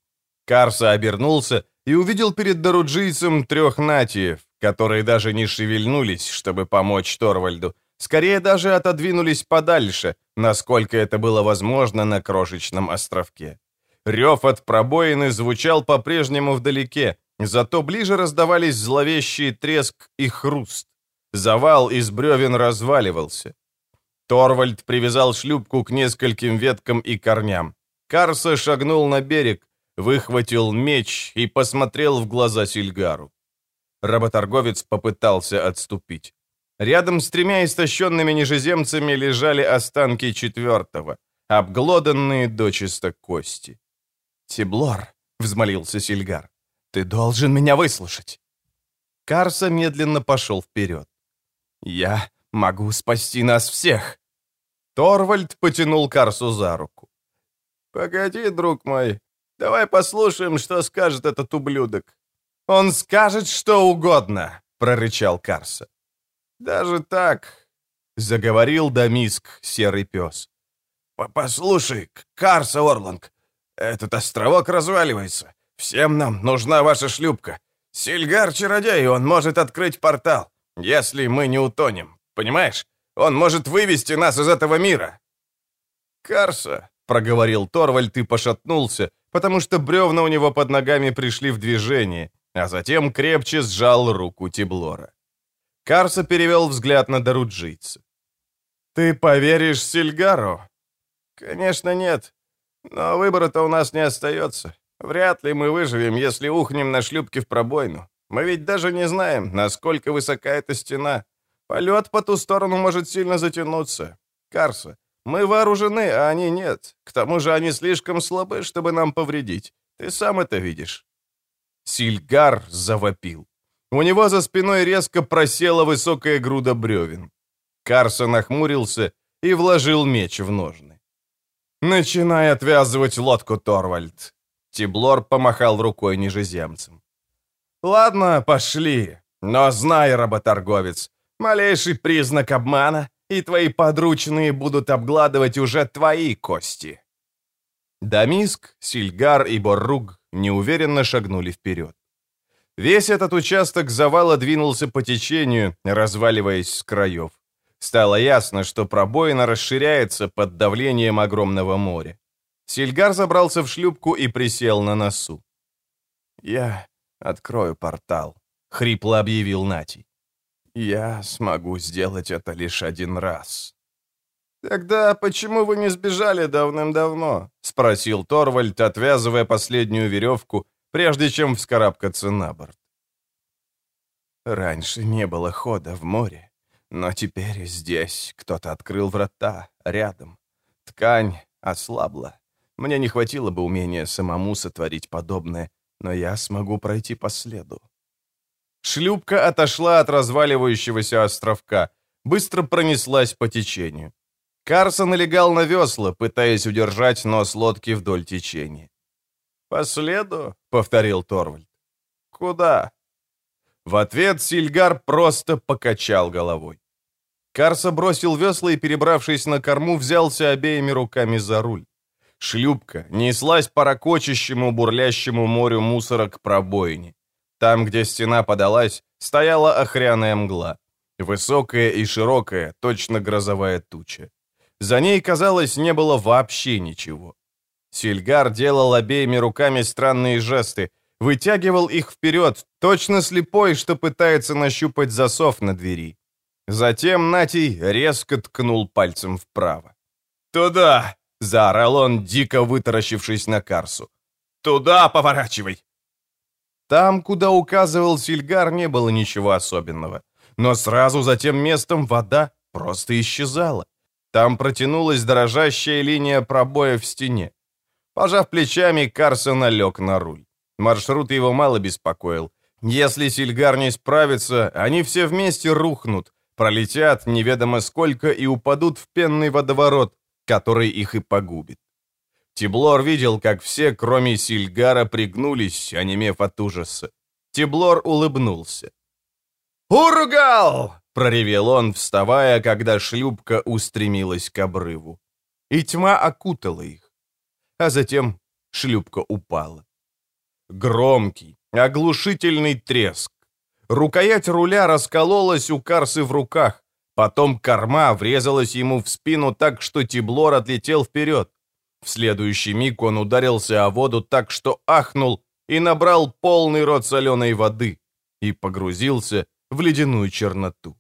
Карса обернулся и увидел перед Доруджийцем трех натиев, которые даже не шевельнулись, чтобы помочь Торвальду, скорее даже отодвинулись подальше, насколько это было возможно на крошечном островке. Рев от пробоины звучал по-прежнему вдалеке, Зато ближе раздавались зловещий треск и хруст. Завал из бревен разваливался. Торвальд привязал шлюпку к нескольким веткам и корням. Карса шагнул на берег, выхватил меч и посмотрел в глаза Сильгару. Работорговец попытался отступить. Рядом с тремя истощенными нижеземцами лежали останки четвертого, обглоданные дочисто кости. «Тиблор», — взмолился Сильгар, ты должен меня выслушать. Карса медленно пошел вперед. Я могу спасти нас всех. Торвальд потянул Карсу за руку. «Погоди, друг мой, давай послушаем, что скажет этот ублюдок». «Он скажет что угодно», — прорычал Карса. «Даже так», — заговорил Дамиск, серый пес. «Послушай, Карса Орланг, этот островок разваливается. Всем нам нужна ваша шлюпка. Сильгар — чародей, он может открыть портал, если мы не утонем. Понимаешь? Он может вывести нас из этого мира». «Карса», — проговорил Торвальд и пошатнулся, потому что бревна у него под ногами пришли в движение, а затем крепче сжал руку Тиблора. Карса перевел взгляд на Даруджийца. «Ты поверишь Сильгару?» «Конечно нет, но выбора-то у нас не остается. Вряд ли мы выживем, если ухнем на шлюпке в пробоину. Мы ведь даже не знаем, насколько высока эта стена. Полет по ту сторону может сильно затянуться. Карса, мы вооружены, а они нет. К тому же они слишком слабы, чтобы нам повредить. Ты сам это видишь». Сильгар завопил. У него за спиной резко просела высокая груда бревен. Карса нахмурился и вложил меч в ножны. «Начинай отвязывать лодку, Торвальд. Тиблор помахал рукой нижеземцам. «Ладно, пошли. Но знай, работорговец, малейший признак обмана, и твои подручные будут обгладывать уже твои кости». Дамиск, Сильгар и Борруг неуверенно шагнули вперед. Весь этот участок завала двинулся по течению, разваливаясь с краев. Стало ясно, что пробоина расширяется под давлением огромного моря. Сильгар забрался в шлюпку и присел на носу. «Я открою портал», — хрипло объявил Натий. «Я смогу сделать это лишь один раз». «Тогда почему вы не сбежали давным-давно?» — спросил Торвальд, отвязывая последнюю веревку, прежде чем вскарабкаться на борт. «Раньше не было хода в море, но теперь здесь кто-то открыл врата, рядом. Ткань ослабла. Мне не хватило бы умения самому сотворить подобное, но я смогу пройти по следу». Шлюпка отошла от разваливающегося островка, быстро пронеслась по течению. Карсон налегал на весла, пытаясь удержать нос лодки вдоль течения. «По следу?» — повторил Торвальд. «Куда?» В ответ Сильгар просто покачал головой. Карса бросил весла и, перебравшись на корму, взялся обеими руками за руль. Шлюпка неслась по ракочащему, бурлящему морю мусора к пробоине. Там, где стена подалась, стояла охряная мгла. Высокая и широкая, точно грозовая туча. За ней, казалось, не было вообще ничего. Сильгар делал обеими руками странные жесты, вытягивал их вперед, точно слепой, что пытается нащупать засов на двери. Затем Натий резко ткнул пальцем вправо. «Туда!» — заорал он, дико вытаращившись на Карсу. «Туда поворачивай!» Там, куда указывал Сильгар, не было ничего особенного. Но сразу за тем местом вода просто исчезала. Там протянулась дрожащая линия пробоя в стене. Пожав плечами, Карсон налег на руль. Маршрут его мало беспокоил. Если Сильгар не справится, они все вместе рухнут, пролетят неведомо сколько и упадут в пенный водоворот, который их и погубит. Тиблор видел, как все, кроме Сильгара, пригнулись, онемев от ужаса. Тиблор улыбнулся. «Ургал!» — проревел он, вставая, когда шлюпка устремилась к обрыву. И тьма окутала их. А затем шлюпка упала. Громкий, оглушительный треск. Рукоять руля раскололась у Карсы в руках. Потом корма врезалась ему в спину так, что Тиблор отлетел вперед. В следующий миг он ударился о воду так, что ахнул и набрал полный рот соленой воды и погрузился в ледяную черноту.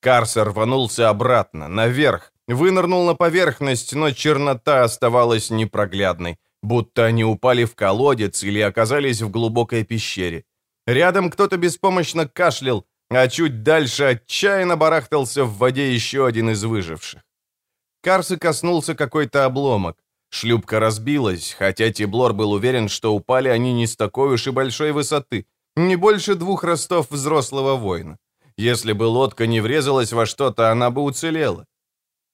Карсер рванулся обратно, наверх, вынырнул на поверхность, но чернота оставалась непроглядной, будто они упали в колодец или оказались в глубокой пещере. Рядом кто-то беспомощно кашлял, а чуть дальше отчаянно барахтался в воде еще один из выживших. Карсы коснулся какой-то обломок. Шлюпка разбилась, хотя Тиблор был уверен, что упали они не с такой уж и большой высоты, не больше двух ростов взрослого воина. Если бы лодка не врезалась во что-то, она бы уцелела.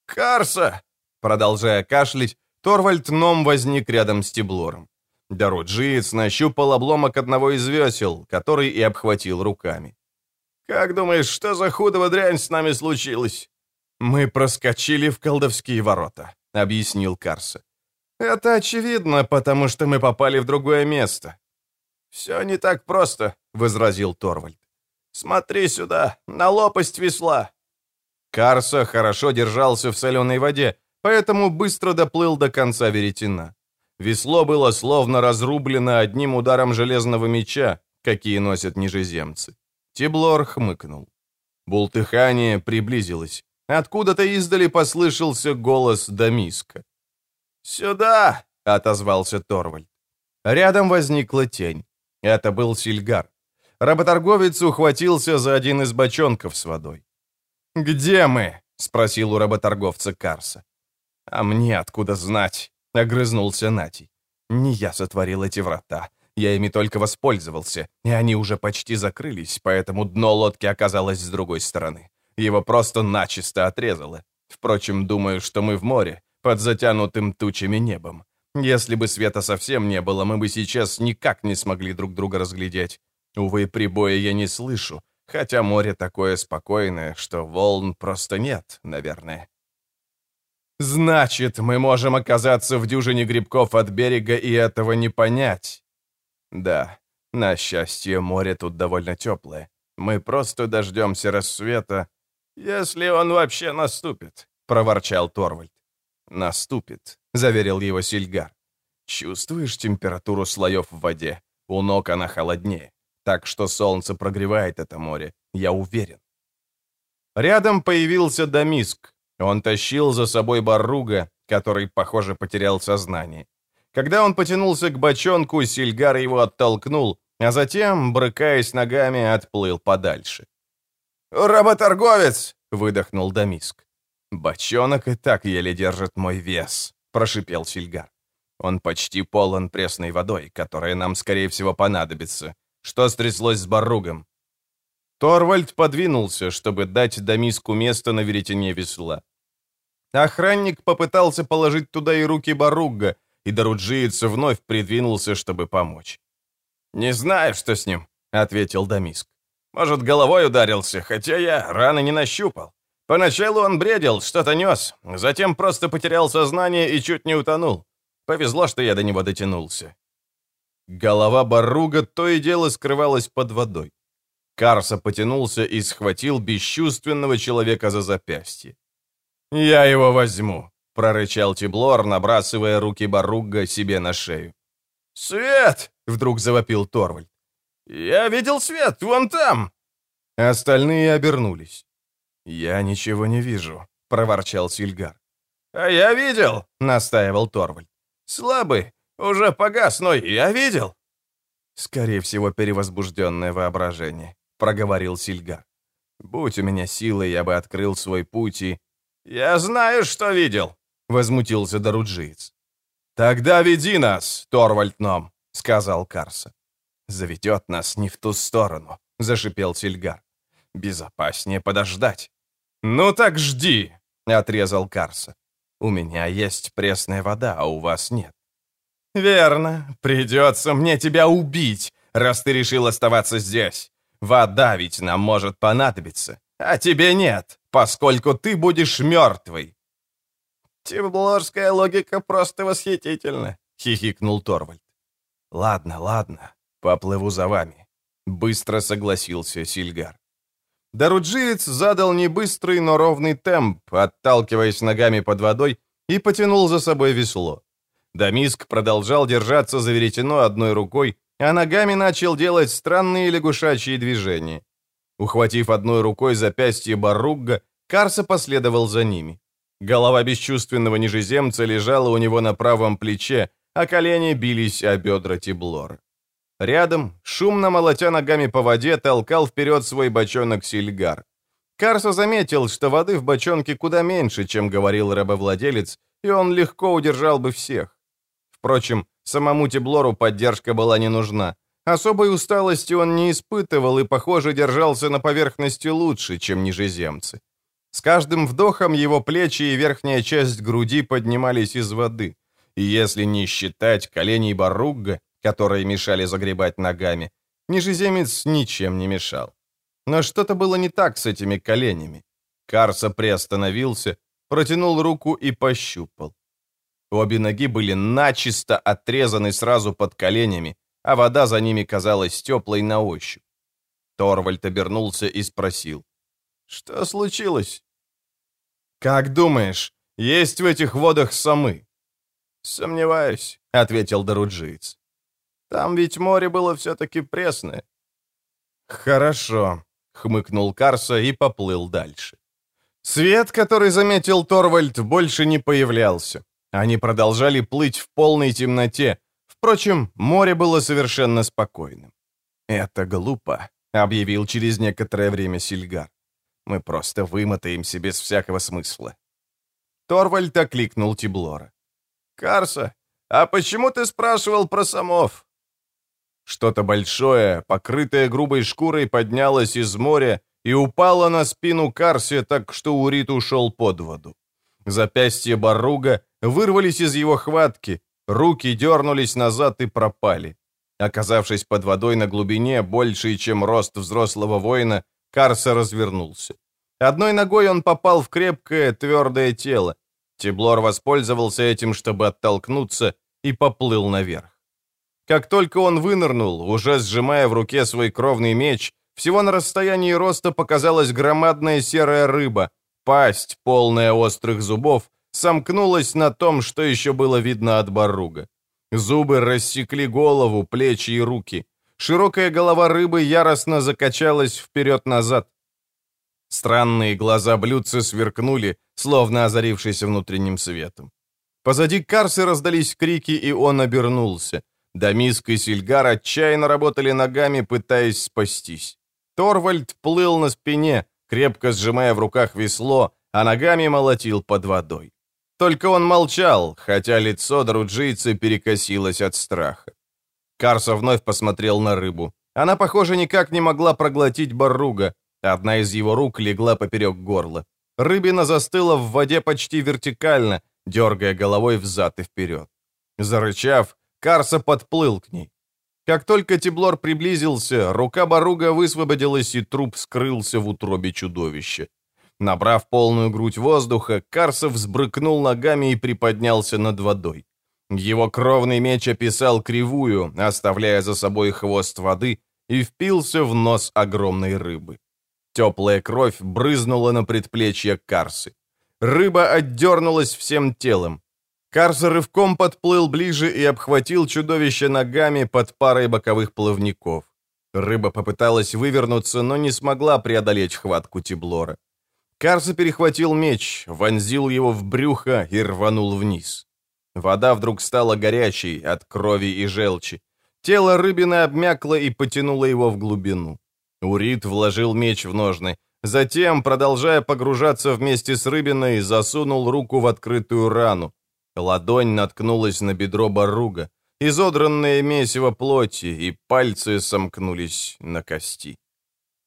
«Карса!» Продолжая кашлять, Торвальд Ном возник рядом с Тиблором. Дороджиец нащупал обломок одного из весел, который и обхватил руками. «Как думаешь, что за худого дрянь с нами случилось?» «Мы проскочили в колдовские ворота», — объяснил Карса. «Это очевидно, потому что мы попали в другое место». «Все не так просто», — возразил Торвальд. «Смотри сюда, на лопасть весла». Карса хорошо держался в соленой воде, поэтому быстро доплыл до конца веретена. Весло было словно разрублено одним ударом железного меча, какие носят нижеземцы. Тиблор хмыкнул. Бултыхание приблизилось. Откуда-то издали послышался голос Дамиска. «Сюда!» — отозвался Торвальд. Рядом возникла тень. Это был Сильгар. Работорговец ухватился за один из бочонков с водой. «Где мы?» — спросил у работорговца Карса. «А мне откуда знать?» — огрызнулся Натий. «Не я сотворил эти врата. Я ими только воспользовался, и они уже почти закрылись, поэтому дно лодки оказалось с другой стороны. Его просто начисто отрезало. Впрочем, думаю, что мы в море, под затянутым тучами небом. Если бы света совсем не было, мы бы сейчас никак не смогли друг друга разглядеть. Увы, прибоя я не слышу, хотя море такое спокойное, что волн просто нет, наверное. Значит, мы можем оказаться в дюжине грибков от берега и этого не понять. Да, на счастье, море тут довольно теплое. Мы просто дождемся рассвета, если он вообще наступит, проворчал Торвальд. Наступит, заверил его Сильгар. Чувствуешь температуру слоев в воде? У ног она холоднее. Так что солнце прогревает это море, я уверен. Рядом появился Дамиск. Он тащил за собой Барруга, который, похоже, потерял сознание. Когда он потянулся к бочонку, Сильгар его оттолкнул, а затем, брыкаясь ногами, отплыл подальше. «Работорговец!» — выдохнул Дамиск. «Бочонок и так еле держит мой вес», — прошипел Сильгар. «Он почти полон пресной водой, которая нам, скорее всего, понадобится. Что стряслось с Барругом?» Торвальд подвинулся, чтобы дать Дамиску место на веретене весла. Охранник попытался положить туда и руки Баругга, и Даруджиец вновь придвинулся, чтобы помочь. «Не знаю, что с ним», — ответил Дамиск. «Может, головой ударился, хотя я раны не нащупал. Поначалу он бредил, что-то нес, затем просто потерял сознание и чуть не утонул. Повезло, что я до него дотянулся». Голова Баруга то и дело скрывалась под водой. Карса потянулся и схватил бесчувственного человека за запястье. «Я его возьму», — прорычал Тиблор, набрасывая руки Баругга себе на шею. «Свет!» — вдруг завопил Торвальд. «Я видел свет, вон там!» Остальные обернулись. «Я ничего не вижу», — проворчал Сильгар. «А я видел», — настаивал Торвальд. «Слабый, уже погас, но я видел». «Скорее всего, перевозбужденное воображение», — проговорил Сильгар. «Будь у меня силы, я бы открыл свой путь и...» «Я знаю, что видел», — возмутился Даруджиец. «Тогда веди нас, Торвальд Ном», — сказал Карса. «Заведет нас не в ту сторону», — зашипел Сильгар. «Безопаснее подождать». «Ну так жди», — отрезал Карса. «У меня есть пресная вода, а у вас нет». «Верно. Придется мне тебя убить, раз ты решил оставаться здесь. Вода ведь нам может понадобиться, а тебе нет, поскольку ты будешь мертвый». «Тевлорская логика просто восхитительна», — хихикнул Торвальд. «Ладно, ладно, поплыву за вами», — быстро согласился Сильгар. Даруджиец задал не быстрый, но ровный темп, отталкиваясь ногами под водой, и потянул за собой весло. Дамиск продолжал держаться за веретено одной рукой, а ногами начал делать странные лягушачьи движения. Ухватив одной рукой запястье Баругга, Карса последовал за ними. Голова бесчувственного нижеземца лежала у него на правом плече, а колени бились о бедра Тиблора. Рядом, шумно молотя ногами по воде, толкал вперед свой бочонок Сильгар. Карса заметил, что воды в бочонке куда меньше, чем говорил рабовладелец, и он легко удержал бы всех. Впрочем, самому Тиблору поддержка была не нужна. Особой усталости он не испытывал и, похоже, держался на поверхности лучше, чем нижеземцы. С каждым вдохом его плечи и верхняя часть груди поднимались из воды. И если не считать коленей Баругга, которые мешали загребать ногами, нижеземец ничем не мешал. Но что-то было не так с этими коленями. Карса приостановился, протянул руку и пощупал. Обе ноги были начисто отрезаны сразу под коленями, а вода за ними казалась теплой на ощупь. Торвальд обернулся и спросил. «Что случилось?» «Как думаешь, есть в этих водах самы?» «Сомневаюсь», — ответил Даруджиец. «Там ведь море было все-таки пресное». «Хорошо», — хмыкнул Карса и поплыл дальше. Свет, который заметил Торвальд, больше не появлялся. Они продолжали плыть в полной темноте. Впрочем, море было совершенно спокойным. «Это глупо», — объявил через некоторое время Сильгар. «Мы просто вымотаемся без всякого смысла». Торвальд окликнул Тиблора. «Карса, а почему ты спрашивал про самов?» Что-то большое, покрытое грубой шкурой, поднялось из моря и упало на спину Карсе, так что Урит ушел под воду. Запястья Баруга вырвались из его хватки, руки дернулись назад и пропали. Оказавшись под водой на глубине, большей, чем рост взрослого воина, Карса развернулся. Одной ногой он попал в крепкое, твердое тело. Тиблор воспользовался этим, чтобы оттолкнуться, и поплыл наверх. Как только он вынырнул, уже сжимая в руке свой кровный меч, всего на расстоянии роста показалась громадная серая рыба, пасть, полная острых зубов, сомкнулась на том, что еще было видно от баруга. Зубы рассекли голову, плечи и руки. Широкая голова рыбы яростно закачалась вперед-назад. Странные глаза блюдца сверкнули, словно озарившись внутренним светом. Позади Карсы раздались крики, и он обернулся. Дамиск и Сильгар отчаянно работали ногами, пытаясь спастись. Торвальд плыл на спине, крепко сжимая в руках весло, а ногами молотил под водой. Только он молчал, хотя лицо друджийца перекосилось от страха. Карса вновь посмотрел на рыбу. Она, похоже, никак не могла проглотить баруга. Одна из его рук легла поперек горла. Рыбина застыла в воде почти вертикально, дергая головой взад и вперед. Зарычав, Карса подплыл к ней. Как только Тиблор приблизился, рука Баруга высвободилась, и труп скрылся в утробе чудовища. Набрав полную грудь воздуха, Карса взбрыкнул ногами и приподнялся над водой. Его кровный меч описал кривую, оставляя за собой хвост воды, и впился в нос огромной рыбы. Теплая кровь брызнула на предплечье Карсы. Рыба отдернулась всем телом. Карс рывком подплыл ближе и обхватил чудовище ногами под парой боковых плавников. Рыба попыталась вывернуться, но не смогла преодолеть хватку Тиблора. Карса перехватил меч, вонзил его в брюхо и рванул вниз. Вода вдруг стала горячей от крови и желчи. Тело рыбины обмякло и потянуло его в глубину. Урит вложил меч в ножны. Затем, продолжая погружаться вместе с рыбиной, засунул руку в открытую рану. Ладонь наткнулась на бедро Баруга, изодранное месиво плоти, и пальцы сомкнулись на кости.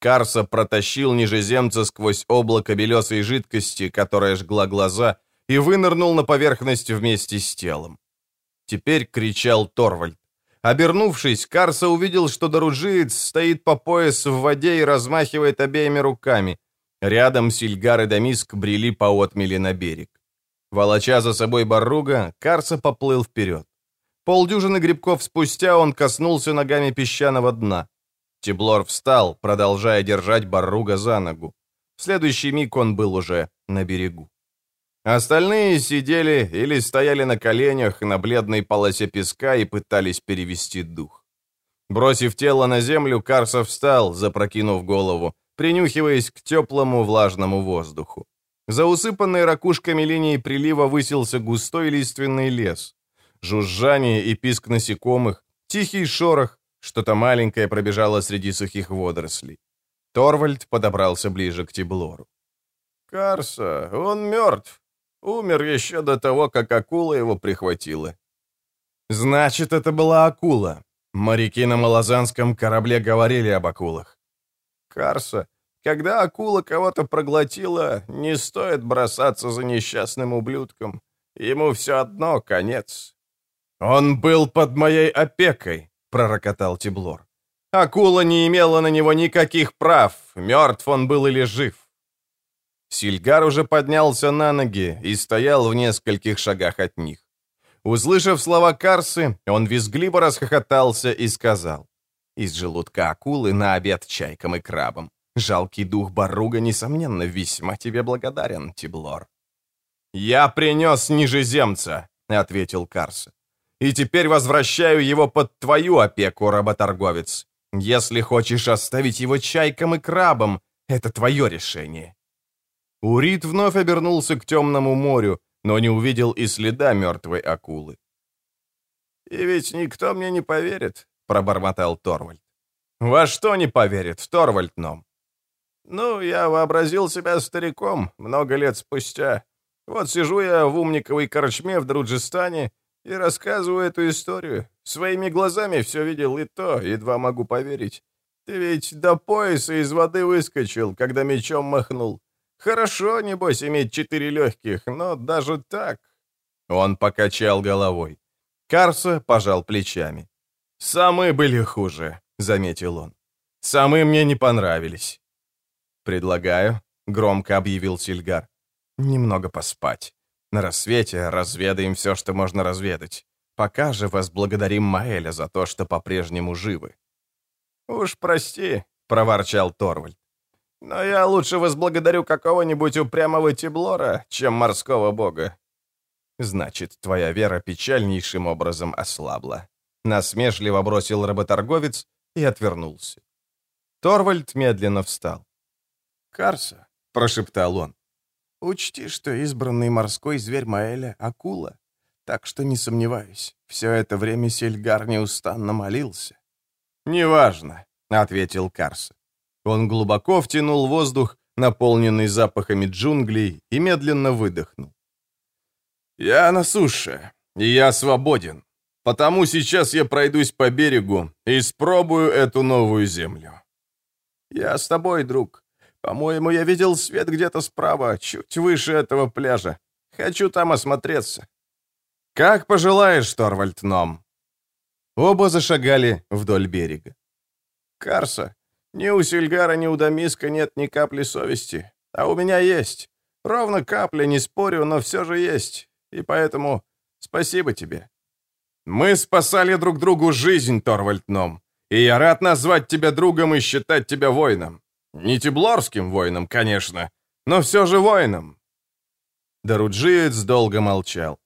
Карса протащил нижеземца сквозь облако белесой жидкости, которая жгла глаза, и вынырнул на поверхность вместе с телом. Теперь кричал Торвальд. Обернувшись, Карса увидел, что Доруджиец стоит по пояс в воде и размахивает обеими руками. Рядом Сильгар и Дамиск брели по отмели на берег. Волоча за собой Барруга, Карса поплыл вперед. Полдюжины грибков спустя он коснулся ногами песчаного дна. Тиблор встал, продолжая держать Барруга за ногу. В следующий миг он был уже на берегу. Остальные сидели или стояли на коленях на бледной полосе песка и пытались перевести дух. Бросив тело на землю, Карса встал, запрокинув голову, принюхиваясь к теплому влажному воздуху. За усыпанной ракушками линии прилива высился густой лиственный лес. Жужжание и писк насекомых, тихий шорох, что-то маленькое пробежало среди сухих водорослей. Торвальд подобрался ближе к Тиблору. «Карса, он мертв. Умер еще до того, как акула его прихватила». «Значит, это была акула. Моряки на малозанском корабле говорили об акулах». «Карса, когда акула кого-то проглотила, не стоит бросаться за несчастным ублюдком. Ему все одно конец. «Он был под моей опекой», — пророкотал Тиблор. «Акула не имела на него никаких прав, мертв он был или жив». Сильгар уже поднялся на ноги и стоял в нескольких шагах от них. Услышав слова Карсы, он визгливо расхохотался и сказал, «Из желудка акулы на обед чайкам и крабам. Жалкий дух Баруга, несомненно, весьма тебе благодарен, Тиблор. «Я принес нижеземца», — ответил Карса. «И теперь возвращаю его под твою опеку, работорговец. Если хочешь оставить его чайкам и крабам, это твое решение». Урит вновь обернулся к темному морю, но не увидел и следа мертвой акулы. «И ведь никто мне не поверит», — пробормотал Торвальд. «Во что не поверит, Торвальд Ном?» Ну, я вообразил себя стариком много лет спустя. Вот сижу я в умниковой корчме в Друджистане и рассказываю эту историю. Своими глазами все видел и то, едва могу поверить. Ты ведь до пояса из воды выскочил, когда мечом махнул. Хорошо, небось, иметь четыре легких, но даже так...» Он покачал головой. Карса пожал плечами. «Самые были хуже», — заметил он. «Самые мне не понравились». «Предлагаю», — громко объявил Сильгар, — «немного поспать. На рассвете разведаем все, что можно разведать. Пока же возблагодарим Маэля за то, что по-прежнему живы». «Уж прости», — проворчал Торвальд. «Но я лучше возблагодарю какого-нибудь упрямого Тиблора, чем морского бога». «Значит, твоя вера печальнейшим образом ослабла», — насмешливо бросил работорговец и отвернулся. Торвальд медленно встал. «Карса», — прошептал он, — «учти, что избранный морской зверь Маэля — акула, так что не сомневаюсь, все это время Сельгар неустанно молился». «Неважно», — ответил Карса. Он глубоко втянул воздух, наполненный запахами джунглей, и медленно выдохнул. «Я на суше, и я свободен. Потому сейчас я пройдусь по берегу и испробую эту новую землю». «Я с тобой, друг. По-моему, я видел свет где-то справа, чуть выше этого пляжа. Хочу там осмотреться». «Как пожелаешь, Торвальд Ном». Оба зашагали вдоль берега. «Карса, ни у Сильгара, ни у Дамиска нет ни капли совести. А у меня есть. Ровно капля, не спорю, но все же есть. И поэтому спасибо тебе». «Мы спасали друг другу жизнь, Торвальд Ном и я рад назвать тебя другом и считать тебя воином. Не тиблорским воином, конечно, но все же воином». Даруджиец долго молчал.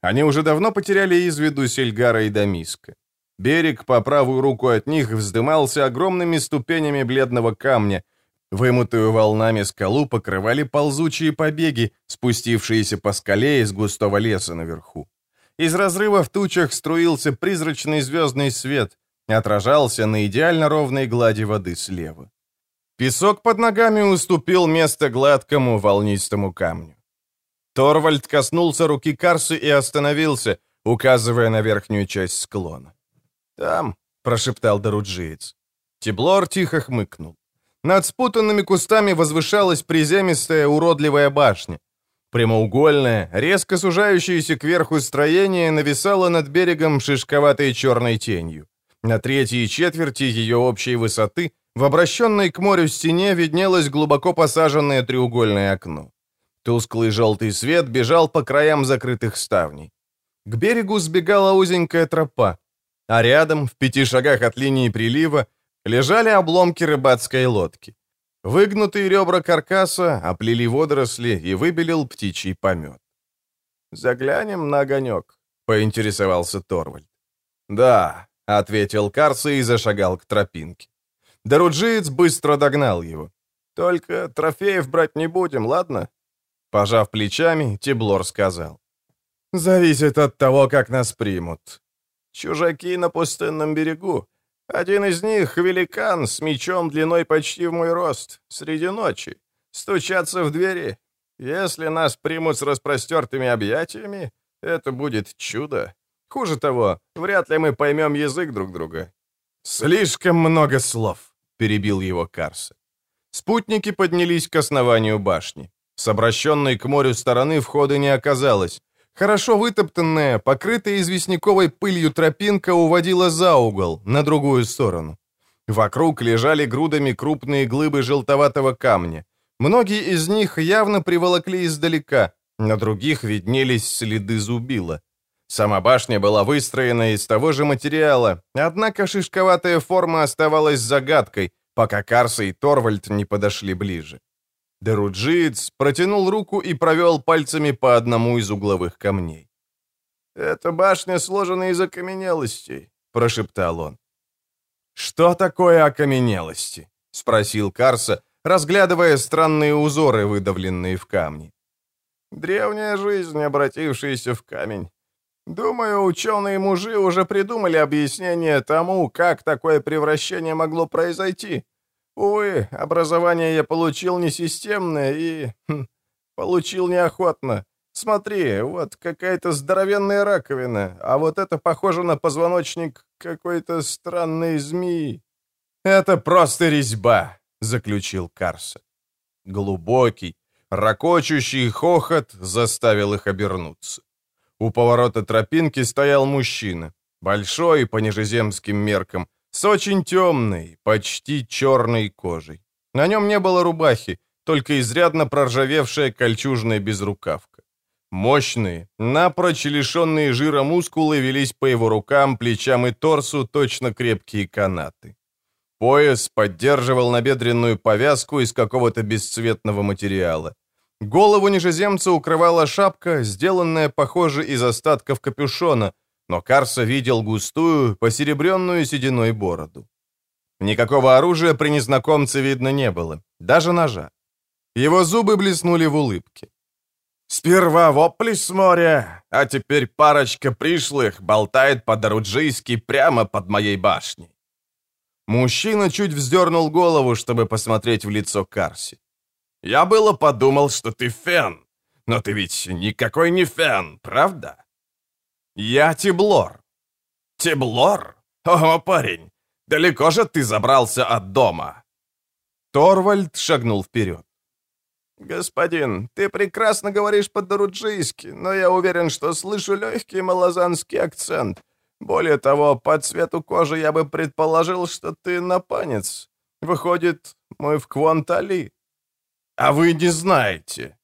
Они уже давно потеряли из виду Сельгара и Дамиска. Берег по правую руку от них вздымался огромными ступенями бледного камня. Вымутую волнами скалу покрывали ползучие побеги, спустившиеся по скале из густого леса наверху. Из разрыва в тучах струился призрачный звездный свет, отражался на идеально ровной глади воды слева. Песок под ногами уступил место гладкому волнистому камню. Торвальд коснулся руки Карсы и остановился, указывая на верхнюю часть склона. «Там», — прошептал Даруджиец. Теблор тихо хмыкнул. Над спутанными кустами возвышалась приземистая уродливая башня. Прямоугольное, резко сужающееся кверху строение нависало над берегом шишковатой черной тенью. На третьей четверти ее общей высоты в обращенной к морю стене виднелось глубоко посаженное треугольное окно. Тусклый желтый свет бежал по краям закрытых ставней. К берегу сбегала узенькая тропа, а рядом, в пяти шагах от линии прилива, лежали обломки рыбацкой лодки. Выгнутые ребра каркаса оплели водоросли и выбелил птичий помет. «Заглянем на огонек», — поинтересовался Торвальд. «Да», — ответил Карса и зашагал к тропинке. Даруджиец быстро догнал его. «Только трофеев брать не будем, ладно?» Пожав плечами, Тиблор сказал. «Зависит от того, как нас примут». «Чужаки на пустынном берегу. Один из них — великан с мечом длиной почти в мой рост, среди ночи. Стучаться в двери. Если нас примут с распростертыми объятиями, это будет чудо. Хуже того, вряд ли мы поймем язык друг друга». «Слишком много слов», — перебил его Карса. Спутники поднялись к основанию башни. С обращенной к морю стороны входа не оказалось. Хорошо вытоптанная, покрытая известняковой пылью тропинка уводила за угол, на другую сторону. Вокруг лежали грудами крупные глыбы желтоватого камня. Многие из них явно приволокли издалека, на других виднелись следы зубила. Сама башня была выстроена из того же материала, однако шишковатая форма оставалась загадкой, пока Карса и Торвальд не подошли ближе. Деруджиец протянул руку и провел пальцами по одному из угловых камней. «Эта башня сложена из окаменелостей», — прошептал он. «Что такое окаменелости?» — спросил Карса, разглядывая странные узоры, выдавленные в камни. «Древняя жизнь, обратившаяся в камень. Думаю, ученые-мужи уже придумали объяснение тому, как такое превращение могло произойти. Увы, образование я получил несистемное и... Хм, получил неохотно. Смотри, вот какая-то здоровенная раковина, а вот это похоже на позвоночник какой-то странной змеи. «Это просто резьба», — заключил Карса. Глубокий, ракочущий хохот заставил их обернуться. У поворота тропинки стоял мужчина, большой по нижеземским меркам, с очень темной, почти черной кожей. На нем не было рубахи, только изрядно проржавевшая кольчужная безрукавка. Мощные, напрочь лишенные жира мускулы велись по его рукам, плечам и торсу точно крепкие канаты. Пояс поддерживал набедренную повязку из какого-то бесцветного материала. Голову нижеземца укрывала шапка, сделанная, похоже, из остатков капюшона, но Карса видел густую, посеребренную сединой бороду. Никакого оружия при незнакомце видно не было, даже ножа. Его зубы блеснули в улыбке. «Сперва вопли с моря, а теперь парочка пришлых болтает по-доруджийски прямо под моей башней». Мужчина чуть вздернул голову, чтобы посмотреть в лицо Карси. «Я было подумал, что ты фен, но ты ведь никакой не фен, правда?» «Я Тиблор». «Тиблор? О, парень, далеко же ты забрался от дома?» Торвальд шагнул вперед. «Господин, ты прекрасно говоришь по-доруджийски, но я уверен, что слышу легкий малозанский акцент. Более того, по цвету кожи я бы предположил, что ты напанец. Выходит, мы в Квантали». «А вы не знаете?»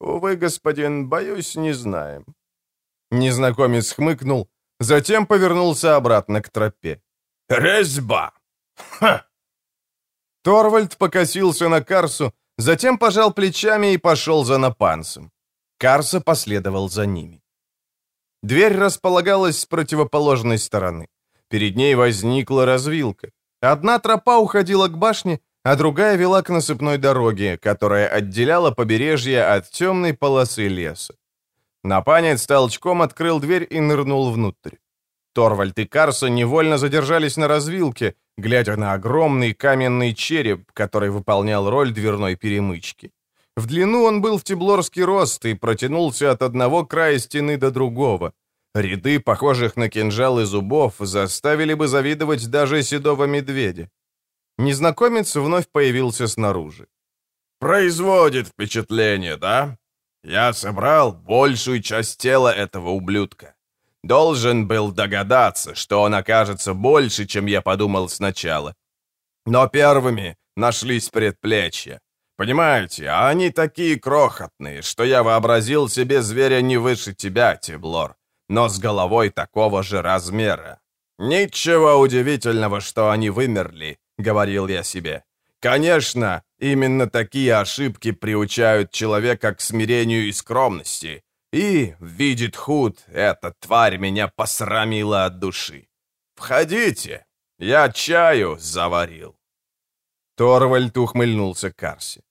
«Увы, господин, боюсь, не знаем». Незнакомец хмыкнул, затем повернулся обратно к тропе. «Резьба! Ха!» Торвальд покосился на Карсу, затем пожал плечами и пошел за напанцем. Карса последовал за ними. Дверь располагалась с противоположной стороны. Перед ней возникла развилка. Одна тропа уходила к башне, а другая вела к насыпной дороге, которая отделяла побережье от темной полосы леса. Напанец толчком открыл дверь и нырнул внутрь. Торвальд и Карса невольно задержались на развилке, глядя на огромный каменный череп, который выполнял роль дверной перемычки. В длину он был в теблорский рост и протянулся от одного края стены до другого. Ряды, похожих на кинжалы зубов, заставили бы завидовать даже седого медведя. Незнакомец вновь появился снаружи. «Производит впечатление, да? Я собрал большую часть тела этого ублюдка. Должен был догадаться, что он окажется больше, чем я подумал сначала. Но первыми нашлись предплечья. Понимаете, они такие крохотные, что я вообразил себе зверя не выше тебя, Тиблор, но с головой такого же размера. Ничего удивительного, что они вымерли, говорил я себе. Конечно, именно такие ошибки приучают человека к смирению и скромности. И, видит худ, эта тварь меня посрамила от души. Входите, я чаю заварил. Торвальд ухмыльнулся Карси.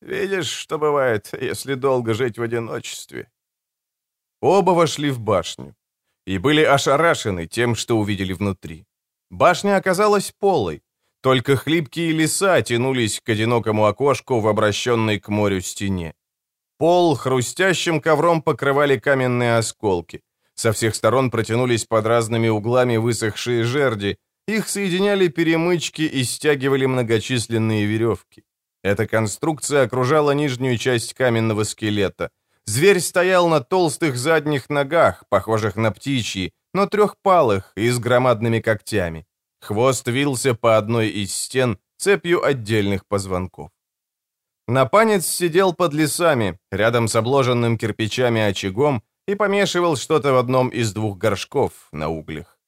«Видишь, что бывает, если долго жить в одиночестве?» Оба вошли в башню и были ошарашены тем, что увидели внутри. Башня оказалась полой, только хлипкие леса тянулись к одинокому окошку в обращенной к морю стене. Пол хрустящим ковром покрывали каменные осколки. Со всех сторон протянулись под разными углами высохшие жерди. Их соединяли перемычки и стягивали многочисленные веревки. Эта конструкция окружала нижнюю часть каменного скелета. Зверь стоял на толстых задних ногах, похожих на птичьи, но трехпалых и с громадными когтями. Хвост вился по одной из стен цепью отдельных позвонков. Напанец сидел под лесами, рядом с обложенным кирпичами очагом, и помешивал что-то в одном из двух горшков на углях.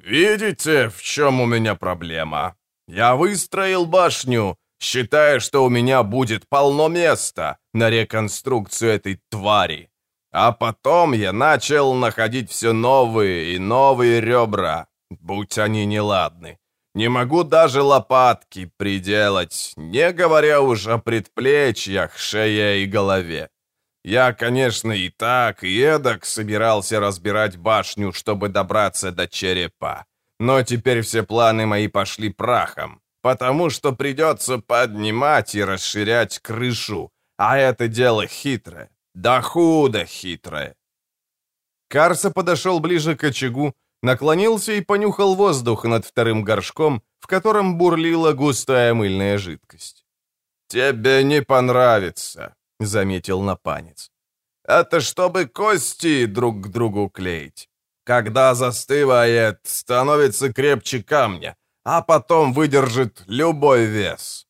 «Видите, в чем у меня проблема? Я выстроил башню, считая, что у меня будет полно места на реконструкцию этой твари. А потом я начал находить все новые и новые ребра, будь они неладны. Не могу даже лопатки приделать, не говоря уж о предплечьях, шее и голове. Я, конечно, и так, и эдак собирался разбирать башню, чтобы добраться до черепа. Но теперь все планы мои пошли прахом, потому что придется поднимать и расширять крышу, а это дело хитрое, да худо хитрое. Карса подошел ближе к очагу, наклонился и понюхал воздух над вторым горшком, в котором бурлила густая мыльная жидкость. «Тебе не понравится», — заметил напанец. «Это чтобы кости друг к другу клеить. Когда застывает, становится крепче камня, а потом выдержит любой вес».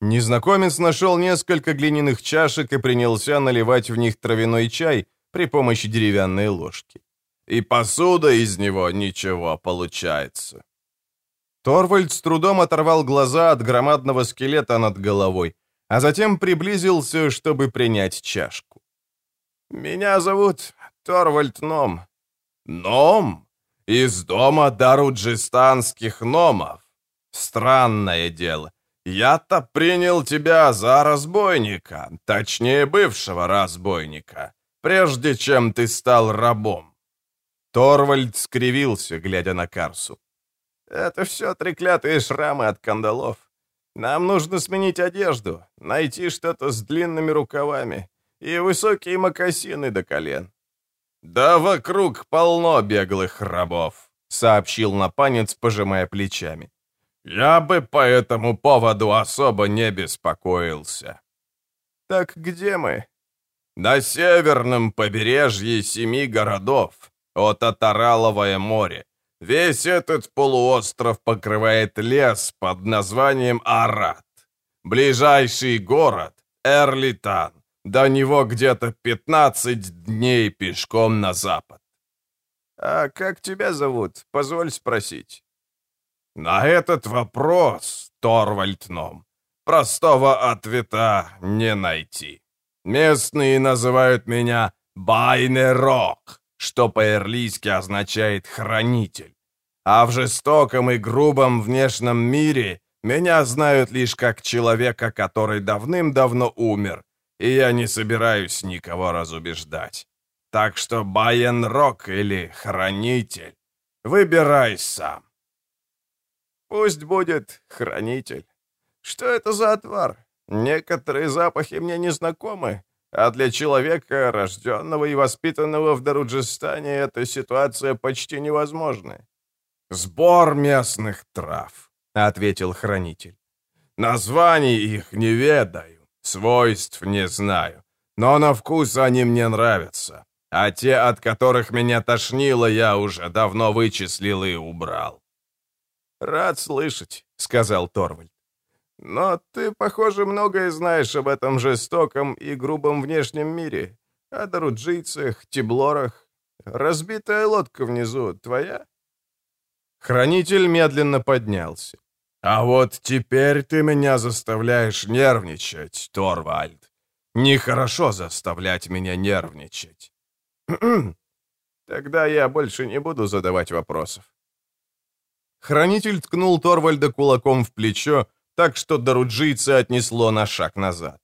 Незнакомец нашел несколько глиняных чашек и принялся наливать в них травяной чай при помощи деревянной ложки. И посуда из него ничего получается. Торвальд с трудом оторвал глаза от громадного скелета над головой, а затем приблизился, чтобы принять чашку. «Меня зовут Торвальд Ном». «Ном? Из дома даруджистанских номов? Странное дело. Я-то принял тебя за разбойника, точнее, бывшего разбойника, прежде чем ты стал рабом». Торвальд скривился, глядя на Карсу. «Это все треклятые шрамы от кандалов. Нам нужно сменить одежду, найти что-то с длинными рукавами и высокие мокасины до колен». «Да вокруг полно беглых рабов», — сообщил напанец, пожимая плечами. Я бы по этому поводу особо не беспокоился. Так где мы? На северном побережье семи городов, от Атараловое море. Весь этот полуостров покрывает лес под названием Арат. Ближайший город — Эрлитан. До него где-то 15 дней пешком на запад. «А как тебя зовут? Позволь спросить». На этот вопрос, Торвальдном, простого ответа не найти. Местные называют меня Байнерок, что по-эрлийски означает «хранитель». А в жестоком и грубом внешнем мире меня знают лишь как человека, который давным-давно умер, и я не собираюсь никого разубеждать. Так что Байенрок или Хранитель, выбирай сам. Пусть будет хранитель. Что это за отвар? Некоторые запахи мне не знакомы, а для человека, рожденного и воспитанного в Даруджистане, эта ситуация почти невозможна. «Сбор местных трав», — ответил хранитель. «Названий их не ведаю, свойств не знаю, но на вкус они мне нравятся, а те, от которых меня тошнило, я уже давно вычислил и убрал. «Рад слышать», — сказал Торвальд. «Но ты, похоже, многое знаешь об этом жестоком и грубом внешнем мире, о даруджийцах, тиблорах. Разбитая лодка внизу твоя?» Хранитель медленно поднялся. «А вот теперь ты меня заставляешь нервничать, Торвальд. Нехорошо заставлять меня нервничать». «Тогда я больше не буду задавать вопросов. Хранитель ткнул Торвальда кулаком в плечо, так что Даруджийца отнесло на шаг назад.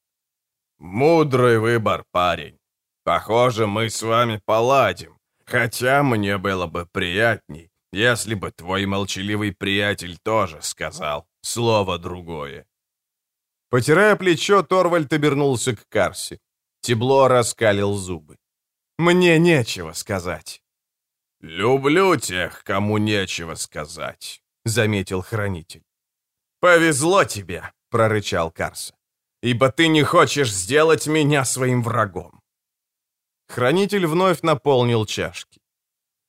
«Мудрый выбор, парень. Похоже, мы с вами поладим. Хотя мне было бы приятней, если бы твой молчаливый приятель тоже сказал слово другое». Потирая плечо, Торвальд обернулся к Карсе. Тебло раскалил зубы. «Мне нечего сказать». «Люблю тех, кому нечего сказать», — заметил хранитель. «Повезло тебе», — прорычал Карса, «ибо ты не хочешь сделать меня своим врагом». Хранитель вновь наполнил чашки.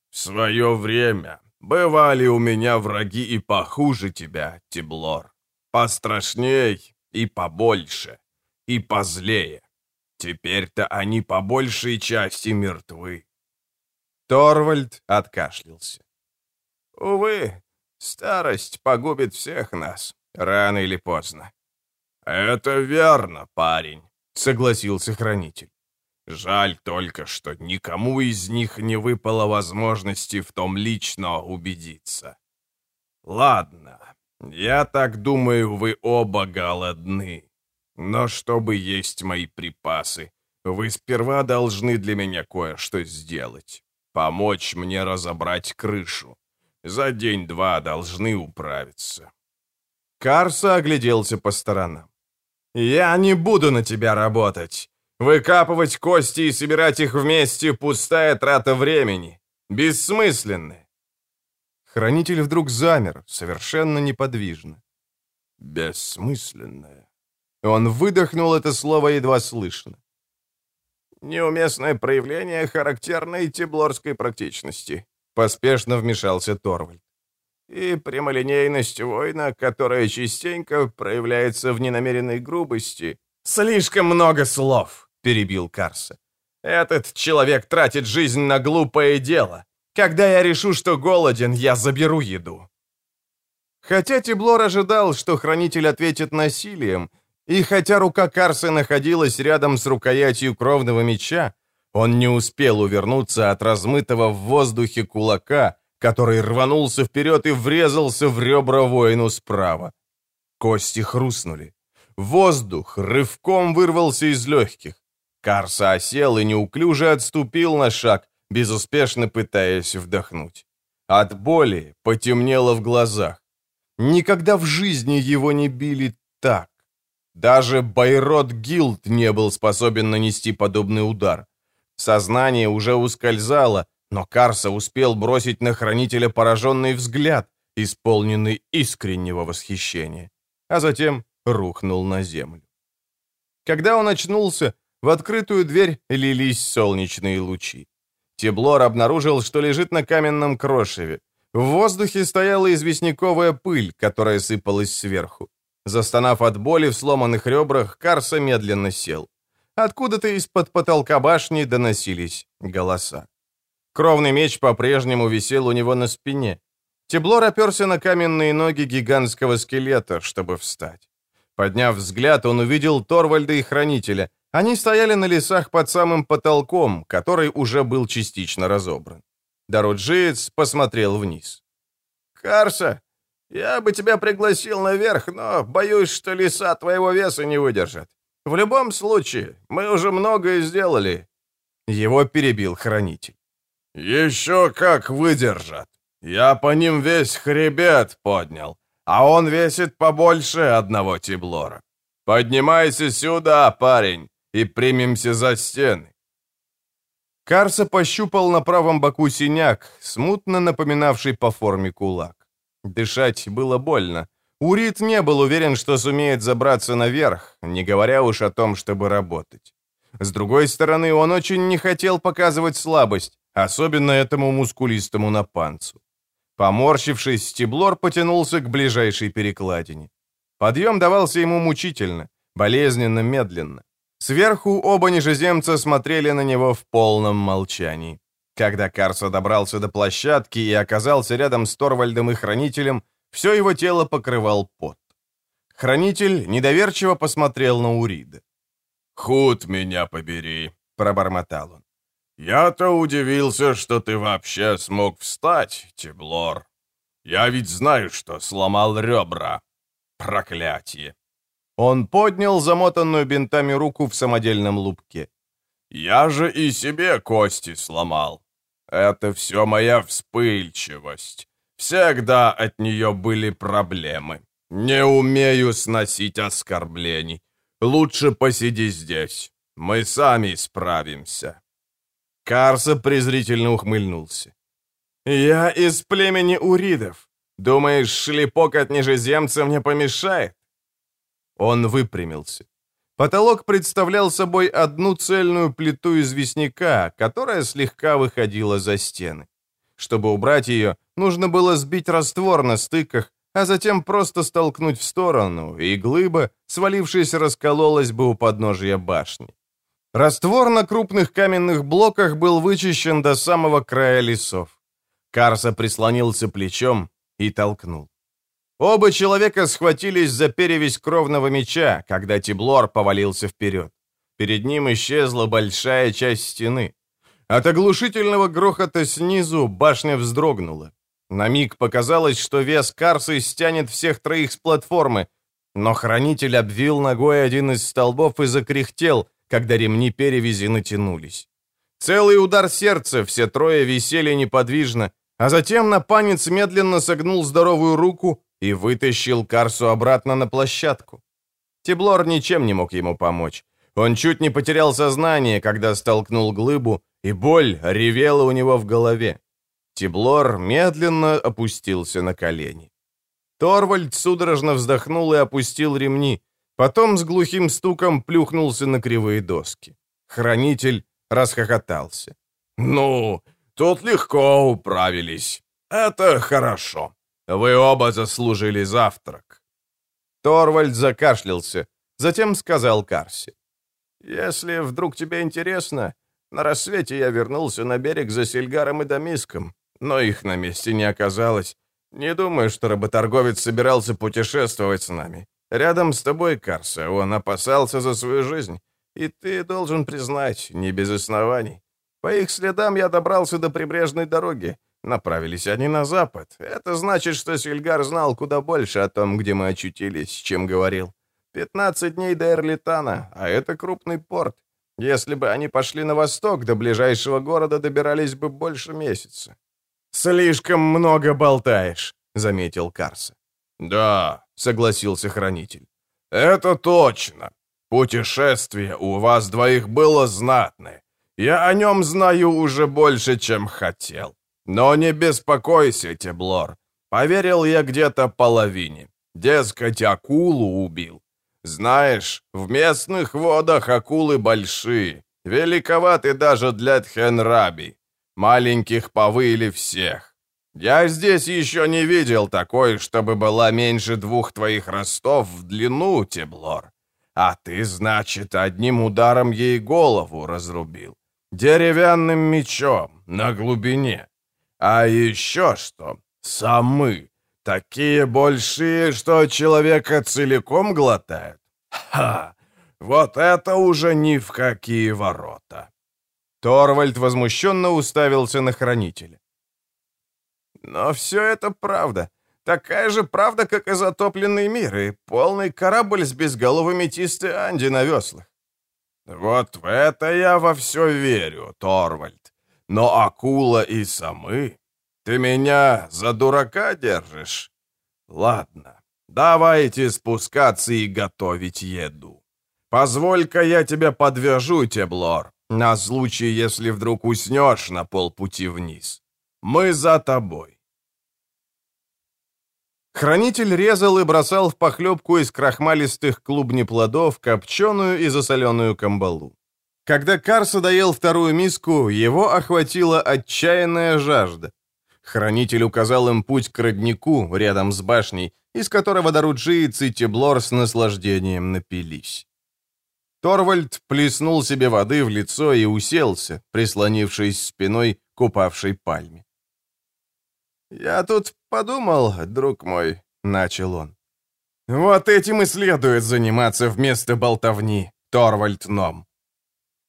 «В свое время бывали у меня враги и похуже тебя, Тиблор, пострашней и побольше, и позлее. Теперь-то они по большей части мертвы. Торвальд откашлялся. «Увы, старость погубит всех нас, рано или поздно». «Это верно, парень», — согласился хранитель. «Жаль только, что никому из них не выпало возможности в том лично убедиться. Ладно, я так думаю, вы оба голодны. Но чтобы есть мои припасы, вы сперва должны для меня кое-что сделать. Помочь мне разобрать крышу. За день-два должны управиться». Карса огляделся по сторонам. «Я не буду на тебя работать. Выкапывать кости и собирать их вместе — пустая трата времени. Бессмысленная». Хранитель вдруг замер, совершенно неподвижно. «Бессмысленная». Он выдохнул это слово едва слышно. Неуместное проявление характерной теблорской практичности», — поспешно вмешался Торвальд. И прямолинейность воина, которая частенько проявляется в ненамеренной грубости. «Слишком много слов», — перебил Карса. «Этот человек тратит жизнь на глупое дело. Когда я решу, что голоден, я заберу еду». Хотя Тиблор ожидал, что хранитель ответит насилием, и хотя рука Карсы находилась рядом с рукоятью кровного меча, он не успел увернуться от размытого в воздухе кулака, который рванулся вперед и врезался в ребра воину справа. Кости хрустнули. Воздух рывком вырвался из легких. Карса осел и неуклюже отступил на шаг, безуспешно пытаясь вдохнуть. От боли потемнело в глазах. Никогда в жизни его не били так. Даже Байрод Гилд не был способен нанести подобный удар. Сознание уже ускользало, но Карса успел бросить на хранителя пораженный взгляд, исполненный искреннего восхищения, а затем рухнул на землю. Когда он очнулся, в открытую дверь лились солнечные лучи. Теблор обнаружил, что лежит на каменном крошеве. В воздухе стояла известняковая пыль, которая сыпалась сверху. Застонав от боли в сломанных ребрах, Карса медленно сел. Откуда-то из-под потолка башни доносились голоса. Кровный меч по-прежнему висел у него на спине. Теблор оперся на каменные ноги гигантского скелета, чтобы встать. Подняв взгляд, он увидел Торвальда и Хранителя. Они стояли на лесах под самым потолком, который уже был частично разобран. Дороджиец посмотрел вниз. «Карса, я бы тебя пригласил наверх, но боюсь, что леса твоего веса не выдержат. В любом случае, мы уже многое сделали». Его перебил хранитель. «Еще как выдержат. Я по ним весь хребет поднял, а он весит побольше одного Тиблора. Поднимайся сюда, парень, и примемся за стены». Карса пощупал на правом боку синяк, смутно напоминавший по форме кулак. Дышать было больно, Урит не был уверен, что сумеет забраться наверх, не говоря уж о том, чтобы работать. С другой стороны, он очень не хотел показывать слабость, особенно этому мускулистому напанцу. Поморщившись, Стеблор потянулся к ближайшей перекладине. Подъем давался ему мучительно, болезненно медленно. Сверху оба нижеземца смотрели на него в полном молчании. Когда Карса добрался до площадки и оказался рядом с Торвальдом и Хранителем, все его тело покрывал пот. Хранитель недоверчиво посмотрел на Урида. «Худ меня побери», — пробормотал он. «Я-то удивился, что ты вообще смог встать, Теблор. Я ведь знаю, что сломал ребра. Проклятие!» Он поднял замотанную бинтами руку в самодельном лупке. «Я же и себе кости сломал. Это все моя вспыльчивость. Всегда от нее были проблемы. Не умею сносить оскорблений. Лучше посиди здесь. Мы сами справимся». Карса презрительно ухмыльнулся. «Я из племени уридов. Думаешь, шлепок от нижеземца мне помешает?» Он выпрямился. Потолок представлял собой одну цельную плиту известняка, которая слегка выходила за стены. Чтобы убрать ее, нужно было сбить раствор на стыках, а затем просто столкнуть в сторону, и глыба, свалившись, раскололась бы у подножия башни. Раствор на крупных каменных блоках был вычищен до самого края лесов. Карса прислонился плечом и толкнул. Оба человека схватились за перевязь кровного меча, когда Тиблор повалился вперед. Перед ним исчезла большая часть стены. От оглушительного грохота снизу башня вздрогнула. На миг показалось, что вес Карсы стянет всех троих с платформы, но хранитель обвил ногой один из столбов и закряхтел, когда ремни перевязи натянулись. Целый удар сердца, все трое висели неподвижно, а затем напанец медленно согнул здоровую руку и вытащил Карсу обратно на площадку. Теблор ничем не мог ему помочь. Он чуть не потерял сознание, когда столкнул глыбу, и боль ревела у него в голове. Тиблор медленно опустился на колени. Торвальд судорожно вздохнул и опустил ремни, потом с глухим стуком плюхнулся на кривые доски. Хранитель расхохотался. «Ну, тут легко управились. Это хорошо. Вы оба заслужили завтрак». Торвальд закашлялся, затем сказал Карси. «Если вдруг тебе интересно, на рассвете я вернулся на берег за Сельгаром и Домиском, но их на месте не оказалось. Не думаю, что работорговец собирался путешествовать с нами. Рядом с тобой, Карса, он опасался за свою жизнь. И ты должен признать, не без оснований. По их следам я добрался до прибрежной дороги. Направились они на запад. Это значит, что Сильгар знал куда больше о том, где мы очутились, чем говорил. 15 дней до Эрлитана, а это крупный порт. Если бы они пошли на восток, до ближайшего города добирались бы больше месяца. «Слишком много болтаешь», — заметил Карса. «Да», — согласился хранитель. «Это точно. Путешествие у вас двоих было знатное. Я о нем знаю уже больше, чем хотел. Но не беспокойся, Теблор. Поверил я где-то половине. Дескать, акулу убил. Знаешь, в местных водах акулы большие, великоваты даже для Тхенраби. Маленьких повыли всех. Я здесь еще не видел такой, чтобы была меньше двух твоих ростов в длину, Теблор. А ты, значит, одним ударом ей голову разрубил. Деревянным мечом на глубине. А еще что? Самы. Такие большие, что человека целиком глотают? Ха! Вот это уже ни в какие ворота!» Торвальд возмущенно уставился на хранителя. «Но все это правда. Такая же правда, как и затопленный мир, и полный корабль с безголовыми тисты Анди на веслах». «Вот в это я во все верю, Торвальд. Но акула и самы ты меня за дурака держишь? Ладно, давайте спускаться и готовить еду. Позволь-ка я тебя подвяжу, Теблор, на случай, если вдруг уснешь на полпути вниз. Мы за тобой. Хранитель резал и бросал в похлебку из крахмалистых клубнеплодов копченую и засоленную камбалу. Когда Карса доел вторую миску, его охватила отчаянная жажда. Хранитель указал им путь к роднику рядом с башней, из которого Даруджиец и Теблор с наслаждением напились. Торвальд плеснул себе воды в лицо и уселся, прислонившись спиной к упавшей пальме. «Я тут подумал, друг мой», — начал он. «Вот этим и следует заниматься вместо болтовни, Торвальд Ном».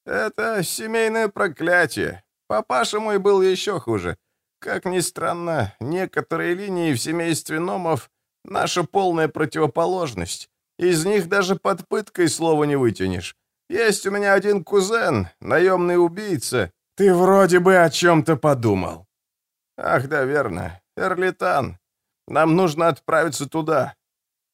«Это семейное проклятие. Папаша мой был еще хуже. Как ни странно, некоторые линии в семействе Номов — наша полная противоположность. Из них даже под пыткой слова не вытянешь. Есть у меня один кузен, наемный убийца. Ты вроде бы о чем-то подумал. Ах, да, верно. Эрлитан. Нам нужно отправиться туда.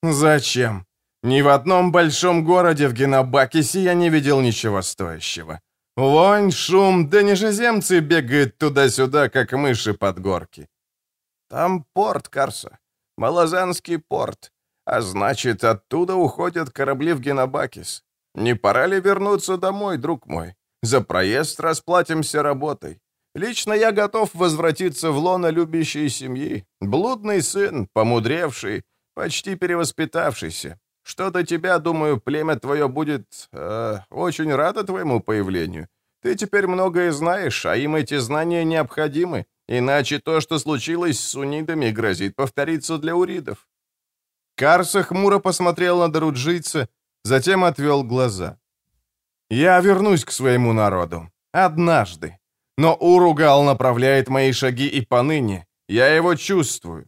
Зачем? Ни в одном большом городе в Генобакисе я не видел ничего стоящего. Вонь, шум, да нижеземцы бегают туда-сюда, как мыши под горки. Там порт, Карса. Малозанский порт. А значит, оттуда уходят корабли в Генобакис. Не пора ли вернуться домой, друг мой? За проезд расплатимся работой. Лично я готов возвратиться в лоно любящей семьи. Блудный сын, помудревший, почти перевоспитавшийся. Что до тебя, думаю, племя твое будет э, очень радо твоему появлению. Ты теперь многое знаешь, а им эти знания необходимы, иначе то, что случилось с унидами, грозит повториться для уридов». Карса хмуро посмотрел на Даруджийца, затем отвел глаза. «Я вернусь к своему народу. Однажды. Но Уругал направляет мои шаги и поныне. Я его чувствую.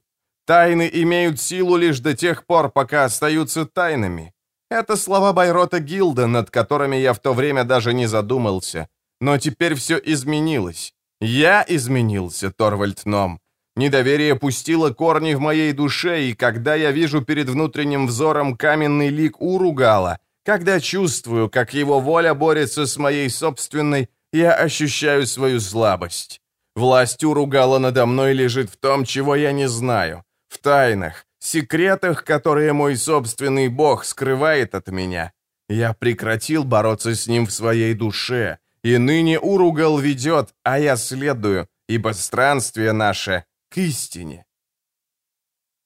Тайны имеют силу лишь до тех пор, пока остаются тайнами. Это слова Байрота Гилда, над которыми я в то время даже не задумался. Но теперь все изменилось. Я изменился, Торвальд Ном. Недоверие пустило корни в моей душе, и когда я вижу перед внутренним взором каменный лик Уругала, когда чувствую, как его воля борется с моей собственной, я ощущаю свою слабость. Власть Уругала надо мной лежит в том, чего я не знаю в тайнах, секретах, которые мой собственный бог скрывает от меня. Я прекратил бороться с ним в своей душе, и ныне Уругал ведет, а я следую, ибо странствие наше к истине.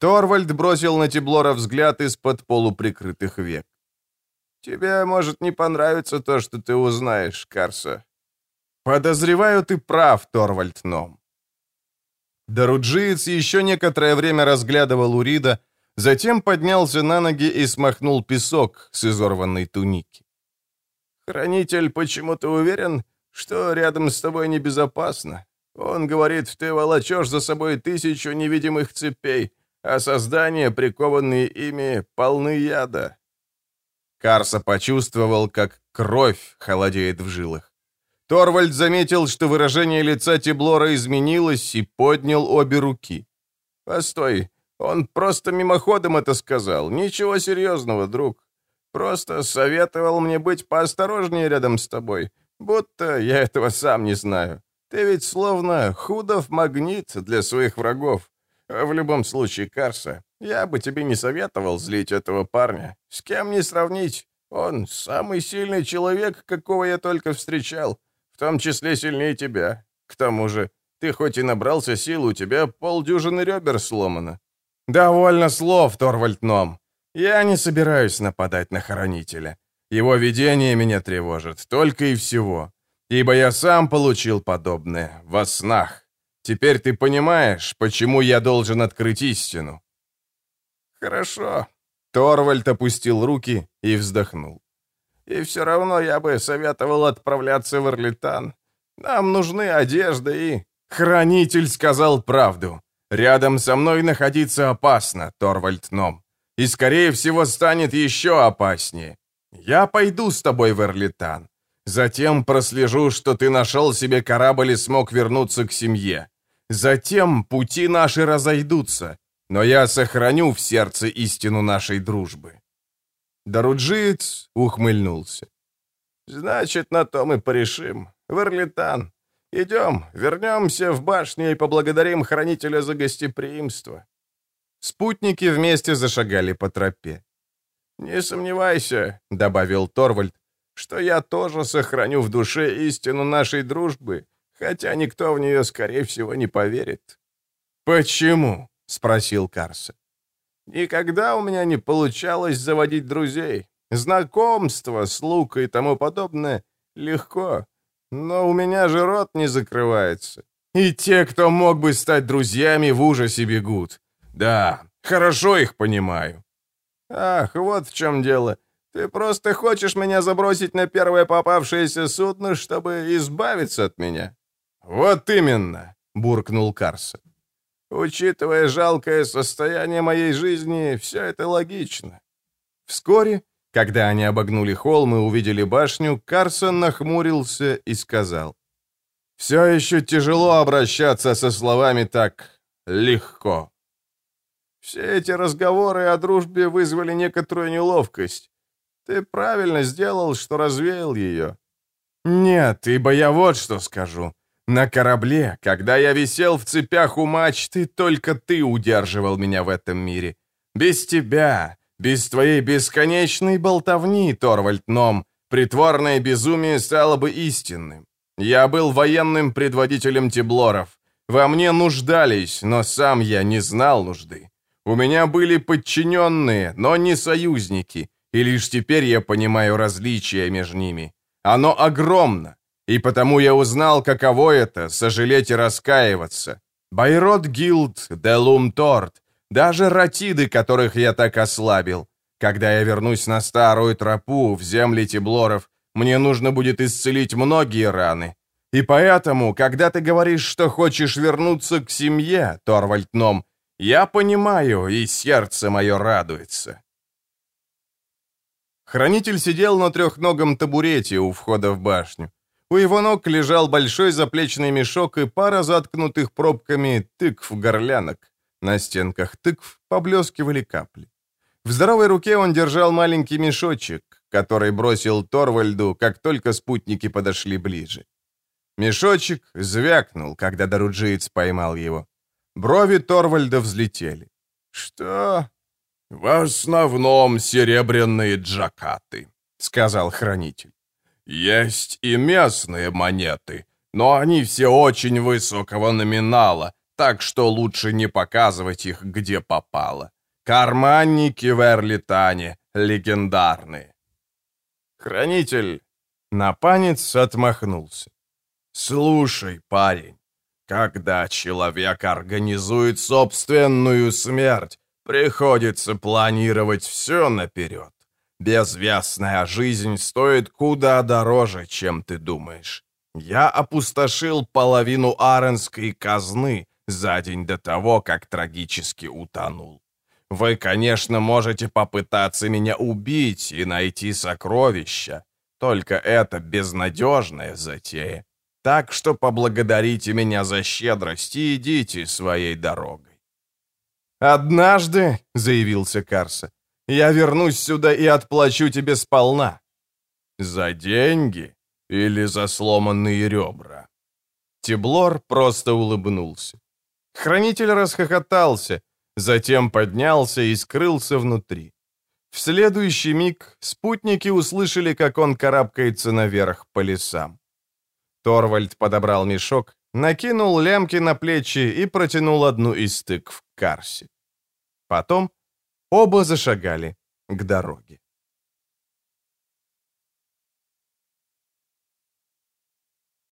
Торвальд бросил на Тиблора взгляд из-под полуприкрытых век. «Тебе может не понравиться то, что ты узнаешь, Карса». «Подозреваю, ты прав, Торвальд Ном». Даруджиец еще некоторое время разглядывал Урида, затем поднялся на ноги и смахнул песок с изорванной туники. «Хранитель почему-то уверен, что рядом с тобой небезопасно. Он говорит, ты волочешь за собой тысячу невидимых цепей, а создания, прикованные ими, полны яда». Карса почувствовал, как кровь холодеет в жилах. Торвальд заметил, что выражение лица Тиблора изменилось и поднял обе руки. «Постой, он просто мимоходом это сказал. Ничего серьезного, друг. Просто советовал мне быть поосторожнее рядом с тобой, будто я этого сам не знаю. Ты ведь словно худов магнит для своих врагов. В любом случае, Карса, я бы тебе не советовал злить этого парня. С кем не сравнить. Он самый сильный человек, какого я только встречал, в том числе сильнее тебя. К тому же, ты хоть и набрался сил, у тебя полдюжины ребер сломано. «Довольно слов, Торвальд Ном. Я не собираюсь нападать на Хранителя. Его видение меня тревожит, только и всего. Ибо я сам получил подобное во снах. Теперь ты понимаешь, почему я должен открыть истину?» «Хорошо». Торвальд опустил руки и вздохнул. «И все равно я бы советовал отправляться в Орлитан. Нам нужны одежда и...» «Хранитель сказал правду. Рядом со мной находиться опасно, Торвальд Ном. И, скорее всего, станет еще опаснее. Я пойду с тобой в Эрлитан. Затем прослежу, что ты нашел себе корабль и смог вернуться к семье. Затем пути наши разойдутся, но я сохраню в сердце истину нашей дружбы». Даруджиец ухмыльнулся. «Значит, на то мы порешим. В Эрлитан. Идем, вернемся в башню и поблагодарим хранителя за гостеприимство». Спутники вместе зашагали по тропе. «Не сомневайся», — добавил Торвальд, «что я тоже сохраню в душе истину нашей дружбы, хотя никто в нее, скорее всего, не поверит». «Почему?» — спросил Карса. «Никогда у меня не получалось заводить друзей. Знакомство, слуг и тому подобное легко. Но у меня же рот не закрывается. И те, кто мог бы стать друзьями, в ужасе бегут. Да, хорошо их понимаю. Ах, вот в чем дело. Ты просто хочешь меня забросить на первое попавшееся судно, чтобы избавиться от меня? Вот именно, буркнул Карса. Учитывая жалкое состояние моей жизни, все это логично. Вскоре когда они обогнули холм и увидели башню, Карсон нахмурился и сказал. «Все еще тяжело обращаться со словами так легко». «Все эти разговоры о дружбе вызвали некоторую неловкость. Ты правильно сделал, что развеял ее». «Нет, ибо я вот что скажу. На корабле, когда я висел в цепях у мачты, только ты удерживал меня в этом мире. Без тебя, без твоей бесконечной болтовни, Торвальд Ном, притворное безумие стало бы истинным. Я был военным предводителем Теблоров. Во мне нуждались, но сам я не знал нужды. У меня были подчиненные, но не союзники, и лишь теперь я понимаю различия между ними. Оно огромно, и потому я узнал, каково это — сожалеть и раскаиваться. Байрод Гилд, Делум Торт, даже ратиды, которых я так ослабил. Когда я вернусь на старую тропу в земли Тиблоров, мне нужно будет исцелить многие раны. И поэтому, когда ты говоришь, что хочешь вернуться к семье, Торвальд Ном, я понимаю, и сердце мое радуется. Хранитель сидел на трехногом табурете у входа в башню. У его ног лежал большой заплечный мешок и пара заткнутых пробками тыкв-горлянок. На стенках тыкв поблескивали капли. В здоровой руке он держал маленький мешочек, который бросил Торвальду, как только спутники подошли ближе. Мешочек звякнул, когда Даруджиец поймал его. Брови Торвальда взлетели. «Что?» «В основном серебряные джакаты», — сказал хранитель. «Есть и местные монеты, но они все очень высокого номинала, так что лучше не показывать их, где попало. Карманники в Эрлитане легендарные. Хранитель Напанец отмахнулся. «Слушай, парень, когда человек организует собственную смерть, приходится планировать все наперед. Безвестная жизнь стоит куда дороже, чем ты думаешь. Я опустошил половину аренской казны за день до того, как трагически утонул. Вы, конечно, можете попытаться меня убить и найти сокровища, только это безнадежная затея. Так что поблагодарите меня за щедрость и идите своей дорогой. «Однажды», — заявился Карса, — «я вернусь сюда и отплачу тебе сполна». «За деньги или за сломанные ребра?» Теблор просто улыбнулся. Хранитель расхохотался, затем поднялся и скрылся внутри. В следующий миг спутники услышали, как он карабкается наверх по лесам. Торвальд подобрал мешок, накинул лямки на плечи и протянул одну из стык в карсе. Потом оба зашагали к дороге.